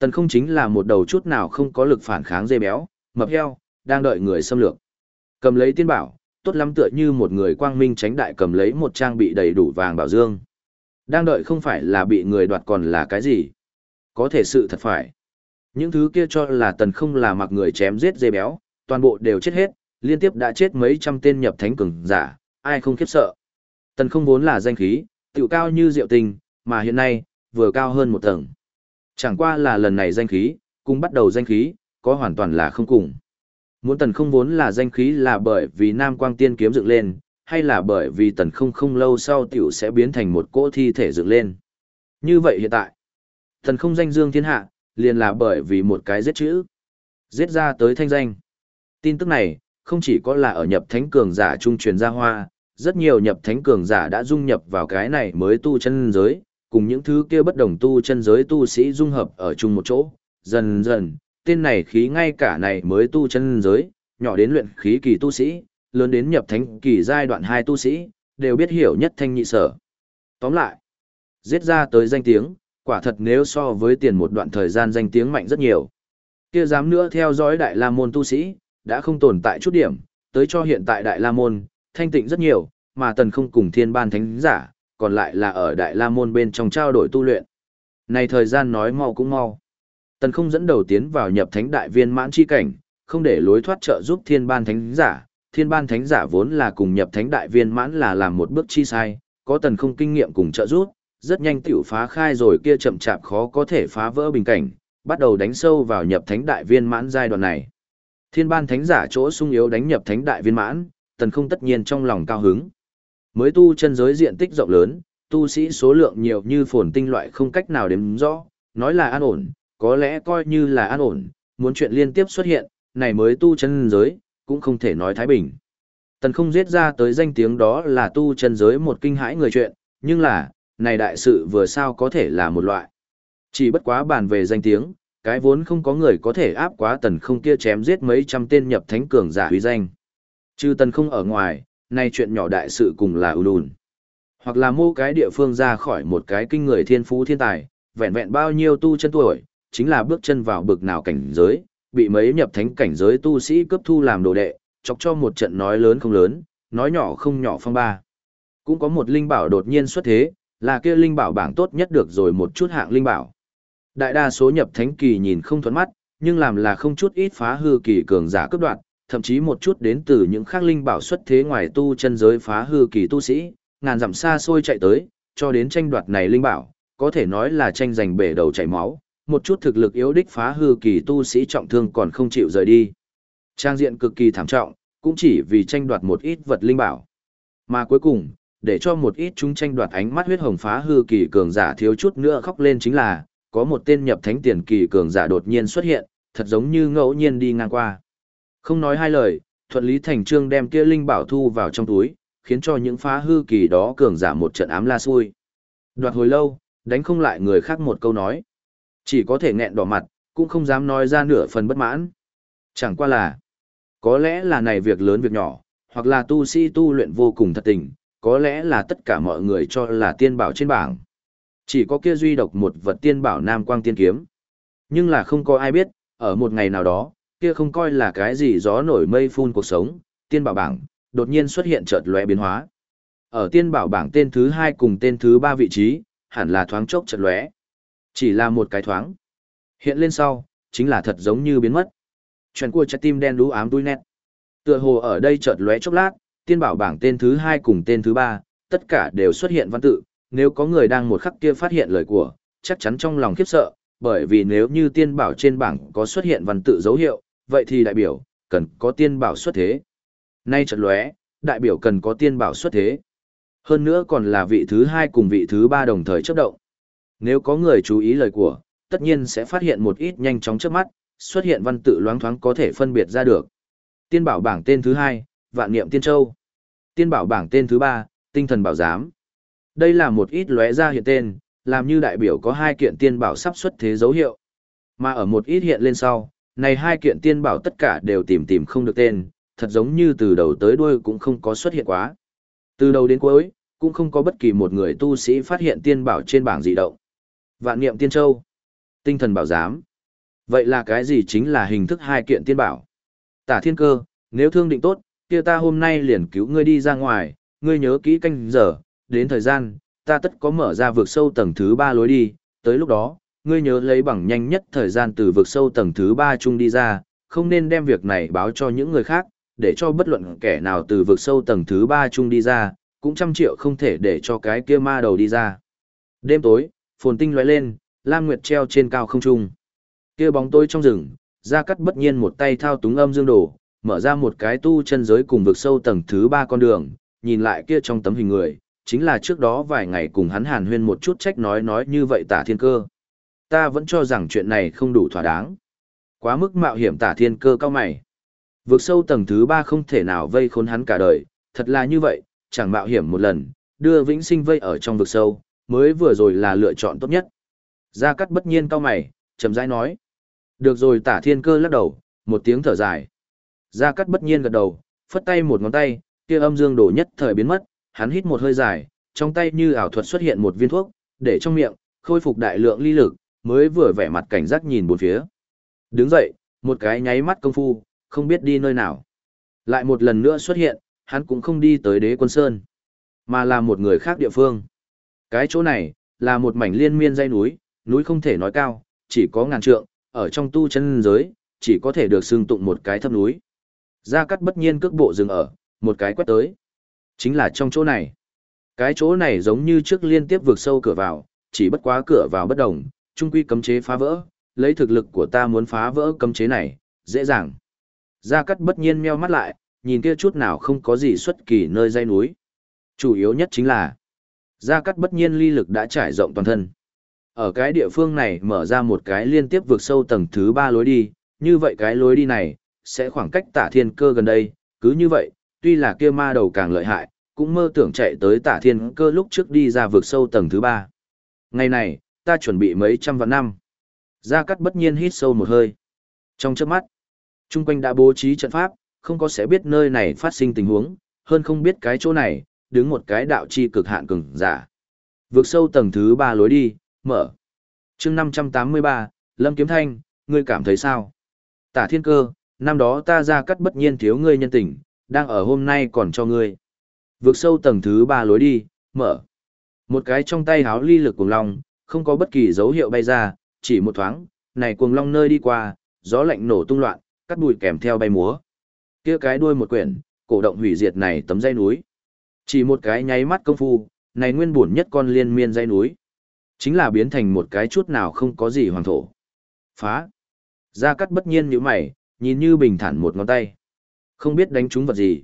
Tần không chính là một đầu chút nào không có lực phản kháng dê béo, mập heo, đang đợi người xâm lược. Cầm lấy tiên bảo, tốt lắm tựa như một người quang minh tránh đại cầm lấy một trang bị đầy đủ vàng bảo dương. Đang đợi không phải là bị người đoạt còn là cái gì. Có thể sự thật phải. Những thứ kia cho là tần không là mặc người chém giết dê béo, toàn bộ đều chết hết, liên tiếp đã chết mấy trăm tên nhập thánh cường giả, ai không khiếp sợ. Tần không vốn là danh khí, tiểu cao như diệu tình, mà hiện nay, vừa cao hơn một tầng. Chẳng qua là lần này danh khí, cùng bắt đầu danh khí, có hoàn toàn là không cùng. Muốn tần không vốn là danh khí là bởi vì Nam Quang Tiên kiếm dựng lên, hay là bởi vì tần không không lâu sau tiểu sẽ biến thành một cỗ thi thể dựng lên. Như vậy hiện tại, tần không danh dương thiên hạ, liền là bởi vì một cái giết chữ. Giết ra tới thanh danh. Tin tức này, không chỉ có là ở nhập thánh cường giả trung truyền ra hoa, rất nhiều nhập thánh cường giả đã dung nhập vào cái này mới tu chân giới, cùng những thứ kia bất đồng tu chân giới tu sĩ dung hợp ở chung một chỗ. Dần dần, tên này khí ngay cả này mới tu chân giới, nhỏ đến luyện khí kỳ tu sĩ, lớn đến nhập thánh kỳ giai đoạn 2 tu sĩ, đều biết hiểu nhất thanh nhị sở. Tóm lại, giết ra tới danh tiếng, quả thật nếu so với tiền một đoạn thời gian danh tiếng mạnh rất nhiều. Kia dám nữa theo dõi Đại La Môn tu sĩ, đã không tồn tại chút điểm, tới cho hiện tại Đại La Môn, thanh tịnh rất nhiều, mà tần không cùng thiên ban thánh giả, còn lại là ở Đại La Môn bên trong trao đổi tu luyện. Này thời gian nói mau cũng mau. Tần không dẫn đầu tiến vào nhập thánh đại viên mãn chi cảnh, không để lối thoát trợ giúp thiên ban thánh giả. Thiên ban thánh giả vốn là cùng nhập thánh đại viên mãn là làm một bước chi sai, có tần không kinh nghiệm cùng trợ giúp, rất nhanh tiểu phá khai rồi kia chậm chạp khó có thể phá vỡ bình cảnh, bắt đầu đánh sâu vào nhập thánh đại viên mãn giai đoạn này. Thiên ban thánh giả chỗ sung yếu đánh nhập thánh đại viên mãn, tần không tất nhiên trong lòng cao hứng. Mới tu chân giới diện tích rộng lớn, tu sĩ số lượng nhiều như phồn tinh loại không cách nào đếm rõ, nói là an ổn, có lẽ coi như là an ổn, muốn chuyện liên tiếp xuất hiện, này mới tu chân giới, cũng không thể nói thái bình. Tần không giết ra tới danh tiếng đó là tu chân giới một kinh hãi người chuyện, nhưng là, này đại sự vừa sao có thể là một loại. Chỉ bất quá bàn về danh tiếng, cái vốn không có người có thể áp quá tần không kia chém giết mấy trăm tên nhập thánh cường giả huy danh. Trừ tần không ở ngoài, nay chuyện nhỏ đại sự cùng là ưu đùn. Hoặc là mô cái địa phương ra khỏi một cái kinh người thiên phú thiên tài, vẹn vẹn bao nhiêu tu chân tuổi, chính là bước chân vào bực nào cảnh giới, bị mấy nhập thánh cảnh giới tu sĩ cướp thu làm đồ đệ, chọc cho một trận nói lớn không lớn, nói nhỏ không nhỏ phong ba. Cũng có một linh bảo đột nhiên xuất thế, là kia linh bảo bảng tốt nhất được rồi một chút hạng linh bảo. Đại đa số nhập thánh kỳ nhìn không thuẫn mắt, nhưng làm là không chút ít phá hư kỳ cường giả cấp đoạn, thậm chí một chút đến từ những khác linh bảo xuất thế ngoài tu chân giới phá hư kỳ tu sĩ, ngàn dặm xa xôi chạy tới, cho đến tranh đoạt này linh bảo, có thể nói là tranh giành bể đầu chảy máu, một chút thực lực yếu đích phá hư kỳ tu sĩ trọng thương còn không chịu rời đi. Trang diện cực kỳ thảm trọng, cũng chỉ vì tranh đoạt một ít vật linh bảo. Mà cuối cùng, để cho một ít chúng tranh đoạt ánh mắt huyết hồng phá hư kỳ cường giả thiếu chút nữa khóc lên chính là, có một tên nhập thánh tiền kỳ cường giả đột nhiên xuất hiện, thật giống như ngẫu nhiên đi ngang qua. Không nói hai lời, thuận lý thành trương đem kia linh bảo thu vào trong túi, khiến cho những phá hư kỳ đó cường giả một trận ám la xui. Đoạt hồi lâu, đánh không lại người khác một câu nói. Chỉ có thể nghẹn đỏ mặt, cũng không dám nói ra nửa phần bất mãn. Chẳng qua là, có lẽ là này việc lớn việc nhỏ, hoặc là tu sĩ tu luyện vô cùng thật tình, có lẽ là tất cả mọi người cho là tiên bảo trên bảng. Chỉ có kia duy độc một vật tiên bảo nam quang tiên kiếm. Nhưng là không có ai biết, ở một ngày nào đó, kia không coi là cái gì gió nổi mây phun cuộc sống, tiên bảo bảng, đột nhiên xuất hiện chợt lóe biến hóa. Ở tiên bảo bảng tên thứ hai cùng tên thứ ba vị trí, hẳn là thoáng chốc chợt lóe. Chỉ là một cái thoáng. Hiện lên sau, chính là thật giống như biến mất. Chuyện của trái tim đen đú ám đuôi nét. Tựa hồ ở đây chợt lóe chốc lát, tiên bảo bảng tên thứ hai cùng tên thứ ba, tất cả đều xuất hiện văn tự. Nếu có người đang một khắc kia phát hiện lời của, chắc chắn trong lòng khiếp sợ, bởi vì nếu như tiên bảo trên bảng có xuất hiện văn tự dấu hiệu, vậy thì đại biểu, cần có tiên bảo xuất thế. Nay chợt lóe, đại biểu cần có tiên bảo xuất thế. Hơn nữa còn là vị thứ hai cùng vị thứ ba đồng thời chấp động. Nếu có người chú ý lời của, tất nhiên sẽ phát hiện một ít nhanh chóng trước mắt, xuất hiện văn tự loáng thoáng có thể phân biệt ra được. Tiên bảo bảng tên thứ hai, Vạn Niệm Tiên Châu. Tiên bảo bảng tên thứ ba, Tinh Thần Bảo Giám. Đây là một ít lóe ra hiện tên, làm như đại biểu có hai kiện tiên bảo sắp xuất thế dấu hiệu. Mà ở một ít hiện lên sau, này hai kiện tiên bảo tất cả đều tìm tìm không được tên, thật giống như từ đầu tới đuôi cũng không có xuất hiện quá. Từ đầu đến cuối, cũng không có bất kỳ một người tu sĩ phát hiện tiên bảo trên bảng dị động. Vạn niệm tiên châu, tinh thần bảo giám. Vậy là cái gì chính là hình thức hai kiện tiên bảo? Tả thiên cơ, nếu thương định tốt, kia ta hôm nay liền cứu ngươi đi ra ngoài, ngươi nhớ kỹ canh giờ, đến thời gian, ta tất có mở ra vượt sâu tầng thứ ba lối đi, tới lúc đó, ngươi nhớ lấy bằng nhanh nhất thời gian từ vực sâu tầng thứ ba chung đi ra, không nên đem việc này báo cho những người khác, để cho bất luận kẻ nào từ vực sâu tầng thứ ba chung đi ra, cũng trăm triệu không thể để cho cái kia ma đầu đi ra. Đêm tối, phồn tinh lóe lên, Lam Nguyệt treo trên cao không trung. Kia bóng tối trong rừng, Gia Cắt bất nhiên một tay thao túng âm dương đồ, mở ra một cái tu chân giới cùng vực sâu tầng thứ ba con đường, nhìn lại kia trong tấm hình người, chính là trước đó vài ngày cùng hắn hàn huyên một chút trách nói nói như vậy tả thiên cơ ta vẫn cho rằng chuyện này không đủ thỏa đáng. Quá mức mạo hiểm tả thiên cơ cao mày. Vượt sâu tầng thứ ba không thể nào vây khốn hắn cả đời, thật là như vậy, chẳng mạo hiểm một lần, đưa vĩnh sinh vây ở trong vực sâu, mới vừa rồi là lựa chọn tốt nhất. Gia Cát bất nhiên cao mày, chậm rãi nói. Được rồi tả thiên cơ lắc đầu, một tiếng thở dài. Gia Cát bất nhiên gật đầu, phất tay một ngón tay, kia âm dương đổ nhất thời biến mất, hắn hít một hơi dài, trong tay như ảo thuật xuất hiện một viên thuốc, để trong miệng, khôi phục đại lượng ly lực, mới vừa vẻ mặt cảnh giác nhìn bốn phía. Đứng dậy, một cái nháy mắt công phu, không biết đi nơi nào. Lại một lần nữa xuất hiện, hắn cũng không đi tới đế quân sơn, mà là một người khác địa phương. Cái chỗ này, là một mảnh liên miên dây núi, núi không thể nói cao, chỉ có ngàn trượng, ở trong tu chân giới, chỉ có thể được xưng tụng một cái thấp núi. Gia cắt bất nhiên cước bộ dừng ở, một cái quét tới. Chính là trong chỗ này. Cái chỗ này giống như trước liên tiếp vượt sâu cửa vào, chỉ bất quá cửa vào bất đồng, trung quy cấm chế phá vỡ, lấy thực lực của ta muốn phá vỡ cấm chế này, dễ dàng. Gia Cát bất nhiên meo mắt lại, nhìn kia chút nào không có gì xuất kỳ nơi dây núi. Chủ yếu nhất chính là, Gia Cát bất nhiên ly lực đã trải rộng toàn thân. Ở cái địa phương này mở ra một cái liên tiếp vượt sâu tầng thứ ba lối đi, như vậy cái lối đi này, sẽ khoảng cách tả thiên cơ gần đây, cứ như vậy, tuy là kia ma đầu càng lợi hại, cũng mơ tưởng chạy tới tả thiên cơ lúc trước đi ra vượt sâu tầng thứ ba. Ngày này, ta chuẩn bị mấy trăm vạn năm. Gia Cát bất nhiên hít sâu một hơi. Trong chớp mắt, chung quanh đã bố trí trận pháp, không có sẽ biết nơi này phát sinh tình huống, hơn không biết cái chỗ này, đứng một cái đạo chi cực hạn cường giả. Vượt sâu tầng thứ ba lối đi, mở. chương 583, Lâm Kiếm Thanh, ngươi cảm thấy sao? Tả thiên cơ, năm đó ta ra cắt bất nhiên thiếu ngươi nhân tình, đang ở hôm nay còn cho ngươi. Vượt sâu tầng thứ ba lối đi, mở. Một cái trong tay háo ly lực cùng long, không có bất kỳ dấu hiệu bay ra, chỉ một thoáng, này cuồng long nơi đi qua, gió lạnh nổ tung loạn, cắt bụi kèm theo bay múa. Kia cái đuôi một quyển, cổ động hủy diệt này tấm dây núi. Chỉ một cái nháy mắt công phu, này nguyên bổn nhất con liên miên dây núi, chính là biến thành một cái chút nào không có gì hoàng thổ. Phá. Gia cắt bất nhiên như mày, nhìn như bình thản một ngón tay. Không biết đánh trúng vật gì.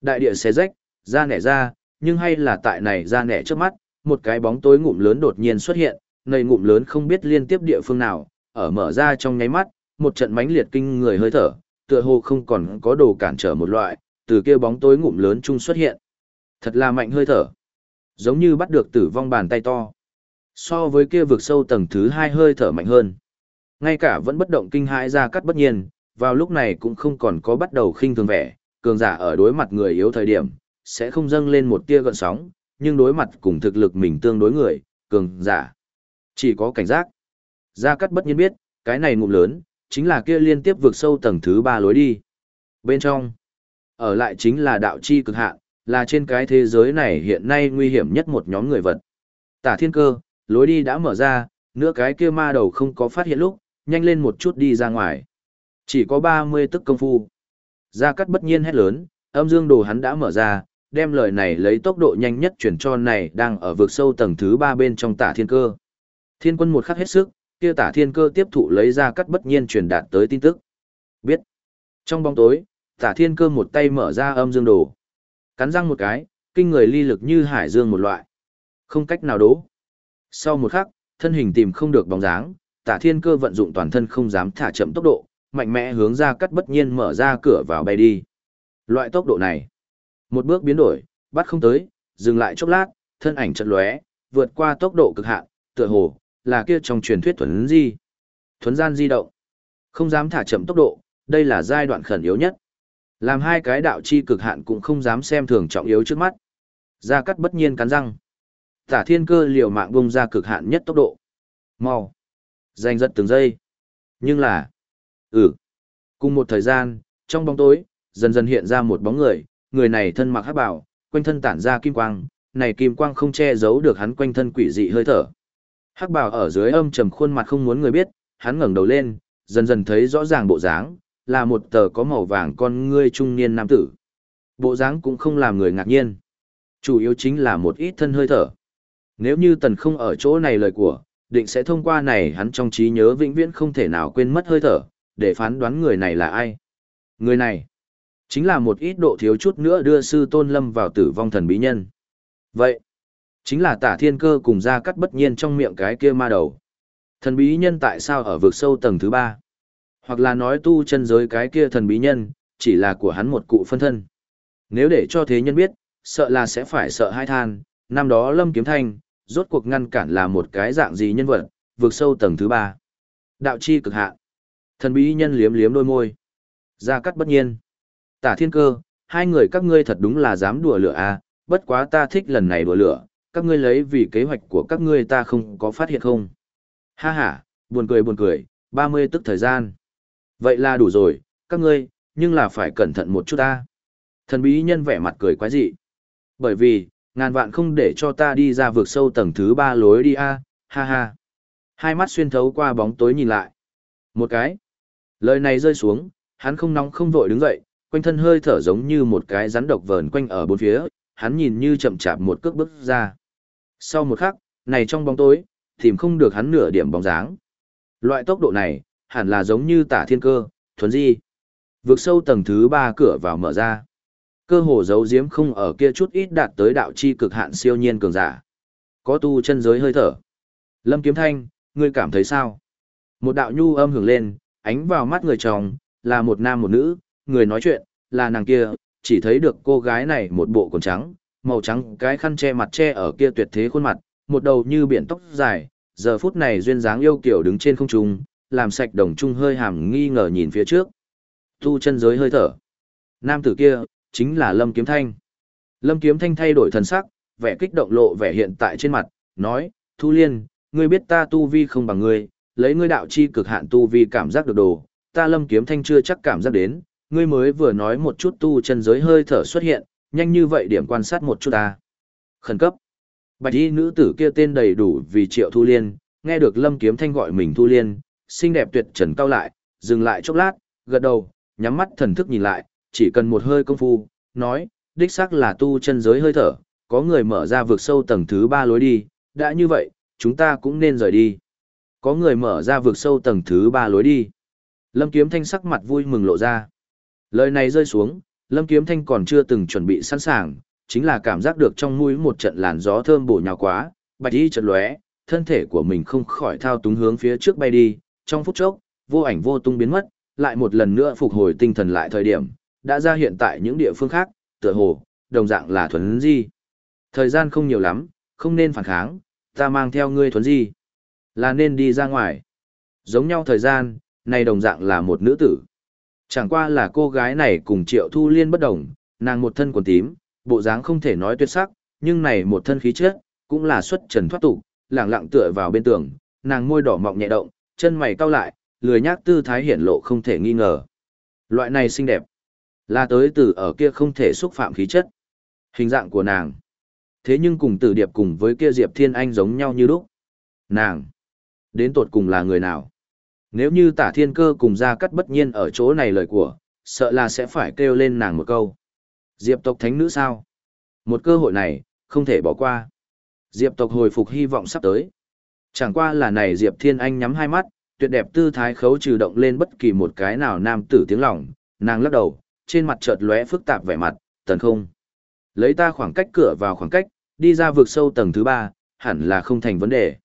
Đại địa xé rách, ra nẻ ra, nhưng hay là tại này ra nẻ trước mắt, một cái bóng tối ngụm lớn đột nhiên xuất hiện, nầy ngụm lớn không biết liên tiếp địa phương nào, ở mở ra trong nháy mắt, một trận mãnh liệt kinh người hơi thở, tựa hồ không còn có đồ cản trở một loại, từ kia bóng tối ngụm lớn chung xuất hiện. Thật là mạnh hơi thở. Giống như bắt được tử vong bàn tay to. So với kia vực sâu tầng thứ hai hơi thở mạnh hơn. Ngay cả vẫn bất động kinh hãi ra cắt bất nhiên, vào lúc này cũng không còn có bắt đầu khinh thường vẻ, cường giả ở đối mặt người yếu thời điểm, sẽ không dâng lên một tia gợn sóng, nhưng đối mặt cùng thực lực mình tương đối người, cường giả. Chỉ có cảnh giác. Gia Cát bất nhiên biết, cái này ngụm lớn, chính là kia liên tiếp vượt sâu tầng thứ ba lối đi. Bên trong, ở lại chính là đạo chi cực hạn, là trên cái thế giới này hiện nay nguy hiểm nhất một nhóm người vật. Tả thiên cơ, lối đi đã mở ra, nữa cái kia ma đầu không có phát hiện lúc, nhanh lên một chút đi ra ngoài. Chỉ có 30 tức công phu. Gia Cát bất nhiên hét lớn, âm dương đồ hắn đã mở ra, đem lời này lấy tốc độ nhanh nhất chuyển cho này đang ở vực sâu tầng thứ ba bên trong tả thiên cơ. Thiên quân một khắc hết sức, kia tả thiên cơ tiếp thụ lấy ra cắt bất nhiên truyền đạt tới tin tức. Biết. Trong bóng tối, tả thiên cơ một tay mở ra âm dương đồ. Cắn răng một cái, kinh người ly lực như hải dương một loại. Không cách nào đố. Sau một khắc, thân hình tìm không được bóng dáng, tả thiên cơ vận dụng toàn thân không dám thả chậm tốc độ, mạnh mẽ hướng ra cắt bất nhiên mở ra cửa vào bay đi. Loại tốc độ này, một bước biến đổi, bắt không tới, dừng lại chốc lát, thân ảnh chật lóe, vượt qua tốc độ cực hạn, tựa hồ là kia trong truyền thuyết thuần di. Thuấn gian di động, không dám thả chậm tốc độ, đây là giai đoạn khẩn yếu nhất. Làm hai cái đạo chi cực hạn cũng không dám xem thường trọng yếu trước mắt. Gia cắt bất nhiên cắn răng. Tả thiên cơ liều mạng bung ra cực hạn nhất tốc độ. Mau. Giành giật từng giây. Nhưng là. Ừ. Cùng một thời gian, trong bóng tối, dần dần hiện ra một bóng người, người này thân mặc hắc bảo, quanh thân tản ra kim quang, này kim quang không che giấu được hắn quanh thân quỷ dị hơi thở. Hắc bảo ở dưới âm trầm khuôn mặt không muốn người biết, hắn ngẩng đầu lên, dần dần thấy rõ ràng bộ dáng, là một tờ có màu vàng con ngươi trung niên nam tử. Bộ dáng cũng không làm người ngạc nhiên. Chủ yếu chính là một ít thân hơi thở. Nếu như tần không ở chỗ này lời của, định sẽ thông qua này hắn trong trí nhớ vĩnh viễn không thể nào quên mất hơi thở, để phán đoán người này là ai. Người này, chính là một ít độ thiếu chút nữa đưa sư tôn lâm vào tử vong thần bí nhân. Vậy, chính là tả thiên cơ cùng ra cắt bất nhiên trong miệng cái kia ma đầu. Thần bí nhân tại sao ở vực sâu tầng thứ ba? Hoặc là nói tu chân giới cái kia thần bí nhân, chỉ là của hắn một cụ phân thân. Nếu để cho thế nhân biết, sợ là sẽ phải sợ hai than, năm đó lâm kiếm thanh, rốt cuộc ngăn cản là một cái dạng gì nhân vật, vượt sâu tầng thứ ba. Đạo chi cực hạ Thần bí nhân liếm liếm đôi môi. Ra cắt bất nhiên. Tả thiên cơ, hai người các ngươi thật đúng là dám đùa lửa à, bất quá ta thích lần này đùa lửa, các ngươi lấy vì kế hoạch của các ngươi ta không có phát hiện không. Ha ha, buồn cười buồn cười, 30 tức thời gian. Vậy là đủ rồi, các ngươi, nhưng là phải cẩn thận một chút ta. Thần bí nhân vẻ mặt cười quái dị. Bởi vì, ngàn vạn không để cho ta đi ra vượt sâu tầng thứ ba lối đi a, ha ha. Hai mắt xuyên thấu qua bóng tối nhìn lại. Một cái. Lời này rơi xuống, hắn không nóng không vội đứng dậy, quanh thân hơi thở giống như một cái rắn độc vờn quanh ở bốn phía, hắn nhìn như chậm chạp một cước bước ra. Sau một khắc, này trong bóng tối, tìm không được hắn nửa điểm bóng dáng. Loại tốc độ này, hẳn là giống như tả thiên cơ, thuần di. Vượt sâu tầng thứ ba cửa vào mở ra. Cơ hồ giấu giếm không ở kia chút ít đạt tới đạo chi cực hạn siêu nhiên cường giả. Có tu chân giới hơi thở. Lâm Kiếm Thanh, ngươi cảm thấy sao? Một đạo nhu âm hưởng lên, ánh vào mắt người chồng, là một nam một nữ, người nói chuyện, là nàng kia, chỉ thấy được cô gái này một bộ quần trắng, màu trắng cái khăn che mặt che ở kia tuyệt thế khuôn mặt, một đầu như biển tóc dài, giờ phút này duyên dáng yêu kiểu đứng trên không trung, làm sạch đồng trung hơi hàm nghi ngờ nhìn phía trước. Tu chân giới hơi thở. Nam tử kia, chính là Lâm Kiếm Thanh. Lâm Kiếm Thanh thay đổi thần sắc, vẻ kích động lộ vẻ hiện tại trên mặt, nói, Thu Liên, ngươi biết ta tu vi không bằng ngươi, lấy ngươi đạo chi cực hạn tu vi cảm giác được đồ, ta Lâm Kiếm Thanh chưa chắc cảm giác đến, ngươi mới vừa nói một chút tu chân giới hơi thở xuất hiện, nhanh như vậy điểm quan sát một chút ta. Khẩn cấp. Bạch y nữ tử kia tên đầy đủ vì Triệu Thu Liên, nghe được Lâm Kiếm Thanh gọi mình Thu Liên, xinh đẹp tuyệt trần cao lại, dừng lại chốc lát, gật đầu, nhắm mắt thần thức nhìn lại, chỉ cần một hơi công phu, nói, đích xác là tu chân giới hơi thở, có người mở ra vực sâu tầng thứ ba lối đi, đã như vậy, chúng ta cũng nên rời đi. Có người mở ra vực sâu tầng thứ ba lối đi. Lâm Kiếm Thanh sắc mặt vui mừng lộ ra. Lời này rơi xuống, Lâm Kiếm Thanh còn chưa từng chuẩn bị sẵn sàng, chính là cảm giác được trong mũi một trận làn gió thơm bổ nhào quá, bạch y chợt lóe, thân thể của mình không khỏi thao túng hướng phía trước bay đi, trong phút chốc, vô ảnh vô tung biến mất, lại một lần nữa phục hồi tinh thần lại thời điểm, đã ra hiện tại những địa phương khác, tựa hồ, đồng dạng là thuần di. Thời gian không nhiều lắm, không nên phản kháng, ta mang theo ngươi thuần di. Là nên đi ra ngoài. Giống nhau thời gian, này đồng dạng là một nữ tử. Chẳng qua là cô gái này cùng triệu thu liên bất đồng, nàng một thân quần tím, bộ dáng không thể nói tuyệt sắc, nhưng này một thân khí chất, cũng là xuất trần thoát tục, lẳng lặng tựa vào bên tường, nàng môi đỏ mọng nhẹ động, chân mày cau lại, lười nhác tư thái hiển lộ không thể nghi ngờ. Loại này xinh đẹp, là tới từ ở kia không thể xúc phạm khí chất. Hình dạng của nàng. Thế nhưng cùng tử điệp cùng với kia Diệp Thiên Anh giống nhau như lúc. Nàng, đến tột cùng là người nào? Nếu như tả thiên cơ cùng ra cắt bất nhiên ở chỗ này lời của, sợ là sẽ phải kêu lên nàng một câu. Diệp tộc thánh nữ sao? Một cơ hội này, không thể bỏ qua. Diệp tộc hồi phục hy vọng sắp tới. Chẳng qua là này Diệp Thiên Anh nhắm hai mắt, tuyệt đẹp tư thái khấu trừ động lên bất kỳ một cái nào nam tử tiếng lòng, nàng lắc đầu, trên mặt chợt lóe phức tạp vẻ mặt, tần không. Lấy ta khoảng cách cửa vào khoảng cách, đi ra vượt sâu tầng thứ ba, hẳn là không thành vấn đề.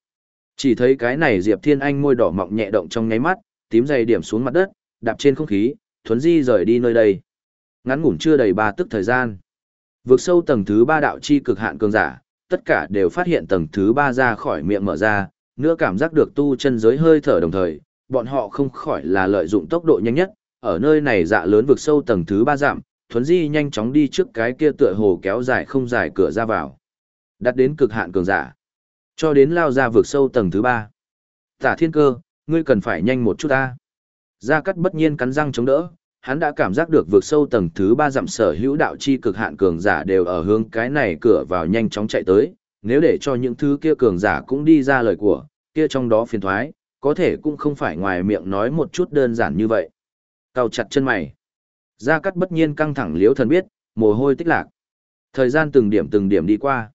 Chỉ thấy cái này Diệp Thiên Anh môi đỏ mọng nhẹ động trong nháy mắt, tím dày điểm xuống mặt đất, đạp trên không khí, thuấn di rời đi nơi đây. Ngắn ngủn chưa đầy ba tức thời gian. Vượt sâu tầng thứ ba đạo chi cực hạn cường giả, tất cả đều phát hiện tầng thứ ba ra khỏi miệng mở ra, nữa cảm giác được tu chân giới hơi thở đồng thời, bọn họ không khỏi là lợi dụng tốc độ nhanh nhất, ở nơi này dạ lớn vượt sâu tầng thứ ba giảm, thuấn di nhanh chóng đi trước cái kia tựa hồ kéo dài không dài cửa ra vào. Đặt đến cực hạn cường giả. Cho đến lao ra vượt sâu tầng thứ ba. Tả thiên cơ, ngươi cần phải nhanh một chút ta. Gia cắt bất nhiên cắn răng chống đỡ, hắn đã cảm giác được vượt sâu tầng thứ ba dặm sở hữu đạo chi cực hạn cường giả đều ở hướng cái này cửa vào nhanh chóng chạy tới. Nếu để cho những thứ kia cường giả cũng đi ra lời của, kia trong đó phiền thoái, có thể cũng không phải ngoài miệng nói một chút đơn giản như vậy. Cao chặt chân mày. Gia cắt bất nhiên căng thẳng liếu thần biết, mồ hôi tích lạc. Thời gian từng điểm từng điểm đi qua.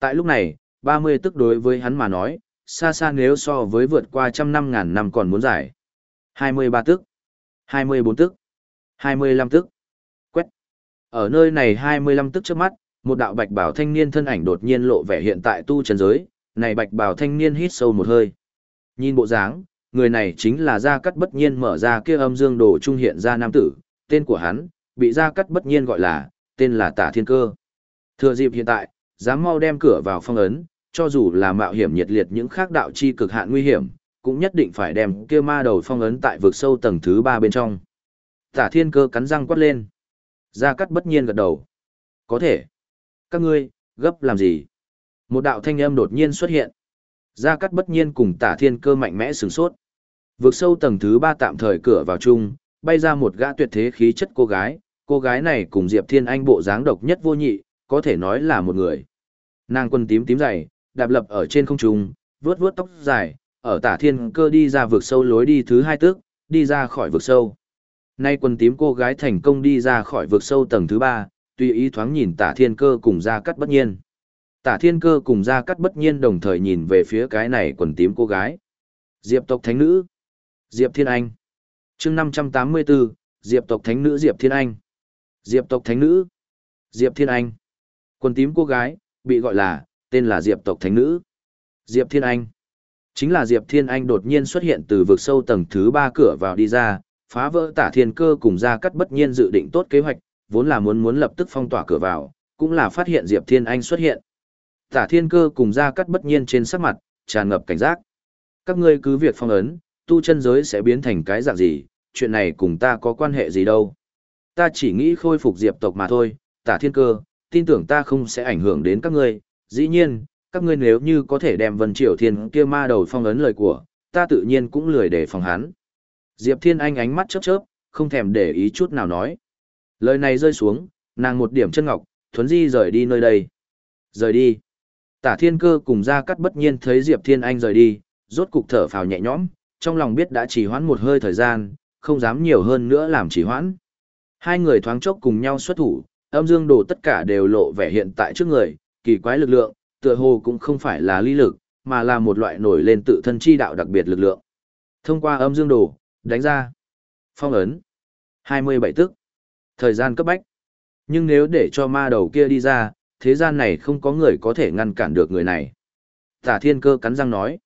Tại lúc này, 30 tức đối với hắn mà nói, xa xa nếu so với vượt qua trăm năm ngàn năm còn muốn giải. 23 tức, 24 tức, 25 tức. Quét. Ở nơi này 25 tức trước mắt, một đạo bạch bảo thanh niên thân ảnh đột nhiên lộ vẻ hiện tại tu trần giới, này bạch bảo thanh niên hít sâu một hơi. Nhìn bộ dáng, người này chính là Gia Cắt Bất Nhiên mở ra kia âm dương đồ trung hiện ra nam tử, tên của hắn, bị Gia Cắt Bất Nhiên gọi là, tên là Tả Thiên Cơ. Thừa dịp hiện tại, dám mau đem cửa vào phong ấn, cho dù là mạo hiểm nhiệt liệt những khác đạo chi cực hạn nguy hiểm, cũng nhất định phải đem kia ma đầu phong ấn tại vực sâu tầng thứ ba bên trong. Tả thiên cơ cắn răng quát lên. Gia cắt bất nhiên gật đầu. Có thể. Các ngươi, gấp làm gì? Một đạo thanh âm đột nhiên xuất hiện. Gia cắt bất nhiên cùng tả thiên cơ mạnh mẽ sửng sốt. Vực sâu tầng thứ ba tạm thời cửa vào chung, bay ra một gã tuyệt thế khí chất cô gái. Cô gái này cùng Diệp Thiên Anh bộ dáng độc nhất vô nhị, có thể nói là một người. Nàng quân tím tím dày, đạp lập ở trên không trung, vướt vướt tóc dài, ở tả thiên cơ đi ra vực sâu lối đi thứ hai tước, đi ra khỏi vực sâu. Nay quần tím cô gái thành công đi ra khỏi vực sâu tầng thứ ba, tùy ý thoáng nhìn tả thiên cơ cùng ra cắt bất nhiên. Tả thiên cơ cùng ra cắt bất nhiên đồng thời nhìn về phía cái này quần tím cô gái. Diệp tộc thánh nữ. Diệp Thiên Anh. chương 584, Diệp tộc thánh nữ Diệp Thiên Anh. Diệp tộc thánh nữ. Diệp Thiên Anh. Quần tím cô gái, bị gọi là, tên là Diệp tộc thánh nữ. Diệp Thiên Anh. Chính là Diệp Thiên Anh đột nhiên xuất hiện từ vực sâu tầng thứ ba cửa vào đi ra, phá vỡ tả thiên cơ cùng ra cắt bất nhiên dự định tốt kế hoạch, vốn là muốn muốn lập tức phong tỏa cửa vào, cũng là phát hiện Diệp Thiên Anh xuất hiện. Tả thiên cơ cùng ra cắt bất nhiên trên sắc mặt, tràn ngập cảnh giác. Các ngươi cứ việc phong ấn, tu chân giới sẽ biến thành cái dạng gì, chuyện này cùng ta có quan hệ gì đâu. Ta chỉ nghĩ khôi phục Diệp tộc mà thôi, tả thiên cơ, tin tưởng ta không sẽ ảnh hưởng đến các ngươi, dĩ nhiên, các ngươi nếu như có thể đem Vân Triều Thiên kia ma đầu phong ấn lời của, ta tự nhiên cũng lười để phòng hắn. Diệp Thiên Anh ánh mắt chớp chớp, không thèm để ý chút nào nói. Lời này rơi xuống, nàng một điểm chân ngọc, thuấn di rời đi nơi đây. Rời đi. Tả Thiên Cơ cùng ra cắt bất nhiên thấy Diệp Thiên Anh rời đi, rốt cục thở phào nhẹ nhõm, trong lòng biết đã chỉ hoãn một hơi thời gian, không dám nhiều hơn nữa làm chỉ hoãn. Hai người thoáng chốc cùng nhau xuất thủ, âm dương đồ tất cả đều lộ vẻ hiện tại trước người, kỳ quái lực lượng, tựa hồ cũng không phải là ly lực, mà là một loại nổi lên tự thân chi đạo đặc biệt lực lượng. Thông qua âm dương đồ, đánh ra. Phong ấn. 27 tức. Thời gian cấp bách. Nhưng nếu để cho ma đầu kia đi ra, thế gian này không có người có thể ngăn cản được người này. Tả thiên cơ cắn răng nói.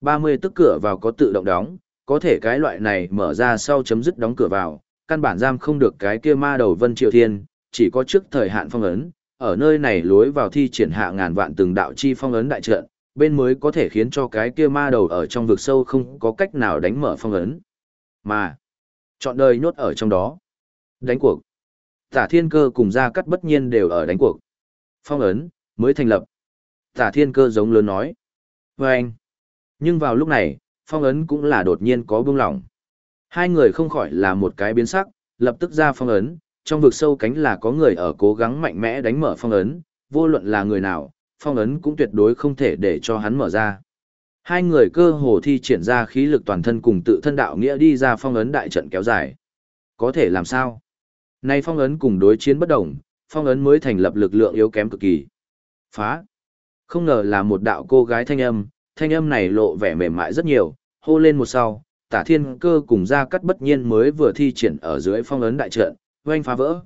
30 tức cửa vào có tự động đóng, có thể cái loại này mở ra sau chấm dứt đóng cửa vào, căn bản giam không được cái kia ma đầu Vân Triều Thiên, chỉ có trước thời hạn phong ấn, ở nơi này lối vào thi triển hạ ngàn vạn từng đạo chi phong ấn đại trận, bên mới có thể khiến cho cái kia ma đầu ở trong vực sâu không có cách nào đánh mở phong ấn. Mà, chọn đời nhốt ở trong đó. Đánh cuộc. Tả thiên cơ cùng gia cắt bất nhiên đều ở đánh cuộc. Phong ấn, mới thành lập. Tả thiên cơ giống lớn nói. Và anh. Nhưng vào lúc này, phong ấn cũng là đột nhiên có buông lỏng. Hai người không khỏi là một cái biến sắc, lập tức ra phong ấn, trong vực sâu cánh là có người ở cố gắng mạnh mẽ đánh mở phong ấn, vô luận là người nào, phong ấn cũng tuyệt đối không thể để cho hắn mở ra. Hai người cơ hồ thi triển ra khí lực toàn thân cùng tự thân đạo nghĩa đi ra phong ấn đại trận kéo dài. Có thể làm sao? Nay phong ấn cùng đối chiến bất đồng, phong ấn mới thành lập lực lượng yếu kém cực kỳ. Phá! Không ngờ là một đạo cô gái thanh âm, thanh âm này lộ vẻ mềm mại rất nhiều, hô lên một sau, tả thiên cơ cùng ra cắt bất nhiên mới vừa thi triển ở dưới phong ấn đại trận, oanh phá vỡ.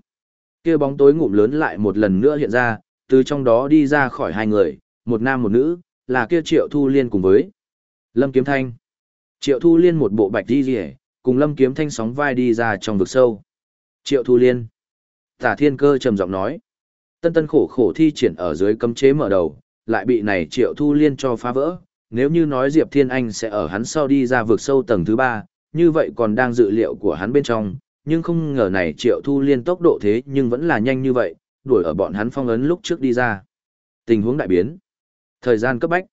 kia bóng tối ngụm lớn lại một lần nữa hiện ra, từ trong đó đi ra khỏi hai người, một nam một nữ, là kia triệu thu liên cùng với Lâm Kiếm Thanh. Triệu thu liên một bộ bạch đi rỉ, cùng Lâm Kiếm Thanh sóng vai đi ra trong vực sâu. Triệu thu liên. Tả thiên cơ trầm giọng nói. Tân tân khổ khổ thi triển ở dưới cấm chế mở đầu, lại bị này triệu thu liên cho phá vỡ. Nếu như nói Diệp Thiên Anh sẽ ở hắn sau đi ra vực sâu tầng thứ ba, như vậy còn đang dự liệu của hắn bên trong, nhưng không ngờ này triệu thu liên tốc độ thế nhưng vẫn là nhanh như vậy, đuổi ở bọn hắn phong ấn lúc trước đi ra. Tình huống đại biến. Thời gian cấp bách.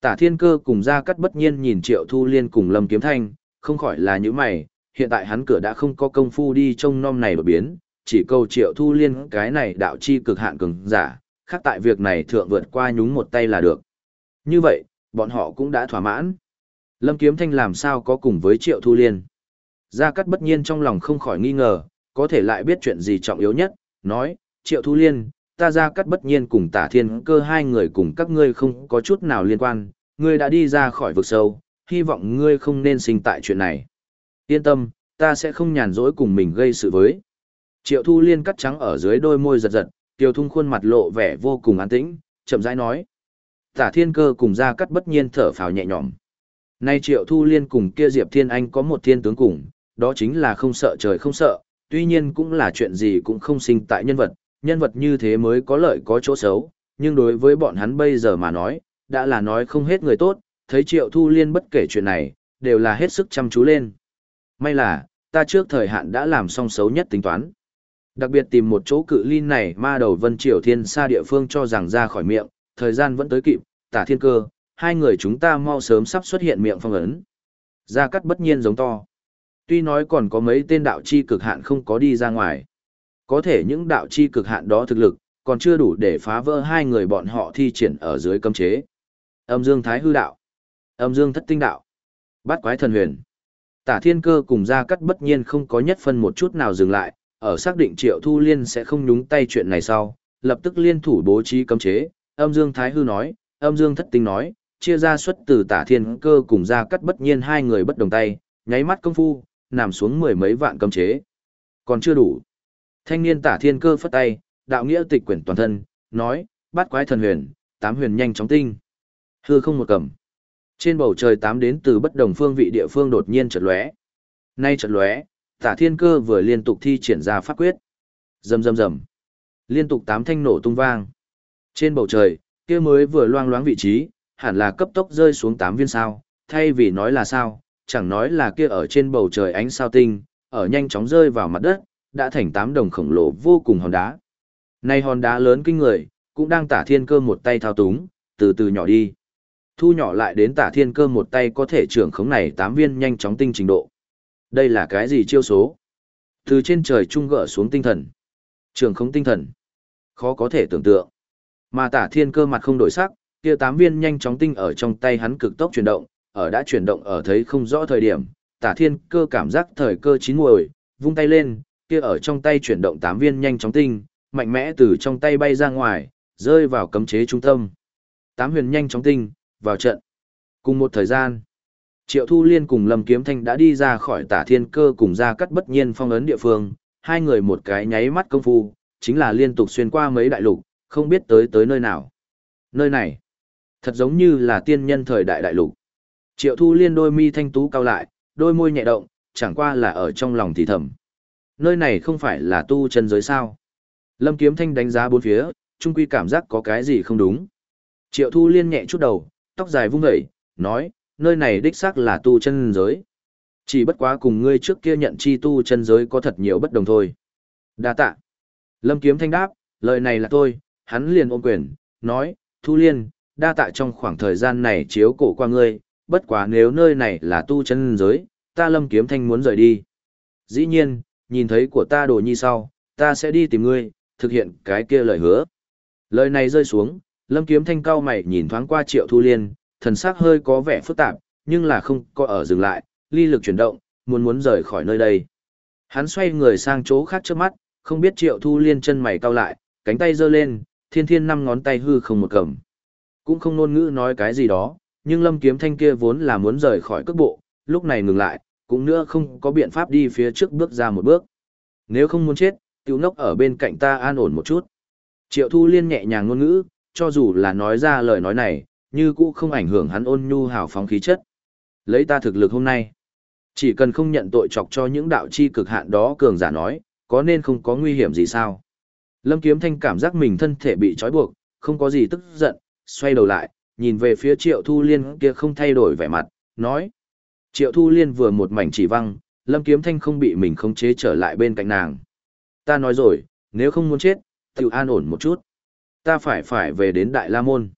Tả thiên cơ cùng ra cắt bất nhiên nhìn triệu thu liên cùng lâm kiếm thanh, không khỏi là những mày, hiện tại hắn cửa đã không có công phu đi trông nom này đột biến, chỉ câu triệu thu liên cái này đạo chi cực hạn cường giả, khác tại việc này thượng vượt qua nhúng một tay là được. Như vậy, bọn họ cũng đã thỏa mãn. Lâm Kiếm Thanh làm sao có cùng với Triệu Thu Liên. Gia Cát bất nhiên trong lòng không khỏi nghi ngờ, có thể lại biết chuyện gì trọng yếu nhất, nói, Triệu Thu Liên, ta Gia Cát bất nhiên cùng tả thiên cơ hai người cùng các ngươi không có chút nào liên quan, ngươi đã đi ra khỏi vực sâu, hy vọng ngươi không nên sinh tại chuyện này. Yên tâm, ta sẽ không nhàn rỗi cùng mình gây sự với. Triệu Thu Liên cắt trắng ở dưới đôi môi giật giật, tiêu thung khuôn mặt lộ vẻ vô cùng an tĩnh, chậm rãi nói. Tả thiên cơ cùng Gia Cát bất nhiên thở phào nhẹ nhõm. Nay Triệu Thu Liên cùng kia Diệp Thiên Anh có một thiên tướng cùng, đó chính là không sợ trời không sợ, tuy nhiên cũng là chuyện gì cũng không sinh tại nhân vật, nhân vật như thế mới có lợi có chỗ xấu, nhưng đối với bọn hắn bây giờ mà nói, đã là nói không hết người tốt, thấy Triệu Thu Liên bất kể chuyện này, đều là hết sức chăm chú lên. May là, ta trước thời hạn đã làm xong xấu nhất tính toán. Đặc biệt tìm một chỗ cự ly này ma đầu Vân Triều Thiên xa địa phương cho rằng ra khỏi miệng, thời gian vẫn tới kịp, tả thiên cơ, hai người chúng ta mau sớm sắp xuất hiện miệng phong ấn. Gia cắt bất nhiên giống to. Tuy nói còn có mấy tên đạo chi cực hạn không có đi ra ngoài. Có thể những đạo chi cực hạn đó thực lực, còn chưa đủ để phá vỡ hai người bọn họ thi triển ở dưới cấm chế. Âm dương thái hư đạo. Âm dương thất tinh đạo. Bát quái thần huyền. Tả thiên cơ cùng gia cắt bất nhiên không có nhất phân một chút nào dừng lại, ở xác định triệu thu liên sẽ không nhúng tay chuyện này sau, lập tức liên thủ bố trí cấm chế, âm dương thái hư nói, âm dương thất tinh nói, chia ra xuất từ tả thiên cơ cùng gia cắt bất nhiên hai người bất đồng tay, nháy mắt công phu, nằm xuống mười mấy vạn cấm chế. Còn chưa đủ. Thanh niên tả thiên cơ phất tay, đạo nghĩa tịch quyển toàn thân, nói, bắt quái thần huyền, tám huyền nhanh chóng tinh. Hư không một cầm. Trên bầu trời tám đến từ bất đồng phương vị địa phương đột nhiên chợt lóe. Nay chợt lóe, tả thiên cơ vừa liên tục thi triển ra pháp quyết. Rầm rầm rầm. Liên tục tám thanh nổ tung vang. Trên bầu trời, kia mới vừa loang loáng vị trí, hẳn là cấp tốc rơi xuống tám viên sao, thay vì nói là sao, chẳng nói là kia ở trên bầu trời ánh sao tinh, ở nhanh chóng rơi vào mặt đất, đã thành tám đồng khổng lồ vô cùng hòn đá. Nay hòn đá lớn kinh người, cũng đang tả thiên cơ một tay thao túng, từ từ nhỏ đi. Thu nhỏ lại đến tả thiên cơ một tay có thể trưởng khống này tám viên nhanh chóng tinh trình độ. Đây là cái gì chiêu số? Từ trên trời trung gỡ xuống tinh thần. Trưởng khống tinh thần. Khó có thể tưởng tượng. Mà tả thiên cơ mặt không đổi sắc, kia tám viên nhanh chóng tinh ở trong tay hắn cực tốc chuyển động, ở đã chuyển động ở thấy không rõ thời điểm, tả thiên cơ cảm giác thời cơ chín muồi, vung tay lên, kia ở trong tay chuyển động tám viên nhanh chóng tinh, mạnh mẽ từ trong tay bay ra ngoài, rơi vào cấm chế trung tâm. Tám huyền nhanh chóng tinh, vào trận. Cùng một thời gian, Triệu Thu Liên cùng Lâm Kiếm Thanh đã đi ra khỏi tả thiên cơ cùng ra cắt bất nhiên phong ấn địa phương, hai người một cái nháy mắt công phu, chính là liên tục xuyên qua mấy đại lục, không biết tới tới nơi nào. Nơi này, thật giống như là tiên nhân thời đại đại lục. Triệu Thu Liên đôi mi thanh tú cao lại, đôi môi nhẹ động, chẳng qua là ở trong lòng thì thầm. Nơi này không phải là tu chân giới sao. Lâm Kiếm Thanh đánh giá bốn phía, trung quy cảm giác có cái gì không đúng. Triệu Thu Liên nhẹ chút đầu, tóc dài vung vẩy, nói, nơi này đích xác là tu chân giới. Chỉ bất quá cùng ngươi trước kia nhận chi tu chân giới có thật nhiều bất đồng thôi. Đa tạ. Lâm Kiếm Thanh đáp, lời này là tôi, hắn liền ôm quyền, nói, Thu Liên, đa tạ trong khoảng thời gian này chiếu cổ qua ngươi, bất quá nếu nơi này là tu chân giới, ta Lâm Kiếm Thanh muốn rời đi. Dĩ nhiên, nhìn thấy của ta đồ nhi sau, ta sẽ đi tìm ngươi, thực hiện cái kia lời hứa. Lời này rơi xuống, Lâm Kiếm Thanh cao mày nhìn thoáng qua Triệu Thu Liên, thần sắc hơi có vẻ phức tạp, nhưng là không có ở dừng lại, ly lực chuyển động, muốn muốn rời khỏi nơi đây. Hắn xoay người sang chỗ khác trước mắt, không biết Triệu Thu Liên chân mày cau lại, cánh tay giơ lên, thiên thiên năm ngón tay hư không một cầm. Cũng không nôn ngữ nói cái gì đó, nhưng Lâm Kiếm Thanh kia vốn là muốn rời khỏi cước bộ, lúc này ngừng lại, cũng nữa không có biện pháp đi phía trước bước ra một bước. Nếu không muốn chết, tiêu nốc ở bên cạnh ta an ổn một chút. Triệu Thu Liên nhẹ nhàng ngôn ngữ, cho dù là nói ra lời nói này, như cũ không ảnh hưởng hắn ôn nhu hào phóng khí chất. Lấy ta thực lực hôm nay, chỉ cần không nhận tội chọc cho những đạo chi cực hạn đó cường giả nói, có nên không có nguy hiểm gì sao? Lâm Kiếm Thanh cảm giác mình thân thể bị trói buộc, không có gì tức giận, xoay đầu lại, nhìn về phía Triệu Thu Liên kia không thay đổi vẻ mặt, nói. Triệu Thu Liên vừa một mảnh chỉ văng, Lâm Kiếm Thanh không bị mình khống chế trở lại bên cạnh nàng. Ta nói rồi, nếu không muốn chết, tự an ổn một chút. Ta phải phải về đến Đại La Môn.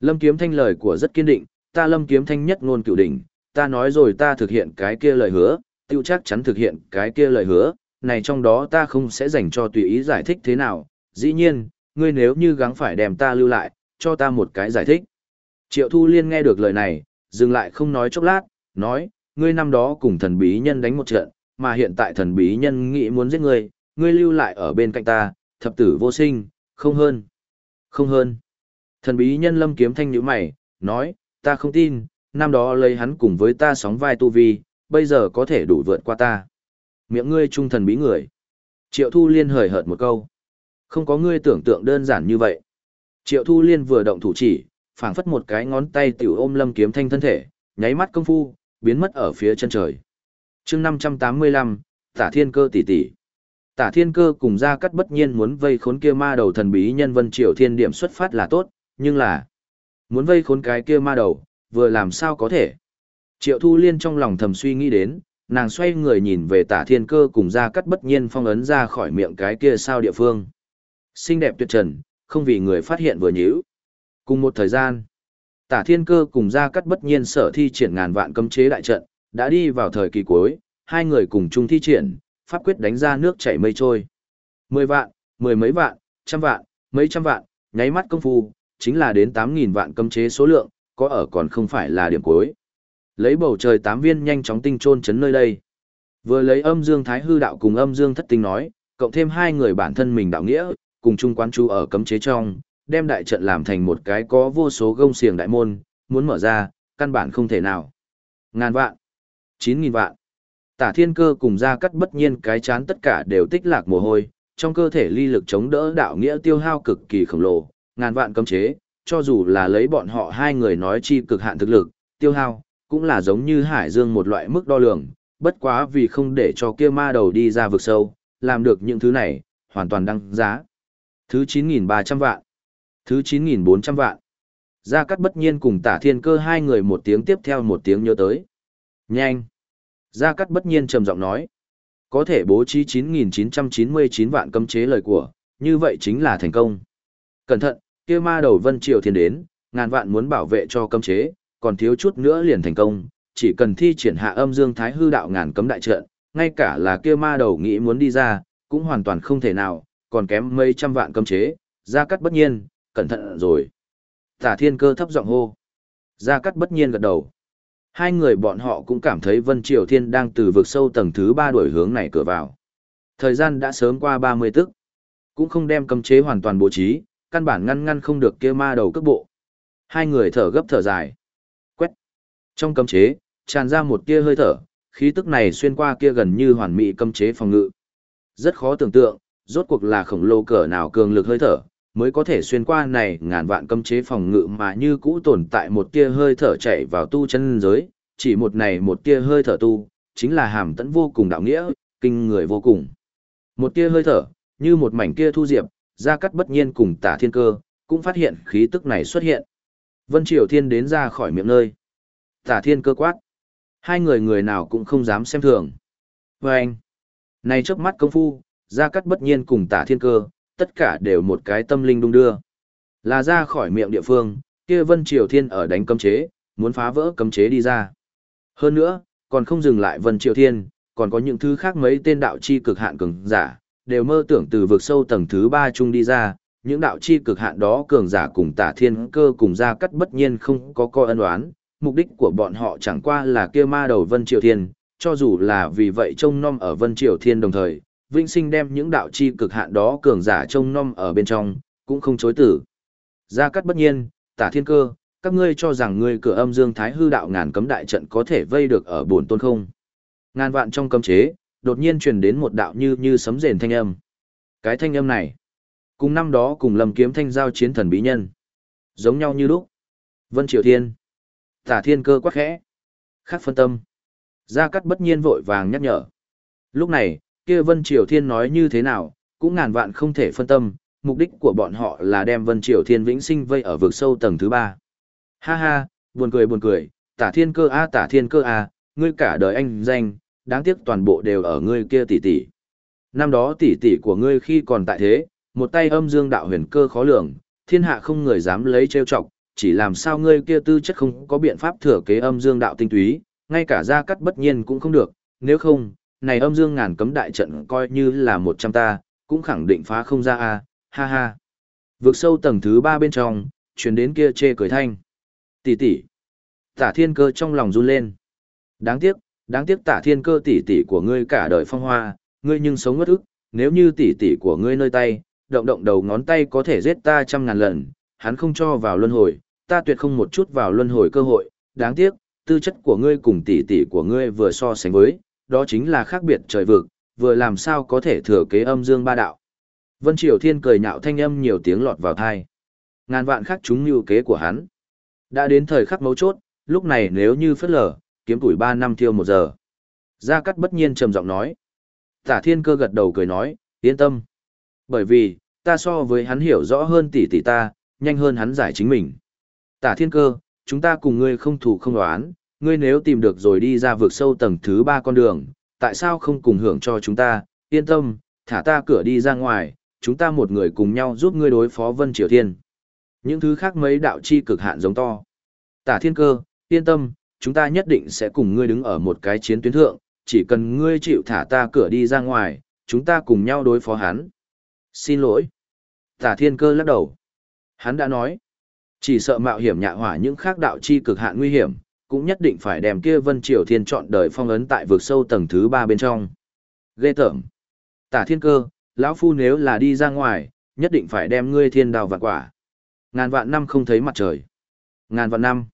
Lâm Kiếm Thanh lời của rất kiên định, ta Lâm Kiếm Thanh nhất ngôn cựu đỉnh, ta nói rồi ta thực hiện cái kia lời hứa, tiêu chắc chắn thực hiện cái kia lời hứa, này trong đó ta không sẽ dành cho tùy ý giải thích thế nào, dĩ nhiên, ngươi nếu như gắng phải đem ta lưu lại, cho ta một cái giải thích. Triệu Thu Liên nghe được lời này, dừng lại không nói chốc lát, nói, ngươi năm đó cùng thần bí nhân đánh một trận, mà hiện tại thần bí nhân nghĩ muốn giết ngươi, ngươi lưu lại ở bên cạnh ta, thập tử vô sinh, không hơn. Không hơn. Thần bí nhân lâm kiếm thanh nhíu mày, nói, ta không tin, năm đó lấy hắn cùng với ta sóng vai tu vi, bây giờ có thể đủ vượt qua ta. Miệng ngươi trung thần bí người. Triệu Thu Liên hời hợt một câu. Không có ngươi tưởng tượng đơn giản như vậy. Triệu Thu Liên vừa động thủ chỉ, phảng phất một cái ngón tay tiểu ôm lâm kiếm thanh thân thể, nháy mắt công phu, biến mất ở phía chân trời. chương 585, Tả Thiên Cơ tỷ tỷ. Tả Thiên Cơ cùng ra cắt bất nhiên muốn vây khốn kia ma đầu thần bí nhân Vân Triều Thiên điểm xuất phát là tốt, nhưng là muốn vây khốn cái kia ma đầu, vừa làm sao có thể. Triệu Thu Liên trong lòng thầm suy nghĩ đến, nàng xoay người nhìn về Tả Thiên Cơ cùng ra cắt bất nhiên phong ấn ra khỏi miệng cái kia sao địa phương. Xinh đẹp tuyệt trần, không vì người phát hiện vừa nhíu. Cùng một thời gian, Tả Thiên Cơ cùng ra cắt bất nhiên sở thi triển ngàn vạn cấm chế đại trận, đã đi vào thời kỳ cuối, hai người cùng chung thi triển, pháp quyết đánh ra nước chảy mây trôi. Mười vạn, mười mấy vạn, trăm vạn, mấy trăm vạn, nháy mắt công phu, chính là đến tám nghìn vạn cấm chế số lượng, có ở còn không phải là điểm cuối. Lấy bầu trời tám viên nhanh chóng tinh trôn chấn nơi đây. Vừa lấy âm dương thái hư đạo cùng âm dương thất tinh nói, cộng thêm hai người bản thân mình đạo nghĩa, cùng chung quán chú ở cấm chế trong, đem đại trận làm thành một cái có vô số gông xiềng đại môn, muốn mở ra, căn bản không thể nào. Ngàn vạn, chín nghìn vạn. Tả thiên cơ cùng ra cắt bất nhiên cái chán tất cả đều tích lạc mồ hôi, trong cơ thể ly lực chống đỡ đạo nghĩa tiêu hao cực kỳ khổng lồ, ngàn vạn cấm chế, cho dù là lấy bọn họ hai người nói chi cực hạn thực lực, tiêu hao, cũng là giống như hải dương một loại mức đo lường, bất quá vì không để cho kia ma đầu đi ra vực sâu, làm được những thứ này, hoàn toàn đăng giá. Thứ 9.300 vạn. Thứ 9.400 vạn. Gia Cát bất nhiên cùng tả thiên cơ hai người một tiếng tiếp theo một tiếng nhớ tới. Nhanh. Gia Cát bất nhiên trầm giọng nói. Có thể bố trí 9.999 vạn cấm chế lời của, như vậy chính là thành công. Cẩn thận, kia ma đầu vân triều thiên đến, ngàn vạn muốn bảo vệ cho cấm chế, còn thiếu chút nữa liền thành công, chỉ cần thi triển hạ âm dương thái hư đạo ngàn cấm đại trận, ngay cả là kia ma đầu nghĩ muốn đi ra, cũng hoàn toàn không thể nào, còn kém mấy trăm vạn cấm chế, Gia Cát bất nhiên, cẩn thận rồi. Tả thiên cơ thấp giọng hô. Gia Cát bất nhiên gật đầu. Hai người bọn họ cũng cảm thấy Vân Triều Thiên đang từ vực sâu tầng thứ ba đuổi hướng này cửa vào. Thời gian đã sớm qua 30 tức. Cũng không đem cấm chế hoàn toàn bố trí, căn bản ngăn ngăn không được kia ma đầu cước bộ. Hai người thở gấp thở dài. Quét. Trong cấm chế, tràn ra một tia hơi thở, khí tức này xuyên qua kia gần như hoàn mỹ cấm chế phòng ngự. Rất khó tưởng tượng, rốt cuộc là khổng lồ cỡ nào cường lực hơi thở, mới có thể xuyên qua này ngàn vạn cấm chế phòng ngự mà như cũ tồn tại một tia hơi thở chạy vào tu chân giới, chỉ một này một tia hơi thở tu, chính là hàm tẫn vô cùng đạo nghĩa, kinh người vô cùng. Một tia hơi thở, như một mảnh kia thu diệp, ra cắt bất nhiên cùng tả thiên cơ, cũng phát hiện khí tức này xuất hiện. Vân Triều Thiên đến ra khỏi miệng nơi. Tả thiên cơ quát. Hai người người nào cũng không dám xem thường. Và anh, này trước mắt công phu, ra cắt bất nhiên cùng tả thiên cơ, tất cả đều một cái tâm linh đung đưa. Là ra khỏi miệng địa phương, kia Vân Triều Thiên ở đánh cấm chế, muốn phá vỡ cấm chế đi ra. Hơn nữa, còn không dừng lại Vân Triều Thiên, còn có những thứ khác mấy tên đạo chi cực hạn cường giả, đều mơ tưởng từ vực sâu tầng thứ ba chung đi ra, những đạo chi cực hạn đó cường giả cùng tả thiên cơ cùng ra cắt bất nhiên không có coi ân oán, mục đích của bọn họ chẳng qua là kia ma đầu Vân Triều Thiên, cho dù là vì vậy trông nom ở Vân Triều Thiên đồng thời, Vĩnh Sinh đem những đạo chi cực hạn đó cường giả trông nom ở bên trong, cũng không chối tử. Gia cắt bất nhiên, tả thiên cơ, các ngươi cho rằng ngươi cửa âm dương thái hư đạo ngàn cấm đại trận có thể vây được ở bổn tôn không? Ngàn vạn trong cấm chế, đột nhiên truyền đến một đạo như như sấm rền thanh âm. Cái thanh âm này, cùng năm đó cùng lầm kiếm thanh giao chiến thần bí nhân, giống nhau như lúc. Vân Triều Thiên, Tả Thiên Cơ quắc khẽ, khắc phân tâm. Gia Cát bất nhiên vội vàng nhắc nhở. Lúc này, kia Vân Triều Thiên nói như thế nào, cũng ngàn vạn không thể phân tâm, mục đích của bọn họ là đem Vân Triều Thiên vĩnh sinh vây ở vực sâu tầng thứ ba. Ha ha, buồn cười buồn cười, Tả Thiên Cơ a Tả Thiên Cơ a, ngươi cả đời anh danh, đáng tiếc toàn bộ đều ở ngươi kia tỷ tỷ. Năm đó tỷ tỷ của ngươi khi còn tại thế, một tay âm dương đạo huyền cơ khó lường, thiên hạ không người dám lấy trêu chọc, chỉ làm sao ngươi kia tư chất không có biện pháp thừa kế âm dương đạo tinh túy, ngay cả gia cắt bất nhiên cũng không được, nếu không, này âm dương ngàn cấm đại trận coi như là một trăm ta, cũng khẳng định phá không ra a, ha ha. Vượt sâu tầng thứ ba bên trong, truyền đến kia chê cười thanh. Tỷ tỷ. Tả thiên cơ trong lòng run lên. Đáng tiếc, đáng tiếc tả thiên cơ tỷ tỷ của ngươi cả đời phong hoa, ngươi nhưng sống ngất ức, nếu như tỷ tỷ của ngươi nơi tay, động động đầu ngón tay có thể giết ta trăm ngàn lần, hắn không cho vào luân hồi, ta tuyệt không một chút vào luân hồi cơ hội, đáng tiếc, tư chất của ngươi cùng tỷ tỷ của ngươi vừa so sánh với, đó chính là khác biệt trời vực, vừa làm sao có thể thừa kế âm dương ba đạo. Vân Triều Thiên cười nhạo thanh âm nhiều tiếng lọt vào thai. Ngàn vạn khác chúng lưu kế của hắn. Đã đến thời khắc mấu chốt, lúc này nếu như phất lờ, kiếm tuổi 3 năm thiêu một giờ. Gia Cát bất nhiên trầm giọng nói. Tả Thiên Cơ gật đầu cười nói, yên tâm. Bởi vì, ta so với hắn hiểu rõ hơn tỷ tỷ ta, nhanh hơn hắn giải chính mình. Tả Thiên Cơ, chúng ta cùng ngươi không thủ không đoán, ngươi nếu tìm được rồi đi ra vượt sâu tầng thứ ba con đường, tại sao không cùng hưởng cho chúng ta, yên tâm, thả ta cửa đi ra ngoài, chúng ta một người cùng nhau giúp ngươi đối phó Vân Triều Thiên. Những thứ khác mấy đạo chi cực hạn giống to. Tả Thiên Cơ, yên tâm, chúng ta nhất định sẽ cùng ngươi đứng ở một cái chiến tuyến thượng, chỉ cần ngươi chịu thả ta cửa đi ra ngoài, chúng ta cùng nhau đối phó hắn. Xin lỗi. Tả thiên cơ lắc đầu. Hắn đã nói, chỉ sợ mạo hiểm nhạ hỏa những khác đạo chi cực hạn nguy hiểm, cũng nhất định phải đem kia vân triều thiên chọn đời phong ấn tại vực sâu tầng thứ ba bên trong. Ghê tởm. Tả thiên cơ, lão phu nếu là đi ra ngoài, nhất định phải đem ngươi thiên đào vạn quả. Ngàn vạn năm không thấy mặt trời. Ngàn vạn năm.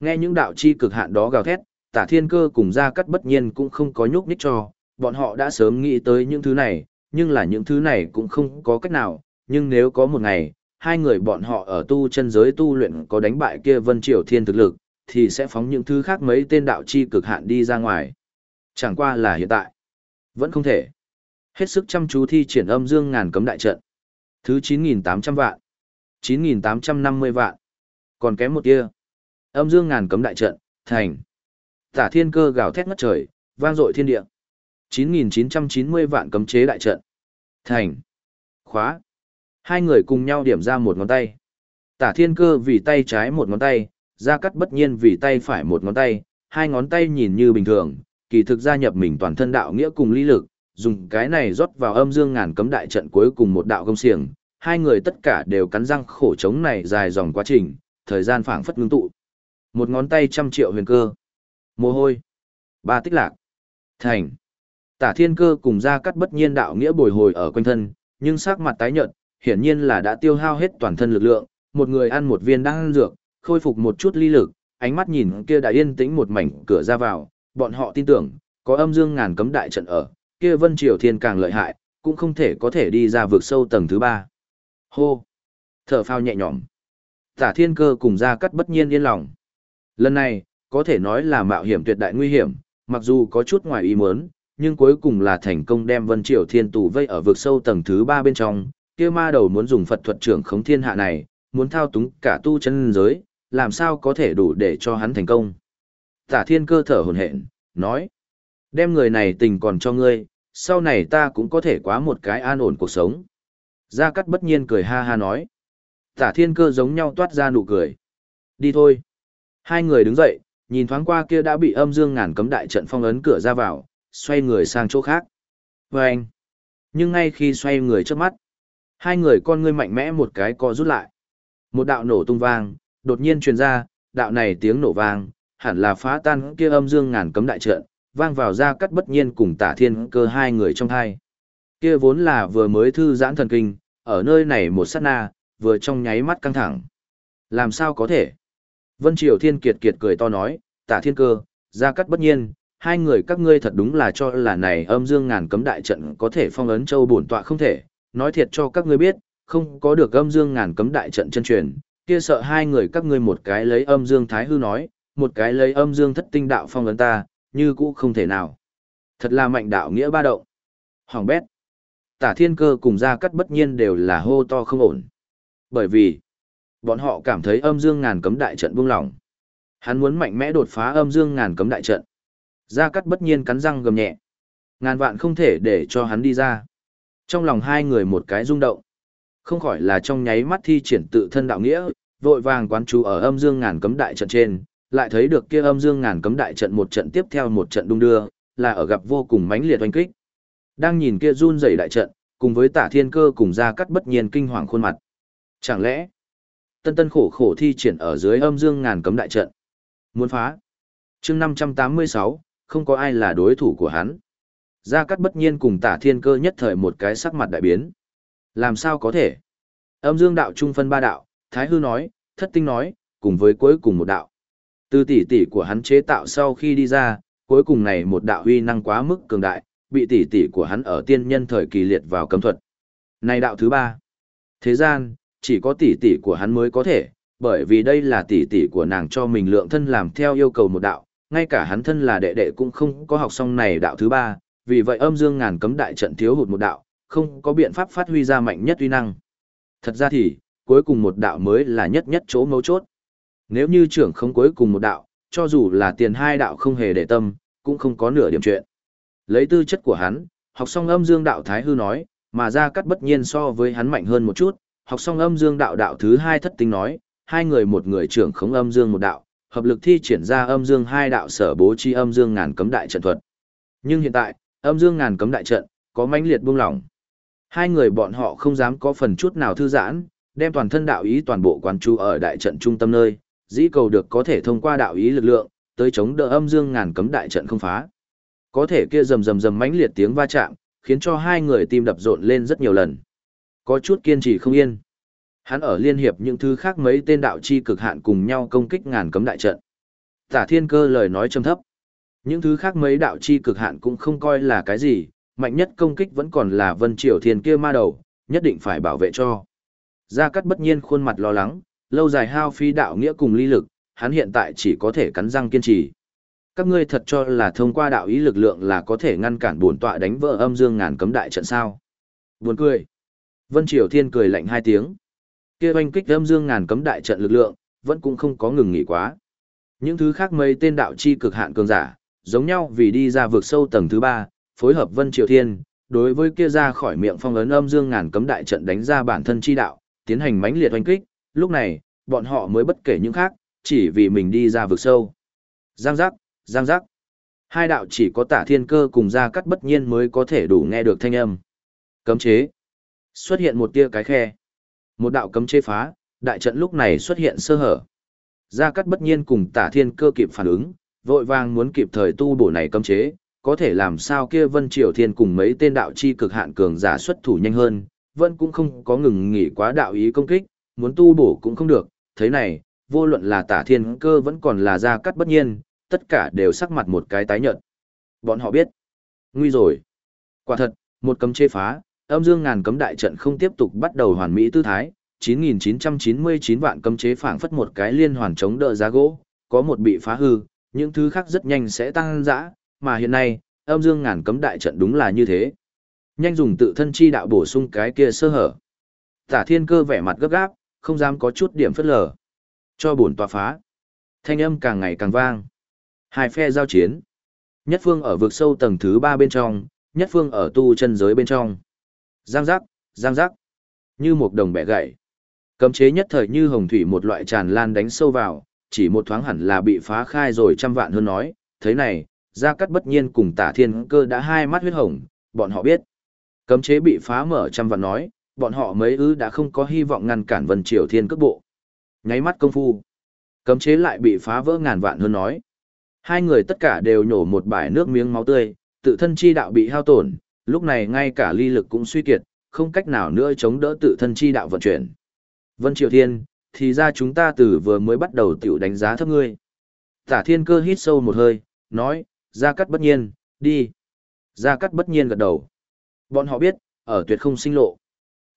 Nghe những đạo chi cực hạn đó gào thét, tả thiên cơ cùng gia cắt bất nhiên cũng không có nhúc nhích cho, bọn họ đã sớm nghĩ tới những thứ này, nhưng là những thứ này cũng không có cách nào, nhưng nếu có một ngày, hai người bọn họ ở tu chân giới tu luyện có đánh bại kia vân triều thiên thực lực, thì sẽ phóng những thứ khác mấy tên đạo chi cực hạn đi ra ngoài. Chẳng qua là hiện tại, vẫn không thể. Hết sức chăm chú thi triển âm dương ngàn cấm đại trận. Thứ 9.800 vạn, 9.850 vạn, còn kém một tia. Âm dương ngàn cấm đại trận, thành. Tả thiên cơ gào thét ngất trời, vang dội thiên địa. 9.990 vạn cấm chế đại trận. Thành. Khóa. Hai người cùng nhau điểm ra một ngón tay. Tả thiên cơ vì tay trái một ngón tay, ra cắt bất nhiên vì tay phải một ngón tay, hai ngón tay nhìn như bình thường, kỳ thực gia nhập mình toàn thân đạo nghĩa cùng lý lực, dùng cái này rót vào âm dương ngàn cấm đại trận cuối cùng một đạo công xiềng, hai người tất cả đều cắn răng khổ chống này dài dòng quá trình, thời gian phảng phất ngưng tụ. Một ngón tay trăm triệu huyền cơ. Mồ hôi. Ba tích lạc. Thành. Tả thiên cơ cùng ra cắt bất nhiên đạo nghĩa bồi hồi ở quanh thân, nhưng sắc mặt tái nhợt, hiển nhiên là đã tiêu hao hết toàn thân lực lượng, một người ăn một viên đan dược, khôi phục một chút ly lực, ánh mắt nhìn kia đã yên tĩnh một mảnh cửa ra vào, bọn họ tin tưởng, có âm dương ngàn cấm đại trận ở, kia Vân Triều Thiên càng lợi hại, cũng không thể có thể đi ra vực sâu tầng thứ ba. Hô! Thở phao nhẹ nhõm. Tả thiên cơ cùng ra cắt bất nhiên yên lòng. Lần này, có thể nói là mạo hiểm tuyệt đại nguy hiểm, mặc dù có chút ngoài ý muốn, nhưng cuối cùng là thành công đem Vân Triều Thiên tù vây ở vực sâu tầng thứ ba bên trong, kia ma đầu muốn dùng Phật thuật trưởng khống thiên hạ này, muốn thao túng cả tu chân giới, làm sao có thể đủ để cho hắn thành công. Tả thiên cơ thở hồn hện, nói, đem người này tình còn cho ngươi, sau này ta cũng có thể quá một cái an ổn cuộc sống. Gia Cát bất nhiên cười ha ha nói, tả thiên cơ giống nhau toát ra nụ cười. Đi thôi. Hai người đứng dậy, nhìn thoáng qua kia đã bị âm dương ngàn cấm đại trận phong ấn cửa ra vào, xoay người sang chỗ khác. Và anh. Nhưng ngay khi xoay người trước mắt, hai người con ngươi mạnh mẽ một cái co rút lại. Một đạo nổ tung vang, đột nhiên truyền ra, đạo này tiếng nổ vang, hẳn là phá tan kia âm dương ngàn cấm đại trận, vang vào ra cắt bất nhiên cùng tả thiên cơ hai người trong hai. Kia vốn là vừa mới thư giãn thần kinh, ở nơi này một sát na, vừa trong nháy mắt căng thẳng. Làm sao có thể? Vân Triều Thiên Kiệt Kiệt cười to nói, tả thiên cơ, ra cắt bất nhiên, hai người các ngươi thật đúng là cho là này âm dương ngàn cấm đại trận có thể phong ấn châu bổn tọa không thể, nói thiệt cho các ngươi biết, không có được âm dương ngàn cấm đại trận chân truyền, kia sợ hai người các ngươi một cái lấy âm dương thái hư nói, một cái lấy âm dương thất tinh đạo phong ấn ta, như cũ không thể nào. Thật là mạnh đạo nghĩa ba động. Hoàng bét. Tả thiên cơ cùng ra cắt bất nhiên đều là hô to không ổn. Bởi vì, bọn họ cảm thấy âm dương ngàn cấm đại trận buông lỏng. Hắn muốn mạnh mẽ đột phá âm dương ngàn cấm đại trận. Gia Cát bất nhiên cắn răng gầm nhẹ. Ngàn vạn không thể để cho hắn đi ra. Trong lòng hai người một cái rung động. Không khỏi là trong nháy mắt thi triển tự thân đạo nghĩa, vội vàng quán chú ở âm dương ngàn cấm đại trận trên, lại thấy được kia âm dương ngàn cấm đại trận một trận tiếp theo một trận đung đưa, là ở gặp vô cùng mãnh liệt oanh kích. Đang nhìn kia run rẩy đại trận, cùng với Tả Thiên Cơ cùng Gia cắt bất nhiên kinh hoàng khuôn mặt. Chẳng lẽ, tân tân khổ khổ thi triển ở dưới âm dương ngàn cấm đại trận. Muốn phá. chương 586, không có ai là đối thủ của hắn. Gia Cát bất nhiên cùng tả thiên cơ nhất thời một cái sắc mặt đại biến. Làm sao có thể? Âm dương đạo trung phân ba đạo, Thái Hư nói, Thất Tinh nói, cùng với cuối cùng một đạo. Từ tỷ tỷ của hắn chế tạo sau khi đi ra, cuối cùng này một đạo huy năng quá mức cường đại, bị tỷ tỷ của hắn ở tiên nhân thời kỳ liệt vào cấm thuật. Này đạo thứ ba. Thế gian, chỉ có tỷ tỷ của hắn mới có thể, bởi vì đây là tỷ tỷ của nàng cho mình lượng thân làm theo yêu cầu một đạo, ngay cả hắn thân là đệ đệ cũng không có học xong này đạo thứ ba, vì vậy âm dương ngàn cấm đại trận thiếu hụt một đạo, không có biện pháp phát huy ra mạnh nhất uy năng. Thật ra thì, cuối cùng một đạo mới là nhất nhất chỗ mấu chốt. Nếu như trưởng không cuối cùng một đạo, cho dù là tiền hai đạo không hề để tâm, cũng không có nửa điểm chuyện. Lấy tư chất của hắn, học xong âm dương đạo thái hư nói, mà ra cắt bất nhiên so với hắn mạnh hơn một chút, học xong âm dương đạo đạo thứ hai thất tinh nói, hai người một người trưởng khống âm dương một đạo, hợp lực thi triển ra âm dương hai đạo sở bố trí âm dương ngàn cấm đại trận thuật. Nhưng hiện tại, âm dương ngàn cấm đại trận, có mãnh liệt buông lỏng. Hai người bọn họ không dám có phần chút nào thư giãn, đem toàn thân đạo ý toàn bộ quán chú ở đại trận trung tâm nơi, dĩ cầu được có thể thông qua đạo ý lực lượng, tới chống đỡ âm dương ngàn cấm đại trận không phá. Có thể kia rầm rầm rầm mãnh liệt tiếng va chạm, khiến cho hai người tim đập rộn lên rất nhiều lần. Có chút kiên trì không yên. Hắn ở liên hiệp những thứ khác mấy tên đạo chi cực hạn cùng nhau công kích ngàn cấm đại trận. Tả thiên cơ lời nói trầm thấp. Những thứ khác mấy đạo chi cực hạn cũng không coi là cái gì, mạnh nhất công kích vẫn còn là vân triều thiên kia ma đầu, nhất định phải bảo vệ cho. Gia Cát bất nhiên khuôn mặt lo lắng, lâu dài hao phi đạo nghĩa cùng ly lực, hắn hiện tại chỉ có thể cắn răng kiên trì. Các ngươi thật cho là thông qua đạo ý lực lượng là có thể ngăn cản bổn tọa đánh vỡ âm dương ngàn cấm đại trận sao? Buồn cười. Vân Triều Thiên cười lạnh hai tiếng. Kia oanh kích âm dương ngàn cấm đại trận lực lượng, vẫn cũng không có ngừng nghỉ quá. Những thứ khác mấy tên đạo chi cực hạn cường giả, giống nhau vì đi ra vượt sâu tầng thứ ba, phối hợp Vân Triều Thiên, đối với kia ra khỏi miệng phong ấn âm dương ngàn cấm đại trận đánh ra bản thân chi đạo, tiến hành mãnh liệt oanh kích, lúc này, bọn họ mới bất kể những khác, chỉ vì mình đi ra vực sâu. Giang giác, giang giác. Hai đạo chỉ có tả thiên cơ cùng ra cắt bất nhiên mới có thể đủ nghe được thanh âm. Cấm chế. Xuất hiện một tia cái khe. Một đạo cấm chế phá, đại trận lúc này xuất hiện sơ hở. Gia Cát bất nhiên cùng Tả Thiên Cơ kịp phản ứng, vội vàng muốn kịp thời tu bổ này cấm chế, có thể làm sao kia Vân Triều Thiên cùng mấy tên đạo chi cực hạn cường giả xuất thủ nhanh hơn, vẫn cũng không có ngừng nghỉ quá đạo ý công kích, muốn tu bổ cũng không được, thế này, vô luận là tả thiên cơ vẫn còn là ra cắt bất nhiên, tất cả đều sắc mặt một cái tái nhợt. Bọn họ biết, nguy rồi. Quả thật, một cấm chế phá, âm dương ngàn cấm đại trận không tiếp tục bắt đầu hoàn mỹ tư thái, 9.999 vạn cấm chế phảng phất một cái liên hoàn chống đỡ giá gỗ, có một bị phá hư, những thứ khác rất nhanh sẽ tăng dã, mà hiện nay, âm dương ngàn cấm đại trận đúng là như thế. Nhanh dùng tự thân chi đạo bổ sung cái kia sơ hở. Tả thiên cơ vẻ mặt gấp gáp, không dám có chút điểm phất lờ. Cho bổn tòa phá. Thanh âm càng ngày càng vang. Hai phe giao chiến. Nhất phương ở vực sâu tầng thứ ba bên trong, nhất phương ở tu chân giới bên trong. Giang giác, giang giác. Như một đồng bẻ gãy. Cấm chế nhất thời như hồng thủy một loại tràn lan đánh sâu vào, chỉ một thoáng hẳn là bị phá khai rồi trăm vạn hơn nói. Thế này, Gia Cát bất nhiên cùng tả thiên cơ đã hai mắt huyết hồng, bọn họ biết. Cấm chế bị phá mở trăm vạn nói, bọn họ mấy ư đã không có hy vọng ngăn cản Vân Triều Thiên cước bộ. Nháy mắt công phu, cấm chế lại bị phá vỡ ngàn vạn hơn nói. Hai người tất cả đều nhổ một bãi nước miếng máu tươi, tự thân chi đạo bị hao tổn, lúc này ngay cả ly lực cũng suy kiệt, không cách nào nữa chống đỡ tự thân chi đạo vận chuyển. Vân Triều Thiên, thì ra chúng ta từ vừa mới bắt đầu tiểu đánh giá thấp ngươi. Tả Thiên Cơ hít sâu một hơi, nói, Gia Cát bất nhiên, đi. Gia Cát bất nhiên gật đầu. Bọn họ biết, ở tuyệt không sinh lộ.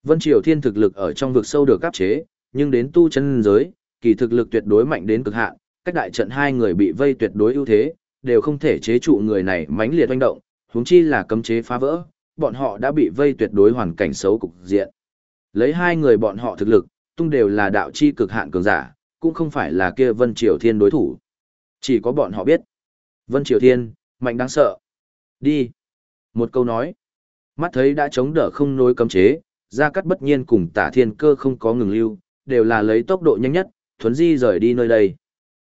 Vân Triều Thiên thực lực ở trong vực sâu được áp chế, nhưng đến tu chân giới, kỳ thực lực tuyệt đối mạnh đến cực hạn, cách đại trận hai người bị vây tuyệt đối ưu thế, đều không thể chế trụ người này mãnh liệt hoành động, huống chi là cấm chế phá vỡ, bọn họ đã bị vây tuyệt đối hoàn cảnh xấu cục diện. Lấy hai người bọn họ thực lực, tung đều là đạo chi cực hạn cường giả, cũng không phải là kia Vân Triều Thiên đối thủ. Chỉ có bọn họ biết. Vân Triều Thiên, mạnh đáng sợ. Đi. Một câu nói. Mắt thấy đã chống đỡ không nối cấm chế, ra cắt bất nhiên cùng tả thiên cơ không có ngừng lưu, đều là lấy tốc độ nhanh nhất, thuấn di rời đi nơi đây.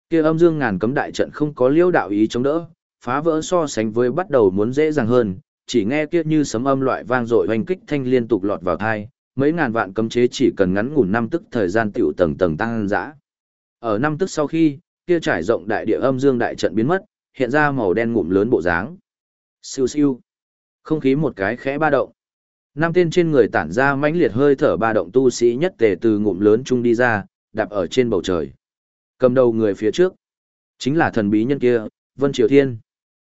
Kia âm dương ngàn cấm đại trận không có liêu đạo ý chống đỡ, phá vỡ so sánh với bắt đầu muốn dễ dàng hơn, chỉ nghe kia như sấm âm loại vang dội hoành kích thanh liên tục lọt vào thai, mấy ngàn vạn cấm chế chỉ cần ngắn ngủn năm tức thời gian tiểu tầng tầng tăng dã. Ở năm tức sau khi, kia trải rộng đại địa âm dương đại trận biến mất, hiện ra màu đen ngụm lớn bộ dáng. Siêu siêu. Không khí một cái khẽ ba động. Năm tên trên người tản ra mãnh liệt hơi thở ba động tu sĩ nhất tề từ ngụm lớn chung đi ra, đạp ở trên bầu trời. Cầm đầu người phía trước, chính là thần bí nhân kia, Vân Triều Thiên.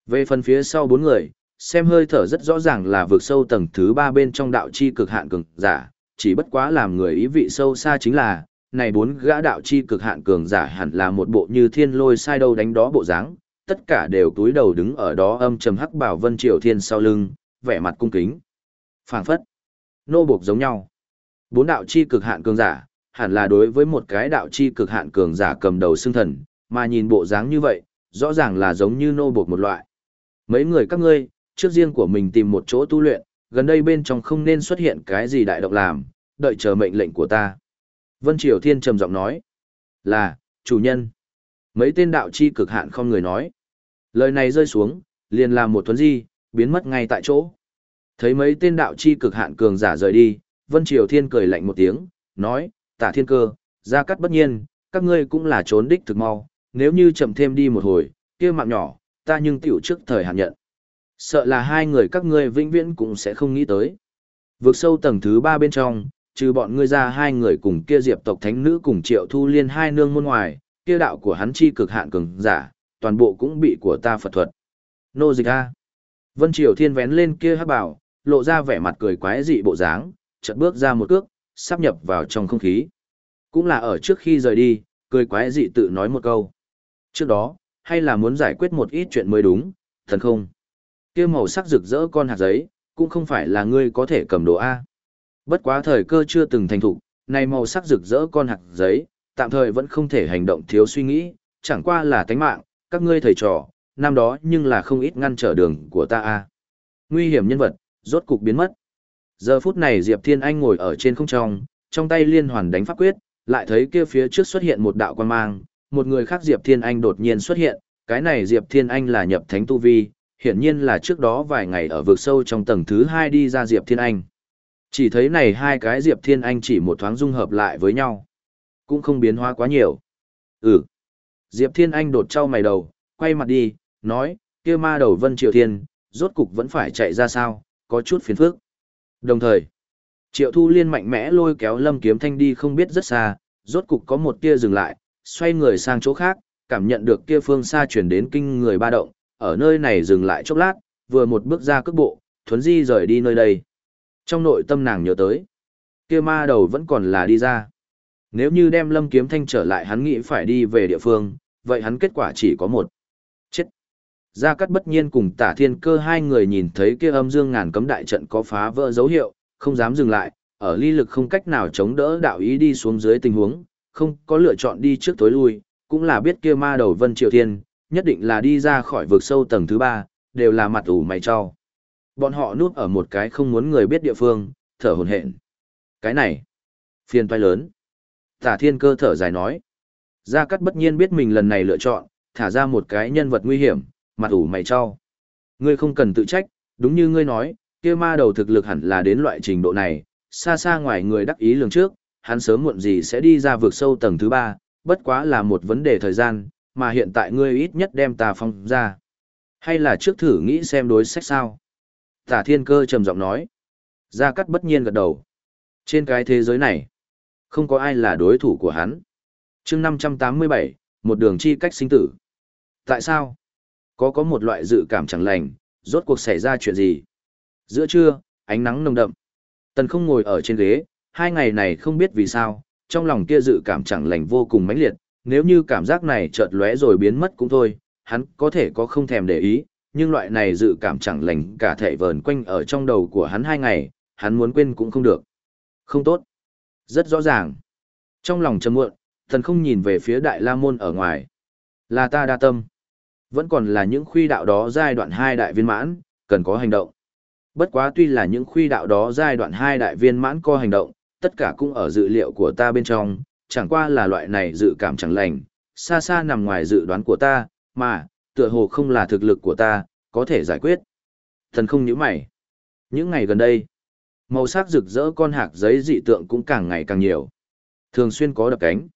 Về phần phía sau bốn người, xem hơi thở rất rõ ràng là vượt sâu tầng thứ ba bên trong đạo chi cực hạn cường giả, chỉ bất quá làm người ý vị sâu xa chính là, này bốn gã đạo chi cực hạn cường giả hẳn là một bộ như thiên lôi sai đâu đánh đó bộ dáng, tất cả đều túi đầu đứng ở đó âm trầm hắc bảo Vân Triều Thiên sau lưng, vẻ mặt cung kính phảng phất, nô buộc giống nhau. Bốn đạo chi cực hạn cường giả, hẳn là đối với một cái đạo chi cực hạn cường giả cầm đầu xương thần, mà nhìn bộ dáng như vậy, rõ ràng là giống như nô buộc một loại. Mấy người các ngươi, trước riêng của mình tìm một chỗ tu luyện, gần đây bên trong không nên xuất hiện cái gì đại động làm, đợi chờ mệnh lệnh của ta. Vân Triều Thiên trầm giọng nói, là, chủ nhân. Mấy tên đạo chi cực hạn không người nói. Lời này rơi xuống, liền làm một thuấn di, biến mất ngay tại chỗ. Thấy mấy tên đạo chi cực hạn cường giả rời đi, Vân Triều Thiên cười lạnh một tiếng, nói, tả thiên cơ, ra cắt bất nhiên, các ngươi cũng là trốn đích thực mau, nếu như chậm thêm đi một hồi, kia mạng nhỏ, ta nhưng tiểu trước thời hạn nhận. Sợ là hai người các ngươi vĩnh viễn cũng sẽ không nghĩ tới. Vượt sâu tầng thứ ba bên trong, trừ bọn ngươi ra hai người cùng kia diệp tộc thánh nữ cùng triệu thu liên hai nương môn ngoài, kia đạo của hắn chi cực hạn cường giả, toàn bộ cũng bị của ta phật thuật. Nô dịch a. Vân Triều Thiên vén lên kia hắc bảo, lộ ra vẻ mặt cười quái dị bộ dáng, chợt bước ra một cước, sắp nhập vào trong không khí. Cũng là ở trước khi rời đi, cười quái dị tự nói một câu. Trước đó, hay là muốn giải quyết một ít chuyện mới đúng, thần không. kia màu sắc rực rỡ con hạt giấy, cũng không phải là ngươi có thể cầm đồ A. Bất quá thời cơ chưa từng thành thục, này màu sắc rực rỡ con hạt giấy, tạm thời vẫn không thể hành động thiếu suy nghĩ, chẳng qua là tánh mạng, các ngươi thầy trò, năm đó nhưng là không ít ngăn trở đường của ta A. Nguy hiểm nhân vật, rốt cục biến mất. Giờ phút này Diệp Thiên Anh ngồi ở trên không trong, trong tay liên hoàn đánh pháp quyết, lại thấy kia phía trước xuất hiện một đạo quan mang, một người khác Diệp Thiên Anh đột nhiên xuất hiện, cái này Diệp Thiên Anh là nhập thánh tu vi, hiển nhiên là trước đó vài ngày ở vực sâu trong tầng thứ hai đi ra Diệp Thiên Anh. Chỉ thấy này hai cái Diệp Thiên Anh chỉ một thoáng dung hợp lại với nhau, cũng không biến hóa quá nhiều. Ừ. Diệp Thiên Anh đột trao mày đầu, quay mặt đi, nói, kia ma đầu Vân Triều Thiên, rốt cục vẫn phải chạy ra sao, có chút phiền phức. Đồng thời, Triệu Thu Liên mạnh mẽ lôi kéo Lâm Kiếm Thanh đi không biết rất xa, rốt cục có một tia dừng lại, xoay người sang chỗ khác, cảm nhận được kia phương xa chuyển đến kinh người ba động, ở nơi này dừng lại chốc lát, vừa một bước ra cước bộ, thuấn di rời đi nơi đây. Trong nội tâm nàng nhớ tới, kia ma đầu vẫn còn là đi ra. Nếu như đem Lâm Kiếm Thanh trở lại hắn nghĩ phải đi về địa phương, vậy hắn kết quả chỉ có một. Chết. Gia Cát bất nhiên cùng tả thiên cơ hai người nhìn thấy kia âm dương ngàn cấm đại trận có phá vỡ dấu hiệu, không dám dừng lại, ở ly lực không cách nào chống đỡ đạo ý đi xuống dưới tình huống, không có lựa chọn đi trước tối lui, cũng là biết kia ma đầu Vân Triều Thiên, nhất định là đi ra khỏi vực sâu tầng thứ ba, đều là mặt ủ mày cho. Bọn họ núp ở một cái không muốn người biết địa phương, thở hồn hển. Cái này, phiền toái lớn. Tả thiên cơ thở dài nói. Gia Cát bất nhiên biết mình lần này lựa chọn, thả ra một cái nhân vật nguy hiểm, mặt ủ mày cho. Ngươi không cần tự trách, đúng như ngươi nói, kia ma đầu thực lực hẳn là đến loại trình độ này, xa xa ngoài người đắc ý lường trước, hắn sớm muộn gì sẽ đi ra vượt sâu tầng thứ ba, bất quá là một vấn đề thời gian, mà hiện tại ngươi ít nhất đem ta phong ra. Hay là trước thử nghĩ xem đối sách sao? Tả thiên cơ trầm giọng nói. Gia Cát bất nhiên gật đầu. Trên cái thế giới này, không có ai là đối thủ của hắn. chương 587, một đường chi cách sinh tử. Tại sao? Có có một loại dự cảm chẳng lành, rốt cuộc xảy ra chuyện gì? Giữa trưa, ánh nắng nồng đậm. Tần không ngồi ở trên ghế, hai ngày này không biết vì sao, trong lòng kia dự cảm chẳng lành vô cùng mãnh liệt, nếu như cảm giác này chợt lóe rồi biến mất cũng thôi, hắn có thể có không thèm để ý, nhưng loại này dự cảm chẳng lành cả thể vờn quanh ở trong đầu của hắn hai ngày, hắn muốn quên cũng không được. Không tốt. Rất rõ ràng. Trong lòng trầm muộn, thần không nhìn về phía đại la môn ở ngoài. Là ta đa tâm. Vẫn còn là những khuy đạo đó giai đoạn hai đại viên mãn, cần có hành động. Bất quá tuy là những khuy đạo đó giai đoạn hai đại viên mãn có hành động, tất cả cũng ở dự liệu của ta bên trong, chẳng qua là loại này dự cảm chẳng lành, xa xa nằm ngoài dự đoán của ta, mà, tựa hồ không là thực lực của ta, có thể giải quyết. Thần không nhíu mày. Những ngày gần đây, màu sắc rực rỡ con hạc giấy dị tượng cũng càng ngày càng nhiều. Thường xuyên có đập cánh.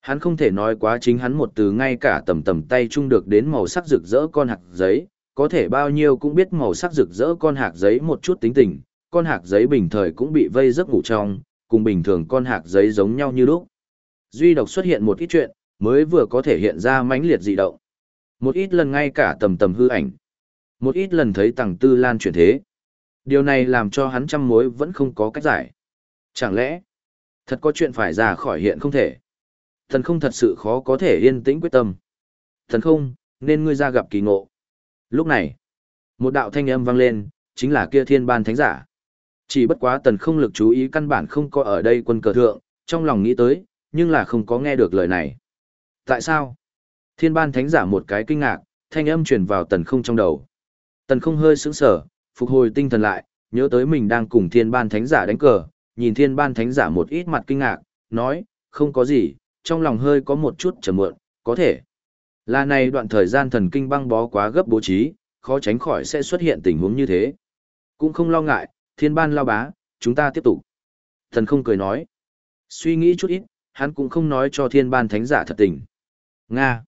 Hắn không thể nói quá chính hắn một từ ngay cả tầm tầm tay chung được đến màu sắc rực rỡ con hạc giấy, có thể bao nhiêu cũng biết màu sắc rực rỡ con hạc giấy một chút tính tình, con hạc giấy bình thời cũng bị vây giấc ngủ trong, cùng bình thường con hạc giấy giống nhau như lúc. Duy độc xuất hiện một ít chuyện, mới vừa có thể hiện ra mãnh liệt dị động. Một ít lần ngay cả tầm tầm hư ảnh. Một ít lần thấy tàng tư lan chuyển thế. Điều này làm cho hắn trăm mối vẫn không có cách giải. Chẳng lẽ, thật có chuyện phải ra khỏi hiện không thể. Thần không thật sự khó có thể yên tĩnh quyết tâm. Thần không, nên ngươi ra gặp kỳ ngộ. Lúc này, một đạo thanh âm vang lên, chính là kia thiên ban thánh giả. Chỉ bất quá tần không lực chú ý căn bản không có ở đây quân cờ thượng, trong lòng nghĩ tới, nhưng là không có nghe được lời này. Tại sao? Thiên ban thánh giả một cái kinh ngạc, thanh âm truyền vào tần không trong đầu. Tần không hơi sững sờ, phục hồi tinh thần lại, nhớ tới mình đang cùng thiên ban thánh giả đánh cờ, nhìn thiên ban thánh giả một ít mặt kinh ngạc, nói, không có gì, trong lòng hơi có một chút trầm mượn, có thể. Là này đoạn thời gian thần kinh băng bó quá gấp bố trí, khó tránh khỏi sẽ xuất hiện tình huống như thế. Cũng không lo ngại, thiên ban lao bá, chúng ta tiếp tục. Thần không cười nói. Suy nghĩ chút ít, hắn cũng không nói cho thiên ban thánh giả thật tình. Nga.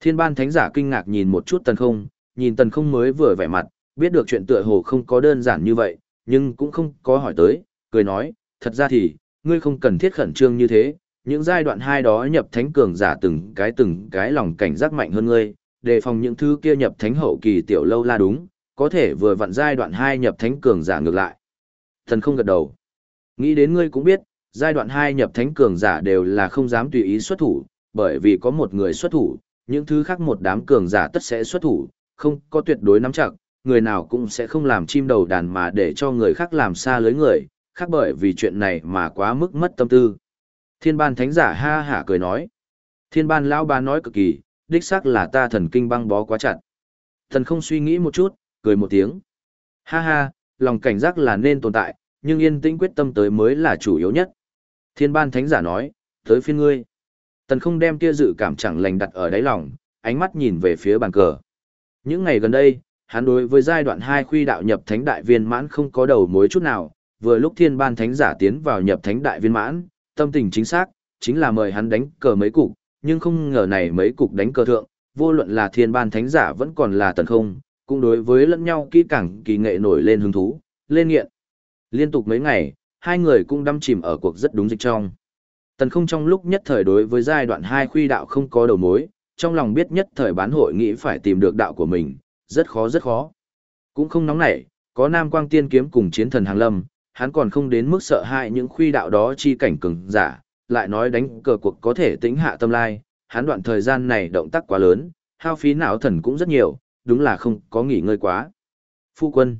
Thiên ban thánh giả kinh ngạc nhìn một chút tần không, nhìn tần không mới vừa vẻ mặt, biết được chuyện tựa hồ không có đơn giản như vậy, nhưng cũng không có hỏi tới, cười nói, thật ra thì, ngươi không cần thiết khẩn trương như thế, những giai đoạn hai đó nhập thánh cường giả từng cái từng cái lòng cảnh giác mạnh hơn ngươi, đề phòng những thứ kia nhập thánh hậu kỳ tiểu lâu la đúng, có thể vừa vặn giai đoạn hai nhập thánh cường giả ngược lại. Thần không gật đầu. Nghĩ đến ngươi cũng biết, giai đoạn hai nhập thánh cường giả đều là không dám tùy ý xuất thủ, bởi vì có một người xuất thủ, những thứ khác một đám cường giả tất sẽ xuất thủ, không có tuyệt đối nắm chặt, người nào cũng sẽ không làm chim đầu đàn mà để cho người khác làm xa lưới người, khác bởi vì chuyện này mà quá mức mất tâm tư. Thiên ban thánh giả ha hả cười nói. Thiên ban lão ba nói cực kỳ, đích xác là ta thần kinh băng bó quá chặt. Thần không suy nghĩ một chút, cười một tiếng. Ha ha, lòng cảnh giác là nên tồn tại, nhưng yên tĩnh quyết tâm tới mới là chủ yếu nhất. Thiên ban thánh giả nói, tới phiên ngươi. Tần không đem kia dự cảm chẳng lành đặt ở đáy lòng, ánh mắt nhìn về phía bàn cờ. Những ngày gần đây, hắn đối với giai đoạn 2 khuy đạo nhập thánh đại viên mãn không có đầu mối chút nào, vừa lúc thiên ban thánh giả tiến vào nhập thánh đại viên mãn, tâm tình chính xác, chính là mời hắn đánh cờ mấy cục, nhưng không ngờ này mấy cục đánh cờ thượng, vô luận là thiên ban thánh giả vẫn còn là tần không, cũng đối với lẫn nhau kỹ càng kỳ nghệ nổi lên hứng thú, lên nghiện. Liên tục mấy ngày, hai người cũng đâm chìm ở cuộc rất đúng dịch trong. Tần không trong lúc nhất thời đối với giai đoạn hai khuy đạo không có đầu mối, trong lòng biết nhất thời bán hội nghĩ phải tìm được đạo của mình, rất khó rất khó. Cũng không nóng nảy, có Nam Quang Tiên Kiếm cùng chiến thần Hàng Lâm, hắn còn không đến mức sợ hãi những khuy đạo đó chi cảnh cường giả, lại nói đánh cờ cuộc có thể tính hạ tâm lai, hắn đoạn thời gian này động tác quá lớn, hao phí não thần cũng rất nhiều, đúng là không có nghỉ ngơi quá. Phu quân.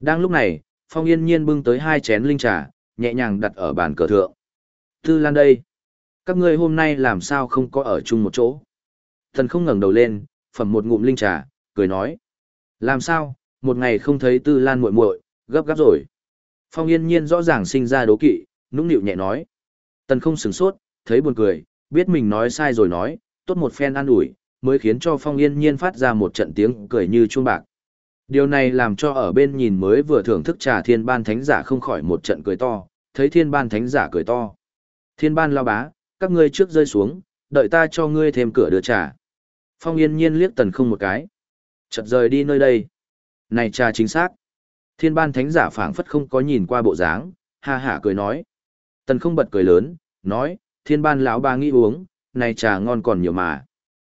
Đang lúc này, Phong Yên Nhiên bưng tới hai chén linh trà, nhẹ nhàng đặt ở bàn cờ thượng. Tư Lan đây. Các ngươi hôm nay làm sao không có ở chung một chỗ? Thần không ngẩng đầu lên, phẩm một ngụm linh trà, cười nói. Làm sao, một ngày không thấy Tư Lan muội muội, gấp gáp rồi. Phong Yên Nhiên rõ ràng sinh ra đố kỵ, nũng nịu nhẹ nói. Tần không sửng sốt, thấy buồn cười, biết mình nói sai rồi nói, tốt một phen an ủi, mới khiến cho Phong Yên Nhiên phát ra một trận tiếng cười như chuông bạc. Điều này làm cho ở bên nhìn mới vừa thưởng thức trà thiên ban thánh giả không khỏi một trận cười to, thấy thiên ban thánh giả cười to. Thiên ban lao bá, các ngươi trước rơi xuống, đợi ta cho ngươi thêm cửa đưa trà. Phong yên nhiên liếc tần không một cái. Chật rời đi nơi đây. Này trà chính xác. Thiên ban thánh giả phảng phất không có nhìn qua bộ dáng, ha hả cười nói. Tần không bật cười lớn, nói, thiên ban lão ba nghĩ uống, này trà ngon còn nhiều mà.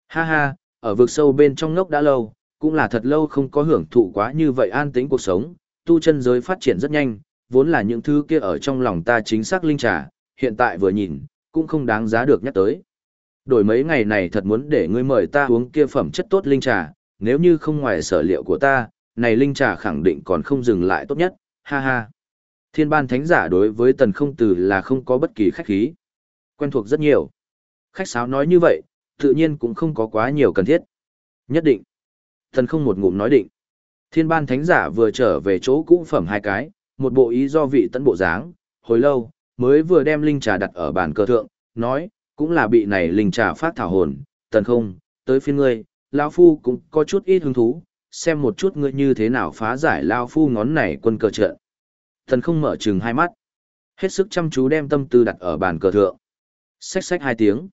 Ha ha, ở vực sâu bên trong ngốc đã lâu, cũng là thật lâu không có hưởng thụ quá như vậy an tĩnh cuộc sống, tu chân giới phát triển rất nhanh, vốn là những thứ kia ở trong lòng ta chính xác linh trà, hiện tại vừa nhìn, cũng không đáng giá được nhắc tới. Đổi mấy ngày này thật muốn để ngươi mời ta uống kia phẩm chất tốt linh trà, nếu như không ngoài sở liệu của ta, này linh trà khẳng định còn không dừng lại tốt nhất, ha ha. Thiên ban thánh giả đối với tần không từ là không có bất kỳ khách khí. Quen thuộc rất nhiều. Khách sáo nói như vậy, tự nhiên cũng không có quá nhiều cần thiết. Nhất định. Tần không một ngụm nói định. Thiên ban thánh giả vừa trở về chỗ cũ phẩm hai cái, một bộ ý do vị tấn bộ dáng, hồi lâu, mới vừa đem linh trà đặt ở bàn cờ thượng, nói, cũng là bị này linh trà phát thảo hồn, tần không, tới phiên ngươi, Lao Phu cũng có chút ít hứng thú, xem một chút ngươi như thế nào phá giải Lao Phu ngón này quân cờ trận. Thần không mở trừng hai mắt, hết sức chăm chú đem tâm tư đặt ở bàn cờ thượng. Xách xách hai tiếng.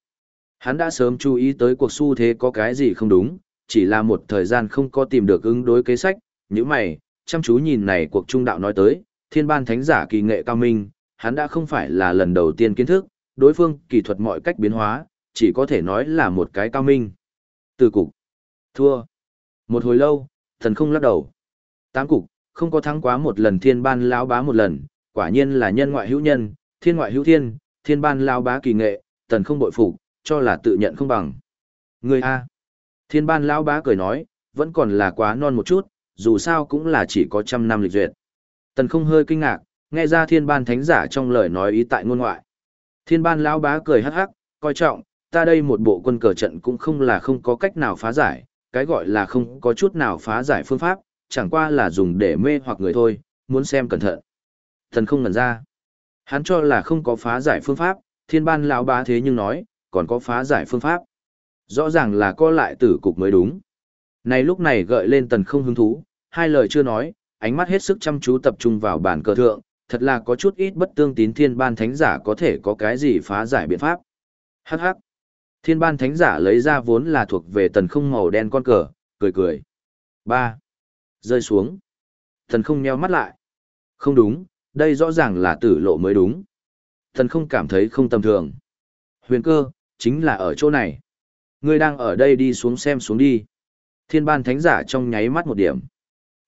Hắn đã sớm chú ý tới cuộc xu thế có cái gì không đúng, chỉ là một thời gian không có tìm được ứng đối kế sách, như mày, chăm chú nhìn này cuộc trung đạo nói tới, thiên ban thánh giả kỳ nghệ cao minh, hắn đã không phải là lần đầu tiên kiến thức, đối phương kỳ thuật mọi cách biến hóa, chỉ có thể nói là một cái cao minh. Từ cục, thua. Một hồi lâu, thần không lắc đầu. Tám cục, không có thắng quá một lần thiên ban lão bá một lần, quả nhiên là nhân ngoại hữu nhân, thiên ngoại hữu thiên, thiên ban lão bá kỳ nghệ, tần không bội phục, cho là tự nhận không bằng. Người A. Thiên ban lão bá cười nói, vẫn còn là quá non một chút, dù sao cũng là chỉ có trăm năm lịch duyệt. Tần không hơi kinh ngạc, nghe ra thiên ban thánh giả trong lời nói ý tại ngôn ngoại. Thiên ban lão bá cười hắc hắc, coi trọng, ta đây một bộ quân cờ trận cũng không là không có cách nào phá giải, cái gọi là không có chút nào phá giải phương pháp, chẳng qua là dùng để mê hoặc người thôi, muốn xem cẩn thận. Thần không ngần ra. Hắn cho là không có phá giải phương pháp, thiên ban lão bá thế nhưng nói, còn có phá giải phương pháp. Rõ ràng là co lại tử cục mới đúng. Này lúc này gợi lên tần không hứng thú, hai lời chưa nói, ánh mắt hết sức chăm chú tập trung vào bản cờ thượng, thật là có chút ít bất tương tín thiên ban thánh giả có thể có cái gì phá giải biện pháp. Hắc hắc. Thiên ban thánh giả lấy ra vốn là thuộc về tần không màu đen con cờ, cười cười. ba Rơi xuống. Tần không nheo mắt lại. Không đúng, đây rõ ràng là tử lộ mới đúng. Tần không cảm thấy không tầm thường. Huyền cơ, chính là ở chỗ này. Ngươi đang ở đây đi xuống xem xuống đi. Thiên ban thánh giả trong nháy mắt một điểm.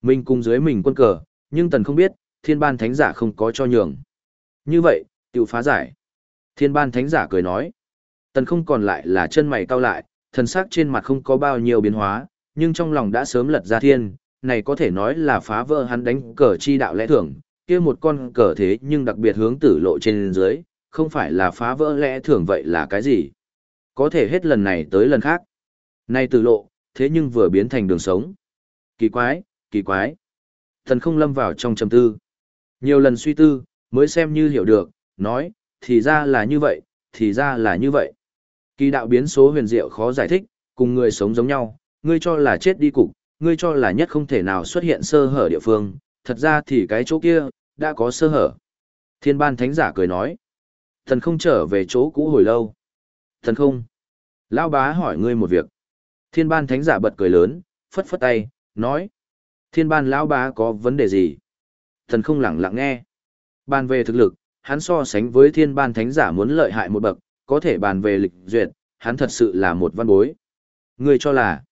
Mình cùng dưới mình quân cờ, nhưng tần không biết, thiên ban thánh giả không có cho nhường. Như vậy, tiêu phá giải. Thiên ban thánh giả cười nói. Tần không còn lại là chân mày cau lại, thần sắc trên mặt không có bao nhiêu biến hóa, nhưng trong lòng đã sớm lật ra thiên, này có thể nói là phá vỡ hắn đánh cờ chi đạo lẽ thường, kia một con cờ thế nhưng đặc biệt hướng tử lộ trên dưới, không phải là phá vỡ lẽ thường vậy là cái gì. Có thể hết lần này tới lần khác. Này tử lộ, thế nhưng vừa biến thành đường sống. Kỳ quái, kỳ quái. Thần không lâm vào trong trầm tư. Nhiều lần suy tư, mới xem như hiểu được, nói, thì ra là như vậy, thì ra là như vậy. Kỳ đạo biến số huyền diệu khó giải thích, cùng người sống giống nhau, ngươi cho là chết đi cục, ngươi cho là nhất không thể nào xuất hiện sơ hở địa phương, thật ra thì cái chỗ kia, đã có sơ hở. Thiên ban thánh giả cười nói, thần không trở về chỗ cũ hồi lâu. Thần không. Lão bá hỏi ngươi một việc. Thiên ban thánh giả bật cười lớn, phất phất tay, nói. Thiên ban lão bá có vấn đề gì? Thần không lặng lặng nghe. Bàn về thực lực, hắn so sánh với thiên ban thánh giả muốn lợi hại một bậc, có thể bàn về lịch duyệt, hắn thật sự là một văn bối. Người cho là,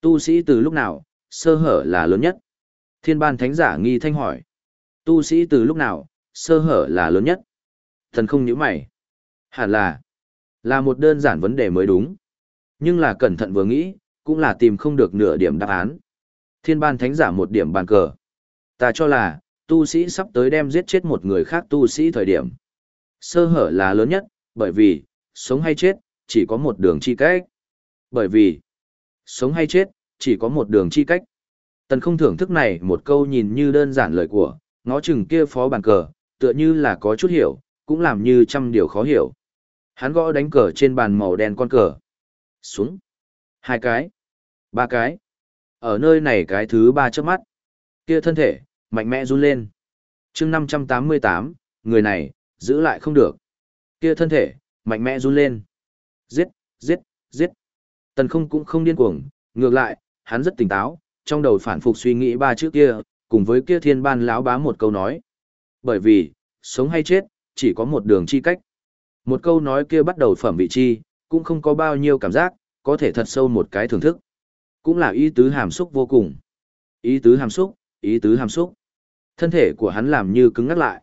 tu sĩ từ lúc nào, sơ hở là lớn nhất. Thiên ban thánh giả nghi thanh hỏi, tu sĩ từ lúc nào, sơ hở là lớn nhất. Thần không nhíu mày. Hẳn là, là một đơn giản vấn đề mới đúng. Nhưng là cẩn thận vừa nghĩ, cũng là tìm không được nửa điểm đáp án. Thiên ban thánh giả một điểm bàn cờ. Ta cho là, tu sĩ sắp tới đem giết chết một người khác tu sĩ thời điểm. Sơ hở là lớn nhất, bởi vì, sống hay chết, chỉ có một đường chi cách. Bởi vì, sống hay chết, chỉ có một đường chi cách. Tần không thưởng thức này một câu nhìn như đơn giản lời của, ngó chừng kia phó bàn cờ, tựa như là có chút hiểu, cũng làm như trăm điều khó hiểu. Hắn gõ đánh cờ trên bàn màu đen con cờ. Xuống. Hai cái. Ba cái. Ở nơi này cái thứ ba trước mắt. Kia thân thể, mạnh mẽ run lên. chương 588, người này, giữ lại không được. Kia thân thể, mạnh mẽ run lên. Giết, giết, giết. Tần không cũng không điên cuồng, ngược lại, hắn rất tỉnh táo, trong đầu phản phục suy nghĩ ba chữ kia, cùng với kia thiên ban lão bá một câu nói. Bởi vì, sống hay chết, chỉ có một đường chi cách. Một câu nói kia bắt đầu phẩm vị chi, cũng không có bao nhiêu cảm giác, có thể thật sâu một cái thưởng thức. Cũng là ý tứ hàm xúc vô cùng. Ý tứ hàm xúc, ý tứ hàm xúc. Thân thể của hắn làm như cứng ngắt lại.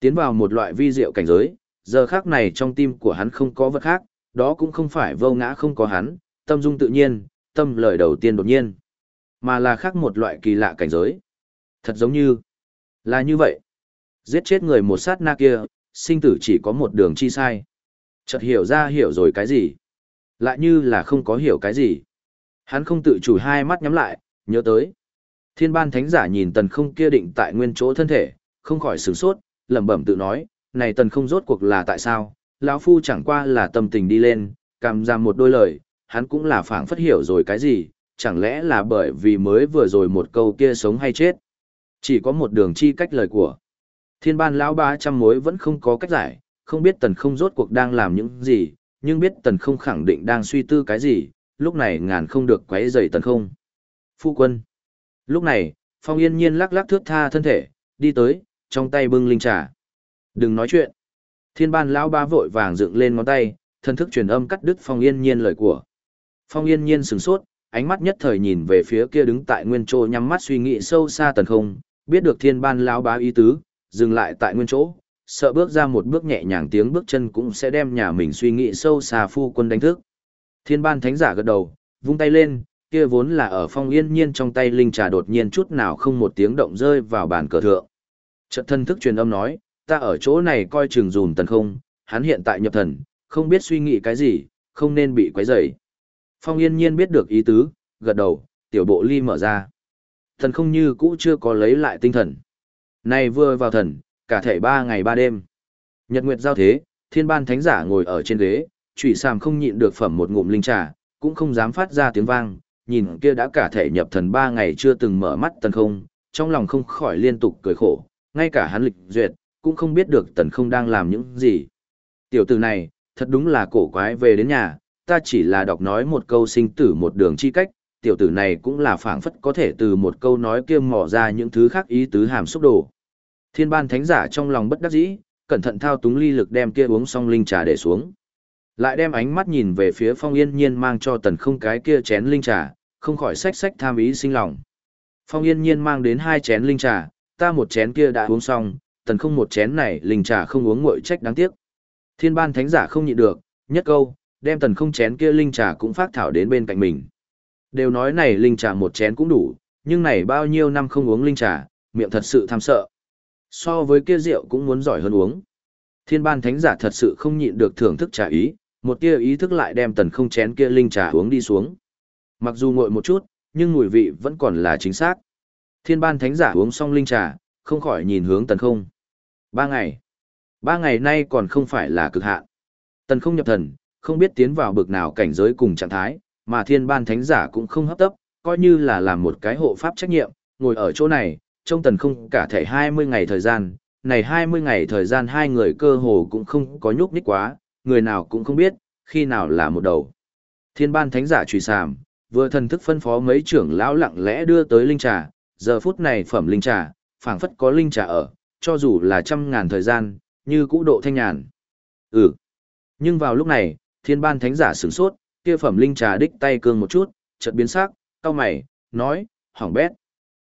Tiến vào một loại vi diệu cảnh giới, giờ khác này trong tim của hắn không có vật khác, đó cũng không phải vô ngã không có hắn, tâm dung tự nhiên, tâm lời đầu tiên đột nhiên, mà là khác một loại kỳ lạ cảnh giới. Thật giống như, là như vậy. Giết chết người một sát na kia, sinh tử chỉ có một đường chi sai. Chợt hiểu ra hiểu rồi cái gì. Lại như là không có hiểu cái gì. Hắn không tự chủ hai mắt nhắm lại, nhớ tới. Thiên ban thánh giả nhìn tần không kia định tại nguyên chỗ thân thể, không khỏi sửng sốt, lẩm bẩm tự nói, này tần không rốt cuộc là tại sao, lão phu chẳng qua là tâm tình đi lên, cảm ra một đôi lời, hắn cũng là phảng phất hiểu rồi cái gì, chẳng lẽ là bởi vì mới vừa rồi một câu kia sống hay chết. Chỉ có một đường chi cách lời của. Thiên ban lão ba trăm mối vẫn không có cách giải, không biết tần không rốt cuộc đang làm những gì, nhưng biết tần không khẳng định đang suy tư cái gì, lúc này ngàn không được quấy rầy tần không. Phu quân. Lúc này, Phong Yên Nhiên lắc lắc thước tha thân thể, đi tới, trong tay bưng linh trà. Đừng nói chuyện. Thiên ban lão ba vội vàng dựng lên ngón tay, thân thức truyền âm cắt đứt Phong Yên Nhiên lời của. Phong Yên Nhiên sửng sốt, ánh mắt nhất thời nhìn về phía kia đứng tại nguyên chỗ nhắm mắt suy nghĩ sâu xa tần không, biết được thiên ban lão bá ý tứ, dừng lại tại nguyên chỗ, sợ bước ra một bước nhẹ nhàng tiếng bước chân cũng sẽ đem nhà mình suy nghĩ sâu xa phu quân đánh thức. Thiên ban thánh giả gật đầu, vung tay lên, kia vốn là ở phong yên nhiên trong tay linh trà đột nhiên chút nào không một tiếng động rơi vào bàn cờ thượng. Trận thân thức truyền âm nói, ta ở chỗ này coi chừng dùm tần không, hắn hiện tại nhập thần, không biết suy nghĩ cái gì, không nên bị quấy rầy. Phong yên nhiên biết được ý tứ, gật đầu, tiểu bộ ly mở ra. Thần không như cũ chưa có lấy lại tinh thần. Này vừa vào thần, cả thể ba ngày ba đêm. Nhật Nguyệt giao thế, thiên ban thánh giả ngồi ở trên ghế, trụy sàm không nhịn được phẩm một ngụm linh trà, cũng không dám phát ra tiếng vang, nhìn kia đã cả thể nhập thần ba ngày chưa từng mở mắt tần không, trong lòng không khỏi liên tục cười khổ, ngay cả hắn lịch duyệt, cũng không biết được tần không đang làm những gì. Tiểu tử này, thật đúng là cổ quái về đến nhà, ta chỉ là đọc nói một câu sinh tử một đường chi cách, tiểu tử này cũng là phảng phất có thể từ một câu nói kia mò ra những thứ khác ý tứ hàm xúc đồ. Thiên ban thánh giả trong lòng bất đắc dĩ, cẩn thận thao túng ly lực đem kia uống xong linh trà để xuống. Lại đem ánh mắt nhìn về phía phong yên nhiên mang cho tần không cái kia chén linh trà, không khỏi sách sách tham ý sinh lòng. Phong yên nhiên mang đến hai chén linh trà, ta một chén kia đã uống xong, tần không một chén này linh trà không uống nguội trách đáng tiếc. Thiên ban thánh giả không nhịn được, nhất câu, đem tần không chén kia linh trà cũng phát thảo đến bên cạnh mình. Đều nói này linh trà một chén cũng đủ, nhưng này bao nhiêu năm không uống linh trà, miệng thật sự tham sợ. So với kia rượu cũng muốn giỏi hơn uống. Thiên ban thánh giả thật sự không nhịn được thưởng thức trà ý, một tia ý thức lại đem tần không chén kia linh trà uống đi xuống. Mặc dù nguội một chút, nhưng mùi vị vẫn còn là chính xác. Thiên ban thánh giả uống xong linh trà, không khỏi nhìn hướng tần không. Ba ngày. Ba ngày nay còn không phải là cực hạn. Tần không nhập thần, không biết tiến vào bực nào cảnh giới cùng trạng thái, mà thiên ban thánh giả cũng không hấp tấp, coi như là làm một cái hộ pháp trách nhiệm, ngồi ở chỗ này, trong tần không cả thể 20 ngày thời gian, này 20 ngày thời gian hai người cơ hồ cũng không có nhúc nhích quá, người nào cũng không biết, khi nào là một đầu. Thiên ban thánh giả trùy sàm, vừa thần thức phân phó mấy trưởng lão lặng lẽ đưa tới linh trà, giờ phút này phẩm linh trà, phảng phất có linh trà ở, cho dù là trăm ngàn thời gian, như cũ độ thanh nhàn. Ừ. Nhưng vào lúc này, thiên ban thánh giả sửng sốt, kia phẩm linh trà đích tay cương một chút, chợt biến sắc, cau mày, nói, hỏng bét.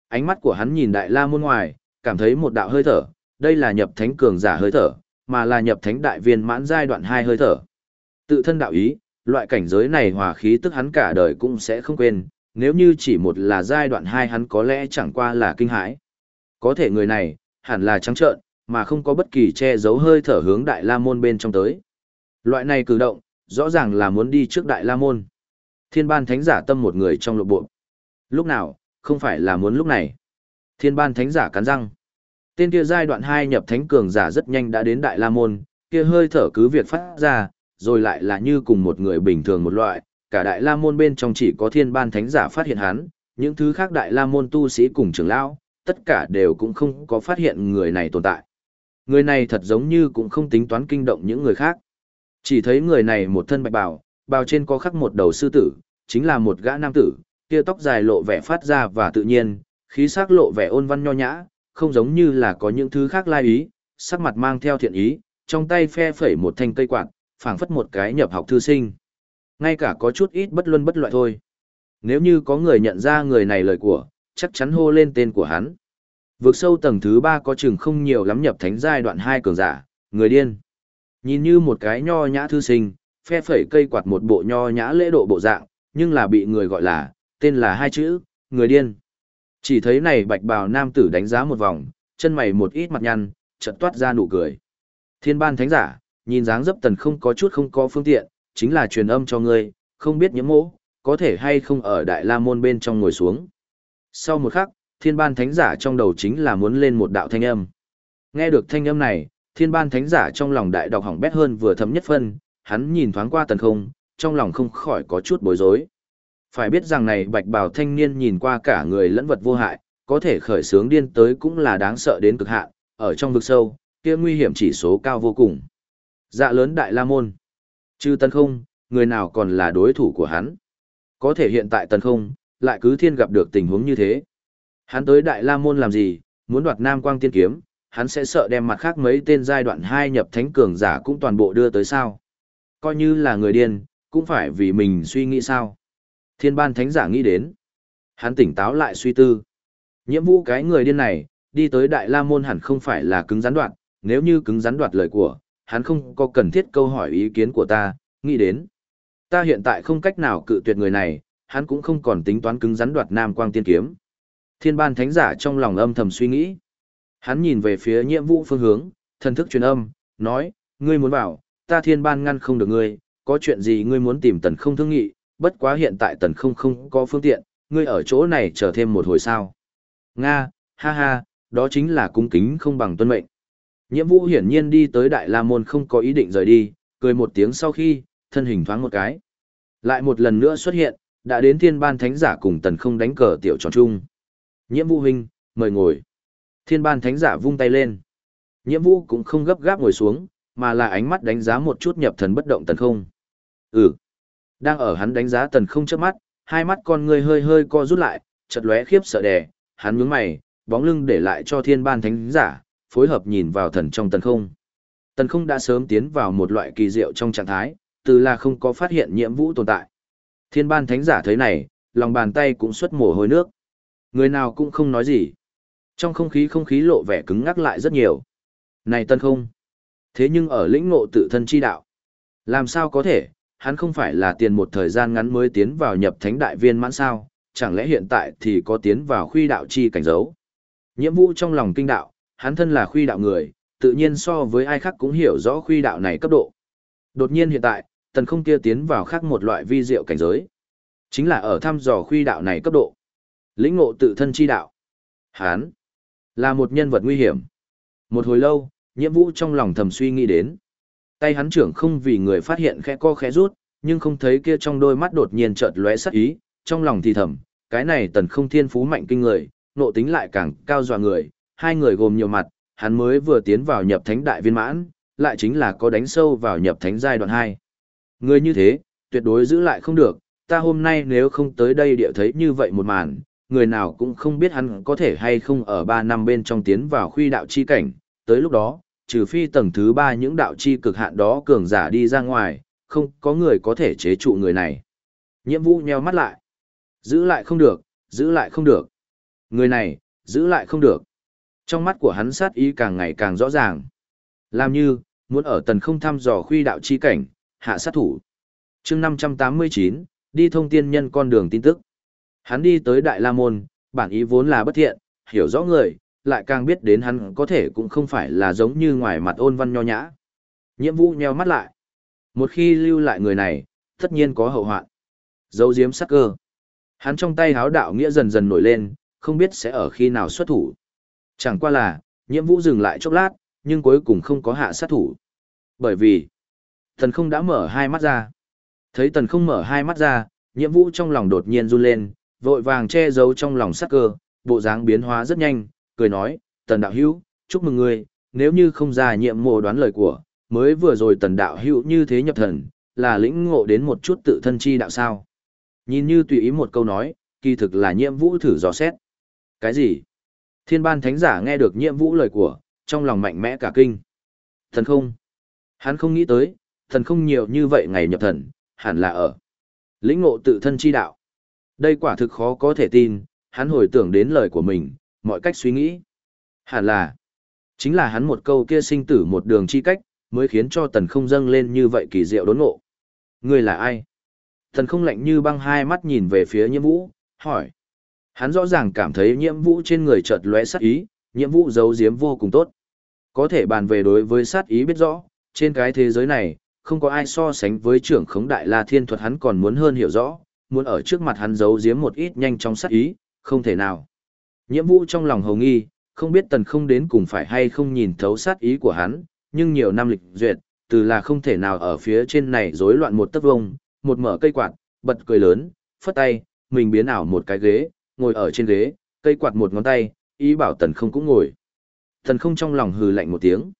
Ánh mắt của hắn nhìn đại la môn ngoài, cảm thấy một đạo hơi thở, đây là nhập thánh cường giả hơi thở, mà là nhập thánh đại viên mãn giai đoạn hai hơi thở. Tự thân đạo ý, loại cảnh giới này hòa khí tức hắn cả đời cũng sẽ không quên, nếu như chỉ một là giai đoạn hai hắn có lẽ chẳng qua là kinh hãi. Có thể người này, hẳn là trắng trợn, mà không có bất kỳ che giấu hơi thở hướng đại la môn bên trong tới. Loại này cử động, rõ ràng là muốn đi trước đại la môn. Thiên ban thánh giả tâm một người trong lộ bộ. Lúc nào, không phải là muốn lúc này. Thiên ban thánh giả cắn răng. Tên kia giai đoạn 2 nhập thánh cường giả rất nhanh đã đến đại la môn, kia hơi thở cứ việc phát ra, rồi lại là như cùng một người bình thường một loại, cả đại la môn bên trong chỉ có thiên ban thánh giả phát hiện hắn, những thứ khác đại la môn tu sĩ cùng trưởng lão, tất cả đều cũng không có phát hiện người này tồn tại. Người này thật giống như cũng không tính toán kinh động những người khác. Chỉ thấy người này một thân bạch bào, bào trên có khắc một đầu sư tử, chính là một gã nam tử, kia tóc dài lộ vẻ phát ra và tự nhiên, khí sắc lộ vẻ ôn văn nho nhã, không giống như là có những thứ khác lai ý, sắc mặt mang theo thiện ý, trong tay phe phẩy một thanh cây quạt, phảng phất một cái nhập học thư sinh. Ngay cả có chút ít bất luân bất loại thôi. Nếu như có người nhận ra người này lời của, chắc chắn hô lên tên của hắn. Vượt sâu tầng thứ ba có chừng không nhiều lắm nhập thánh giai đoạn hai cường giả, người điên. Nhìn như một cái nho nhã thư sinh, phe phẩy cây quạt một bộ nho nhã lễ độ bộ dạng, nhưng là bị người gọi là, tên là hai chữ, người điên. Chỉ thấy này bạch bào nam tử đánh giá một vòng, chân mày một ít mặt nhăn, chợt toát ra nụ cười. Thiên ban thánh giả, nhìn dáng dấp tần không có chút không có phương tiện, chính là truyền âm cho ngươi, không biết nhiễm mỗ, có thể hay không ở đại la môn bên trong ngồi xuống. Sau một khắc, thiên ban thánh giả trong đầu chính là muốn lên một đạo thanh âm. Nghe được thanh âm này, thiên ban thánh giả trong lòng đại đọc hỏng bét hơn vừa thấm nhất phân, hắn nhìn thoáng qua tần không, trong lòng không khỏi có chút bối rối. Phải biết rằng này bạch bào thanh niên nhìn qua cả người lẫn vật vô hại, có thể khởi sướng điên tới cũng là đáng sợ đến cực hạn, ở trong vực sâu, kia nguy hiểm chỉ số cao vô cùng. Dạ lớn đại la môn. Chư tần không, người nào còn là đối thủ của hắn. Có thể hiện tại tần không, lại cứ thiên gặp được tình huống như thế. Hắn tới đại la môn làm gì, muốn đoạt nam quang tiên kiếm, hắn sẽ sợ đem mặt khác mấy tên giai đoạn hai nhập thánh cường giả cũng toàn bộ đưa tới sao. Coi như là người điên, cũng phải vì mình suy nghĩ sao. Thiên ban thánh giả nghĩ đến. Hắn tỉnh táo lại suy tư. Nhiệm vụ cái người điên này, đi tới Đại La Môn hẳn không phải là cứng rắn đoạt, nếu như cứng rắn đoạt lời của, hắn không có cần thiết câu hỏi ý kiến của ta, nghĩ đến. Ta hiện tại không cách nào cự tuyệt người này, hắn cũng không còn tính toán cứng rắn đoạt Nam Quang Tiên Kiếm. Thiên ban thánh giả trong lòng âm thầm suy nghĩ. Hắn nhìn về phía nhiệm vụ phương hướng, thần thức truyền âm, nói, ngươi muốn bảo, ta thiên ban ngăn không được ngươi, có chuyện gì ngươi muốn tìm tần không thương nghị, bất quá hiện tại tần không không có phương tiện, ngươi ở chỗ này chờ thêm một hồi sao. Nga, ha ha, đó chính là cung kính không bằng tuân mệnh. Nhiệm vụ hiển nhiên đi tới Đại La Môn không có ý định rời đi, cười một tiếng sau khi, thân hình thoáng một cái. Lại một lần nữa xuất hiện, đã đến thiên ban thánh giả cùng tần không đánh cờ tiểu tròn chung. Nhiệm vụ huynh, mời ngồi. Thiên ban thánh giả vung tay lên. Nhiệm vụ cũng không gấp gáp ngồi xuống, mà là ánh mắt đánh giá một chút nhập thần bất động tần không. Ừ. Đang ở hắn đánh giá tần không chớp mắt, hai mắt con người hơi hơi co rút lại, chợt lóe khiếp sợ đè, hắn nhướng mày, bóng lưng để lại cho thiên ban thánh giả, phối hợp nhìn vào thần trong tần không. Tần không đã sớm tiến vào một loại kỳ diệu trong trạng thái, từ là không có phát hiện nhiệm vũ tồn tại. Thiên ban thánh giả thấy này, lòng bàn tay cũng xuất mồ hôi nước. Người nào cũng không nói gì. Trong không khí không khí lộ vẻ cứng ngắc lại rất nhiều. Này tân không. Thế nhưng ở lĩnh ngộ tự thân chi đạo. Làm sao có thể, hắn không phải là tiền một thời gian ngắn mới tiến vào nhập thánh đại viên mãn sao, chẳng lẽ hiện tại thì có tiến vào khuy đạo chi cảnh giới? Nhiệm vụ trong lòng kinh đạo, hắn thân là khuy đạo người, tự nhiên so với ai khác cũng hiểu rõ khuy đạo này cấp độ. Đột nhiên hiện tại, tần không kia tiến vào khác một loại vi diệu cảnh giới. Chính là ở thăm dò khuy đạo này cấp độ. Lĩnh ngộ tự thân chi đạo. Hắn là một nhân vật nguy hiểm. Một hồi lâu, nhiệm vụ trong lòng thầm suy nghĩ đến. Tay hắn trưởng không vì người phát hiện khẽ co khẽ rút, nhưng không thấy kia trong đôi mắt đột nhiên chợt lóe sắc ý, trong lòng thì thầm, cái này tần không thiên phú mạnh kinh người, nộ tính lại càng cao dọa người, hai người gồm nhiều mặt, hắn mới vừa tiến vào nhập thánh đại viên mãn, lại chính là có đánh sâu vào nhập thánh giai đoạn 2. Người như thế, tuyệt đối giữ lại không được, ta hôm nay nếu không tới đây địa thấy như vậy một màn, người nào cũng không biết hắn có thể hay không ở 3 năm bên trong tiến vào khuy đạo chi cảnh, tới lúc đó, trừ phi tầng thứ 3 những đạo chi cực hạn đó cường giả đi ra ngoài, không có người có thể chế trụ người này. Nhiệm vụ nheo mắt lại. Giữ lại không được, giữ lại không được. Người này, giữ lại không được. Trong mắt của hắn sát ý càng ngày càng rõ ràng. Làm như, muốn ở tần không thăm dò khuy đạo chi cảnh, hạ sát thủ. chương 589, đi thông tiên nhân con đường tin tức. Hắn đi tới Đại La Môn, bản ý vốn là bất thiện, hiểu rõ người, lại càng biết đến hắn có thể cũng không phải là giống như ngoài mặt ôn văn nho nhã. Nhiệm vụ nheo mắt lại. Một khi lưu lại người này, tất nhiên có hậu hoạn. Dấu diếm sắc cơ. Hắn trong tay háo đạo nghĩa dần dần nổi lên, không biết sẽ ở khi nào xuất thủ. Chẳng qua là, nhiệm vụ dừng lại chốc lát, nhưng cuối cùng không có hạ sát thủ. Bởi vì, thần không đã mở hai mắt ra. Thấy tần không mở hai mắt ra, nhiệm vụ trong lòng đột nhiên run lên, vội vàng che giấu trong lòng sắc cơ, bộ dáng biến hóa rất nhanh, cười nói, tần đạo hữu, chúc mừng ngươi, nếu như không ra nhiệm mộ đoán lời của, mới vừa rồi tần đạo hữu như thế nhập thần, là lĩnh ngộ đến một chút tự thân chi đạo sao. Nhìn như tùy ý một câu nói, kỳ thực là nhiệm vũ thử dò xét. Cái gì? Thiên ban thánh giả nghe được nhiệm vũ lời của, trong lòng mạnh mẽ cả kinh. Thần không. Hắn không nghĩ tới, thần không nhiều như vậy ngày nhập thần, hẳn là ở. Lĩnh ngộ tự thân chi đạo. Đây quả thực khó có thể tin, hắn hồi tưởng đến lời của mình, mọi cách suy nghĩ. Hẳn là, chính là hắn một câu kia sinh tử một đường chi cách, mới khiến cho tần không dâng lên như vậy kỳ diệu đốn ngộ. Người là ai? Tần không lạnh như băng hai mắt nhìn về phía nhiễm vũ, hỏi. Hắn rõ ràng cảm thấy nhiễm vũ trên người chợt lóe sát ý, nhiễm vũ giấu giếm vô cùng tốt. Có thể bàn về đối với sát ý biết rõ, trên cái thế giới này, không có ai so sánh với trưởng khống đại la thiên thuật hắn còn muốn hơn hiểu rõ, muốn ở trước mặt hắn giấu giếm một ít nhanh chóng sát ý, không thể nào. Nhiễm vũ trong lòng hồng nghi, không biết tần không đến cùng phải hay không nhìn thấu sát ý của hắn, nhưng nhiều năm lịch duyệt, từ là không thể nào ở phía trên này rối loạn một tấc vông, một mở cây quạt, bật cười lớn, phất tay, mình biến ảo một cái ghế, ngồi ở trên ghế, cây quạt một ngón tay, ý bảo tần không cũng ngồi. Tần không trong lòng hừ lạnh một tiếng.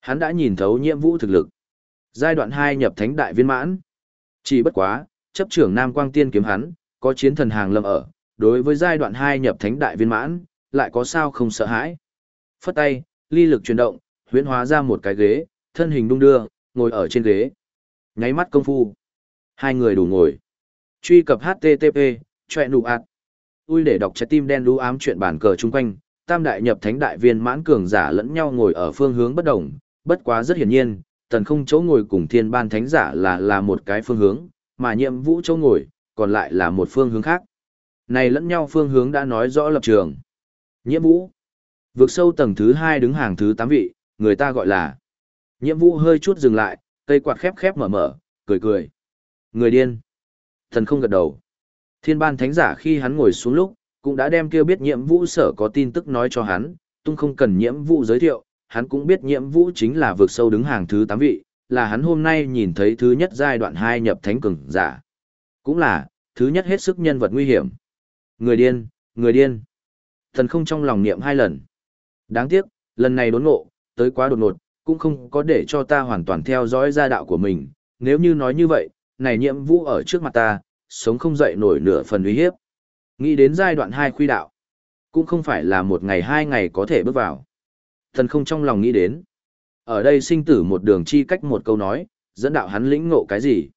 Hắn đã nhìn thấu nhiễm vũ thực lực. Giai đoạn 2 nhập thánh đại viên mãn. Chỉ bất quá, chấp trưởng Nam Quang Tiên kiếm hắn, có chiến thần hàng lâm ở, đối với giai đoạn 2 nhập thánh đại viên mãn, lại có sao không sợ hãi. Phất tay, ly lực chuyển động, huyễn hóa ra một cái ghế, thân hình đung đưa, ngồi ở trên ghế. Nháy mắt công phu. Hai người đủ ngồi. Truy cập HTTP, chọe nụ ạt. Ui để đọc trái tim đen đú ám chuyện bản cờ chung quanh, tam đại nhập thánh đại viên mãn cường giả lẫn nhau ngồi ở phương hướng bất đồng, bất quá rất hiển nhiên, tần không chỗ ngồi cùng thiên ban thánh giả là là một cái phương hướng, mà nhiệm vũ châu ngồi, còn lại là một phương hướng khác. Này lẫn nhau phương hướng đã nói rõ lập trường. Nhiệm vũ. Vượt sâu tầng thứ hai đứng hàng thứ tám vị, người ta gọi là. Nhiệm vũ hơi chút dừng lại, cây quạt khép khép mở mở, cười cười. Người điên. Thần không gật đầu. Thiên ban thánh giả khi hắn ngồi xuống lúc, cũng đã đem kêu biết nhiệm vũ sở có tin tức nói cho hắn, tung không cần nhiệm vũ giới thiệu, hắn cũng biết nhiệm vũ chính là vượt sâu đứng hàng thứ tám vị, là hắn hôm nay nhìn thấy thứ nhất giai đoạn hai nhập thánh cường giả. Cũng là, thứ nhất hết sức nhân vật nguy hiểm. Người điên, người điên. Thần không trong lòng niệm hai lần. Đáng tiếc, lần này đốn ngộ, tới quá đột ngột, cũng không có để cho ta hoàn toàn theo dõi gia đạo của mình. Nếu như nói như vậy, này nhiệm vụ ở trước mặt ta, sống không dậy nổi nửa phần uy hiếp. Nghĩ đến giai đoạn hai khuy đạo, cũng không phải là một ngày hai ngày có thể bước vào. Thần không trong lòng nghĩ đến. Ở đây sinh tử một đường chi cách một câu nói, dẫn đạo hắn lĩnh ngộ cái gì.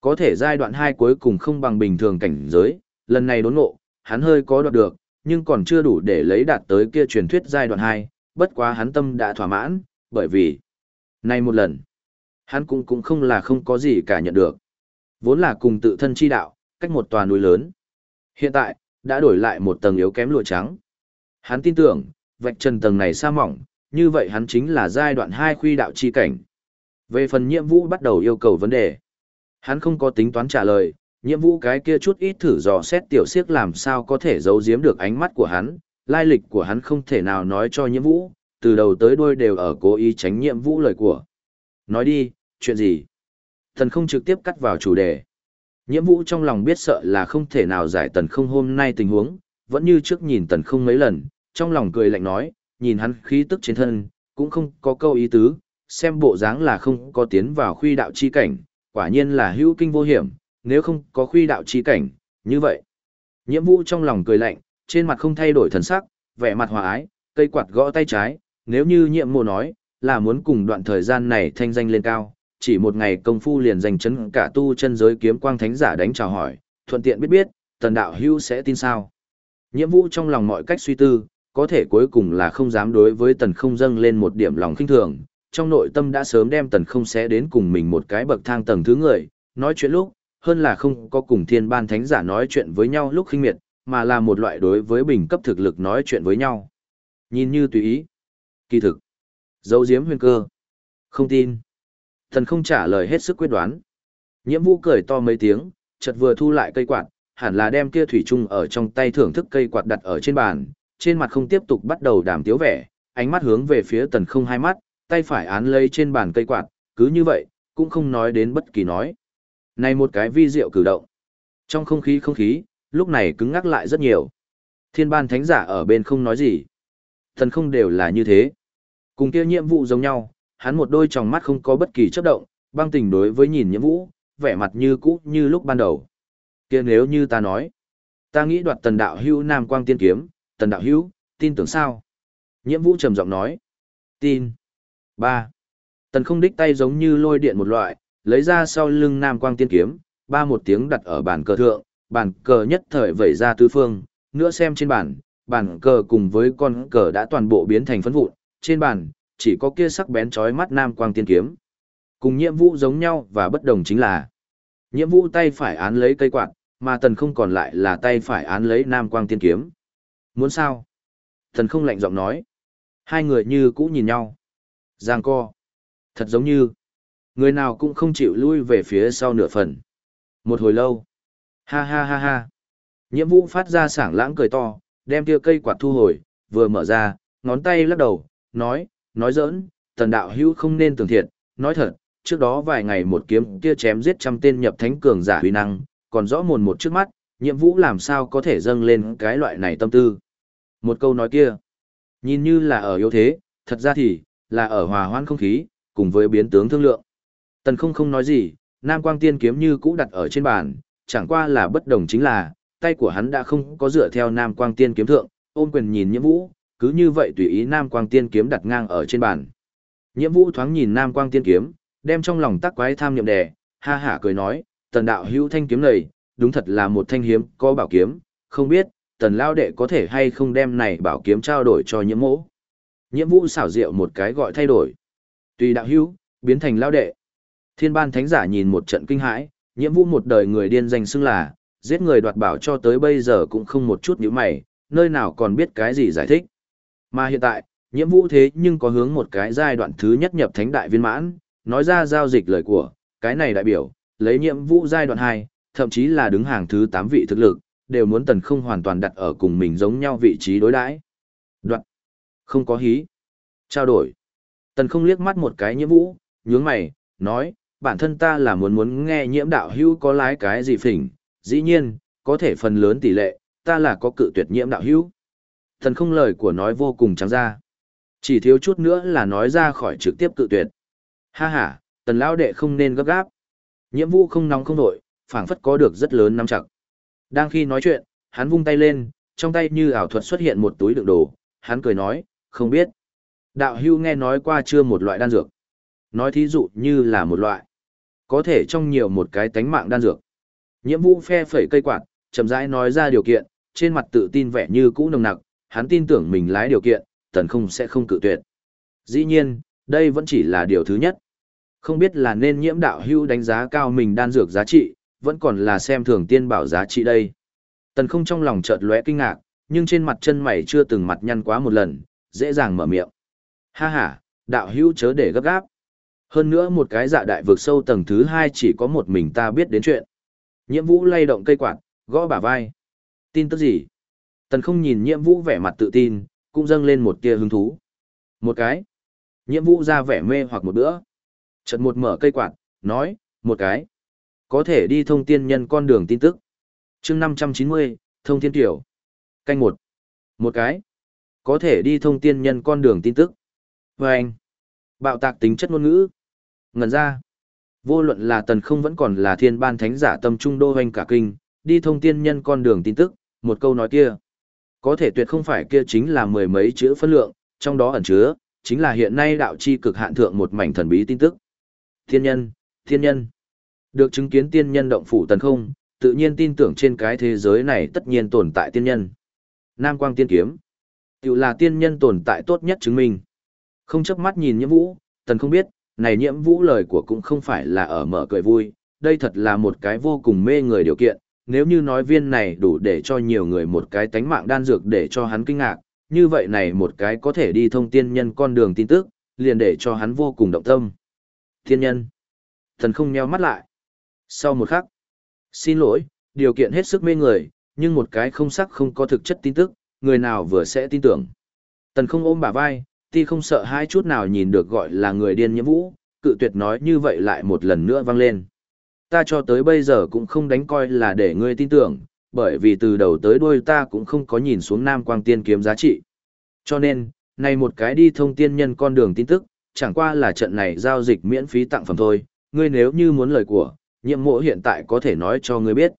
Có thể giai đoạn hai cuối cùng không bằng bình thường cảnh giới, lần này đốn ngộ, hắn hơi có đoạt được, nhưng còn chưa đủ để lấy đạt tới kia truyền thuyết giai đoạn 2, bất quá hắn tâm đã thỏa mãn, bởi vì, nay một lần, hắn cũng cũng không là không có gì cả nhận được. Vốn là cùng tự thân chi đạo, cách một tòa núi lớn. Hiện tại, đã đổi lại một tầng yếu kém lụa trắng. Hắn tin tưởng, vạch trần tầng này sa mỏng, như vậy hắn chính là giai đoạn 2 khuy đạo chi cảnh. Về phần nhiệm vụ bắt đầu yêu cầu vấn đề. Hắn không có tính toán trả lời, nhiệm vụ cái kia chút ít thử dò xét tiểu siếc làm sao có thể giấu giếm được ánh mắt của hắn, lai lịch của hắn không thể nào nói cho nhiệm vụ, từ đầu tới đuôi đều ở cố ý tránh nhiệm vụ lời của. Nói đi, chuyện gì? Thần không trực tiếp cắt vào chủ đề. Nhiệm vụ trong lòng biết sợ là không thể nào giải tần không hôm nay tình huống, vẫn như trước nhìn tần không mấy lần, trong lòng cười lạnh nói, nhìn hắn khí tức trên thân, cũng không có câu ý tứ, xem bộ dáng là không có tiến vào khuy đạo chi cảnh, quả nhiên là hữu kinh vô hiểm, nếu không có khuy đạo chi cảnh, như vậy. Nhiệm vụ trong lòng cười lạnh, trên mặt không thay đổi thần sắc, vẻ mặt hòa ái, cây quạt gõ tay trái, nếu như nhiệm mộ nói, là muốn cùng đoạn thời gian này thanh danh lên cao, chỉ một ngày công phu liền giành chấn cả tu chân giới kiếm quang thánh giả đánh chào hỏi, thuận tiện biết biết, tần đạo hưu sẽ tin sao. Nhiệm vụ trong lòng mọi cách suy tư, có thể cuối cùng là không dám đối với tần không dâng lên một điểm lòng khinh thường, trong nội tâm đã sớm đem tần không sẽ đến cùng mình một cái bậc thang tầng thứ người, nói chuyện lúc, hơn là không có cùng thiên ban thánh giả nói chuyện với nhau lúc khinh miệt, mà là một loại đối với bình cấp thực lực nói chuyện với nhau. Nhìn như tùy ý. Kỳ thực. Dấu diếm huyền cơ. Không tin. Thần không trả lời hết sức quyết đoán. Nhiễm vũ cười to mấy tiếng, chợt vừa thu lại cây quạt, hẳn là đem kia thủy chung ở trong tay thưởng thức cây quạt đặt ở trên bàn, trên mặt không tiếp tục bắt đầu đàm tiếu vẻ, ánh mắt hướng về phía tần không hai mắt, tay phải án lấy trên bàn cây quạt, cứ như vậy, cũng không nói đến bất kỳ nói. Này một cái vi diệu cử động. Trong không khí không khí, lúc này cứng ngắc lại rất nhiều. Thiên ban thánh giả ở bên không nói gì. Thần không đều là như thế. Cùng kia nhiệm vụ giống nhau, hắn một đôi tròng mắt không có bất kỳ chấp động, băng tình đối với nhìn nhiệm vụ, vẻ mặt như cũ như lúc ban đầu. Kia nếu như ta nói, ta nghĩ đoạt tần đạo hưu nam quang tiên kiếm, tần đạo hữu, tin tưởng sao? Nhiệm vụ trầm giọng nói, tin. ba Tần không đích tay giống như lôi điện một loại, lấy ra sau lưng nam quang tiên kiếm, ba một tiếng đặt ở bàn cờ thượng, bàn cờ nhất thời vẩy ra tứ phương, nữa xem trên bàn, bàn cờ cùng với con cờ đã toàn bộ biến thành phấn vụn, trên bàn, chỉ có kia sắc bén chói mắt nam quang tiên kiếm. Cùng nhiệm vụ giống nhau và bất đồng chính là, nhiệm vụ tay phải án lấy cây quạt, mà tần không còn lại là tay phải án lấy nam quang tiên kiếm. Muốn sao? thần không lạnh giọng nói. Hai người như cũ nhìn nhau. Giang co. Thật giống như, người nào cũng không chịu lui về phía sau nửa phần. Một hồi lâu. Ha ha ha ha. Nhiệm vụ phát ra sảng lãng cười to, đem tia cây quạt thu hồi, vừa mở ra, ngón tay lắc đầu, nói, nói giỡn, tần đạo hữu không nên tưởng thiệt, nói thật, trước đó vài ngày một kiếm kia chém giết trăm tên nhập thánh cường giả huy năng, còn rõ mồn một trước mắt, nhiệm vụ làm sao có thể dâng lên cái loại này tâm tư. Một câu nói kia, nhìn như là ở yếu thế, thật ra thì, là ở hòa hoãn không khí, cùng với biến tướng thương lượng. Tần không không nói gì, Nam Quang Tiên kiếm như cũ đặt ở trên bàn, chẳng qua là bất đồng chính là, tay của hắn đã không có dựa theo Nam Quang Tiên kiếm thượng, ôm quyền nhìn Nhiễm Vũ, cứ như vậy tùy ý Nam Quang Tiên kiếm đặt ngang ở trên bàn. Nhiễm Vũ thoáng nhìn Nam Quang Tiên kiếm, đem trong lòng tắc quái tham niệm đè, ha hả cười nói, "Tần đạo hữu thanh kiếm này, đúng thật là một thanh hiếm có bảo kiếm, không biết Tần lao đệ có thể hay không đem này bảo kiếm trao đổi cho Nhiễm Mỗ." Nhiễm Vũ xảo diệu một cái gọi thay đổi. Tùy đạo hữu, biến thành lao đệ. Thiên ban thánh giả nhìn một trận kinh hãi, Nhiễm Vũ một đời người điên danh xưng là, giết người đoạt bảo cho tới bây giờ cũng không một chút nhíu mày, nơi nào còn biết cái gì giải thích. Mà hiện tại, nhiệm vụ thế nhưng có hướng một cái giai đoạn thứ nhất nhập thánh đại viên mãn, nói ra giao dịch lời của, cái này đại biểu, lấy nhiệm vụ giai đoạn 2, thậm chí là đứng hàng thứ 8 vị thực lực, đều muốn tần không hoàn toàn đặt ở cùng mình giống nhau vị trí đối đãi. Đoạn. Không có hí. Trao đổi. Tần không liếc mắt một cái nhiễm vũ nhướng mày, nói, bản thân ta là muốn muốn nghe nhiễm đạo hữu có lái cái gì phỉnh, dĩ nhiên, có thể phần lớn tỷ lệ, ta là có cự tuyệt nhiễm đạo hữu. Thần không lời của nói vô cùng trắng ra. Chỉ thiếu chút nữa là nói ra khỏi trực tiếp cự tuyệt. Ha ha, tần lão đệ không nên gấp gáp. nhiễm vũ không nóng không nổi, phảng phất có được rất lớn nắm chặt. Đang khi nói chuyện, hắn vung tay lên, trong tay như ảo thuật xuất hiện một túi đựng đồ, hắn cười nói, không biết. Đạo hưu nghe nói qua chưa một loại đan dược. Nói thí dụ như là một loại. Có thể trong nhiều một cái tánh mạng đan dược. Nhiệm vụ phe phẩy cây quạt, chậm rãi nói ra điều kiện, trên mặt tự tin vẻ như cũ nồng nặc, hắn tin tưởng mình lái điều kiện, tần không sẽ không cự tuyệt. Dĩ nhiên, đây vẫn chỉ là điều thứ nhất. Không biết là nên nhiễm đạo hưu đánh giá cao mình đan dược giá trị, vẫn còn là xem thường tiên bảo giá trị đây. Tần không trong lòng chợt lóe kinh ngạc, nhưng trên mặt chân mày chưa từng mặt nhăn quá một lần, dễ dàng mở miệng. Ha ha, đạo hữu chớ để gấp gáp. Hơn nữa một cái dạ đại vực sâu tầng thứ hai chỉ có một mình ta biết đến chuyện. Nhiệm vũ lay động cây quạt, gõ bả vai. Tin tức gì? Tần không nhìn nhiệm vũ vẻ mặt tự tin, cũng dâng lên một tia hứng thú. Một cái. Nhiệm vũ ra vẻ mê hoặc một bữa. Chợt một mở cây quạt, nói, một cái. Có thể đi thông tiên nhân con đường tin tức. chương 590, thông thiên tiểu. Canh một. Một cái. Có thể đi thông tiên nhân con đường tin tức. Và anh. Bạo tạc tính chất ngôn ngữ. Ngần ra. Vô luận là tần không vẫn còn là thiên ban thánh giả tâm trung đô hoành cả kinh, đi thông tiên nhân con đường tin tức, một câu nói kia. Có thể tuyệt không phải kia chính là mười mấy chữ phân lượng, trong đó ẩn chứa, chính là hiện nay đạo chi cực hạn thượng một mảnh thần bí tin tức. Thiên nhân, thiên nhân. Được chứng kiến tiên nhân động phủ tần không, tự nhiên tin tưởng trên cái thế giới này tất nhiên tồn tại tiên nhân. Nam quang tiên kiếm. Tự là tiên nhân tồn tại tốt nhất chứng minh. Không chấp mắt nhìn nhiễm vũ, tần không biết, này nhiễm vũ lời của cũng không phải là ở mở cười vui, đây thật là một cái vô cùng mê người điều kiện, nếu như nói viên này đủ để cho nhiều người một cái tánh mạng đan dược để cho hắn kinh ngạc, như vậy này một cái có thể đi thông tiên nhân con đường tin tức, liền để cho hắn vô cùng động tâm. Tiên nhân. Thần không nheo mắt lại. Sau một khắc. Xin lỗi, điều kiện hết sức mê người, nhưng một cái không sắc không có thực chất tin tức, người nào vừa sẽ tin tưởng. Tần không ôm bả vai, ti không sợ hai chút nào nhìn được gọi là người điên nhiễm vũ, cự tuyệt nói như vậy lại một lần nữa vang lên. Ta cho tới bây giờ cũng không đánh coi là để ngươi tin tưởng, bởi vì từ đầu tới đuôi ta cũng không có nhìn xuống Nam Quang Tiên kiếm giá trị. Cho nên, này một cái đi thông tiên nhân con đường tin tức, chẳng qua là trận này giao dịch miễn phí tặng phẩm thôi, ngươi nếu như muốn lời của, nhiệm mộ hiện tại có thể nói cho ngươi biết.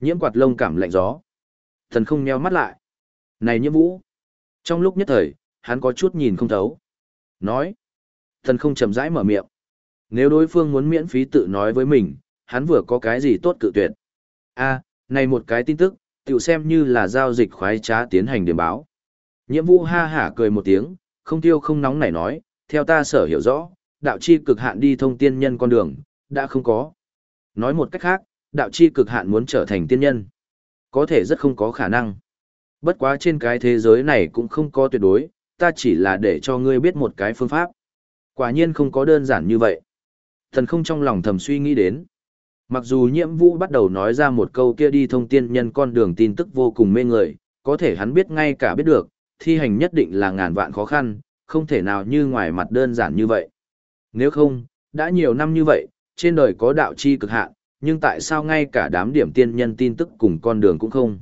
Nhiễm quạt lông cảm lạnh gió. Thần không nheo mắt lại. Này nhiễm vũ. Trong lúc nhất thời, hắn có chút nhìn không thấu. Nói. Thần không chậm rãi mở miệng. Nếu đối phương muốn miễn phí tự nói với mình, hắn vừa có cái gì tốt cự tuyệt. a này một cái tin tức, tiểu xem như là giao dịch khoái trá tiến hành điểm báo. Nhiệm vụ ha hả cười một tiếng, không tiêu không nóng nảy nói, theo ta sở hiểu rõ, đạo chi cực hạn đi thông tiên nhân con đường, đã không có. Nói một cách khác, đạo chi cực hạn muốn trở thành tiên nhân. Có thể rất không có khả năng. Bất quá trên cái thế giới này cũng không có tuyệt đối, ta chỉ là để cho ngươi biết một cái phương pháp. Quả nhiên không có đơn giản như vậy. Thần không trong lòng thầm suy nghĩ đến. Mặc dù nhiễm vũ bắt đầu nói ra một câu kia đi thông tiên nhân con đường tin tức vô cùng mê người, có thể hắn biết ngay cả biết được, thi hành nhất định là ngàn vạn khó khăn, không thể nào như ngoài mặt đơn giản như vậy. Nếu không, đã nhiều năm như vậy, trên đời có đạo chi cực hạn, nhưng tại sao ngay cả đám điểm tiên nhân tin tức cùng con đường cũng không?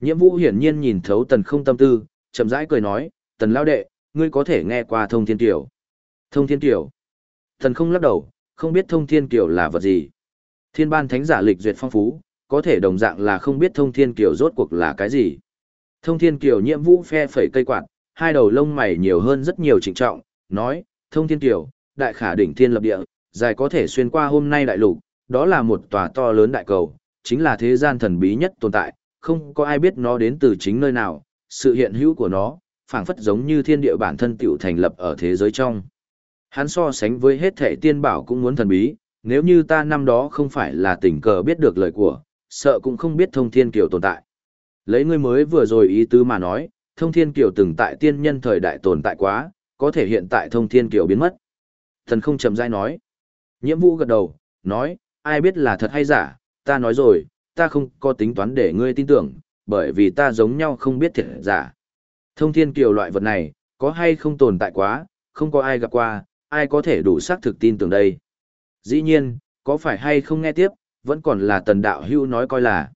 Nhiễm vũ hiển nhiên nhìn thấu tần không tâm tư, chậm rãi cười nói, tần lao đệ, ngươi có thể nghe qua thông thiên tiểu. Thông thiên tiểu. Tần không lắc đầu, không biết thông thiên kiều là vật gì. Thiên ban thánh giả lịch duyệt phong phú, có thể đồng dạng là không biết thông thiên kiều rốt cuộc là cái gì. Thông thiên kiều nhiễm vũ phe phẩy cây quạt, hai đầu lông mày nhiều hơn rất nhiều trịnh trọng, nói, thông thiên kiều, đại khả đỉnh thiên lập địa, dài có thể xuyên qua hôm nay đại lục, đó là một tòa to lớn đại cầu, chính là thế gian thần bí nhất tồn tại, không có ai biết nó đến từ chính nơi nào, sự hiện hữu của nó, phảng phất giống như thiên địa bản thân tiểu thành lập ở thế giới trong. Hắn so sánh với hết thể tiên bảo cũng muốn thần bí, nếu như ta năm đó không phải là tình cờ biết được lời của, sợ cũng không biết thông thiên kiều tồn tại. Lấy ngươi mới vừa rồi ý tứ mà nói, thông thiên kiều từng tại tiên nhân thời đại tồn tại quá, có thể hiện tại thông thiên kiều biến mất. Thần không chậm rãi nói. Nhiễm vũ gật đầu, nói, ai biết là thật hay giả, ta nói rồi, ta không có tính toán để ngươi tin tưởng, bởi vì ta giống nhau không biết thiệt giả. Thông thiên kiều loại vật này, có hay không tồn tại quá, không có ai gặp qua, ai có thể đủ xác thực tin tưởng đây. Dĩ nhiên, có phải hay không nghe tiếp, vẫn còn là tần đạo hưu nói coi là.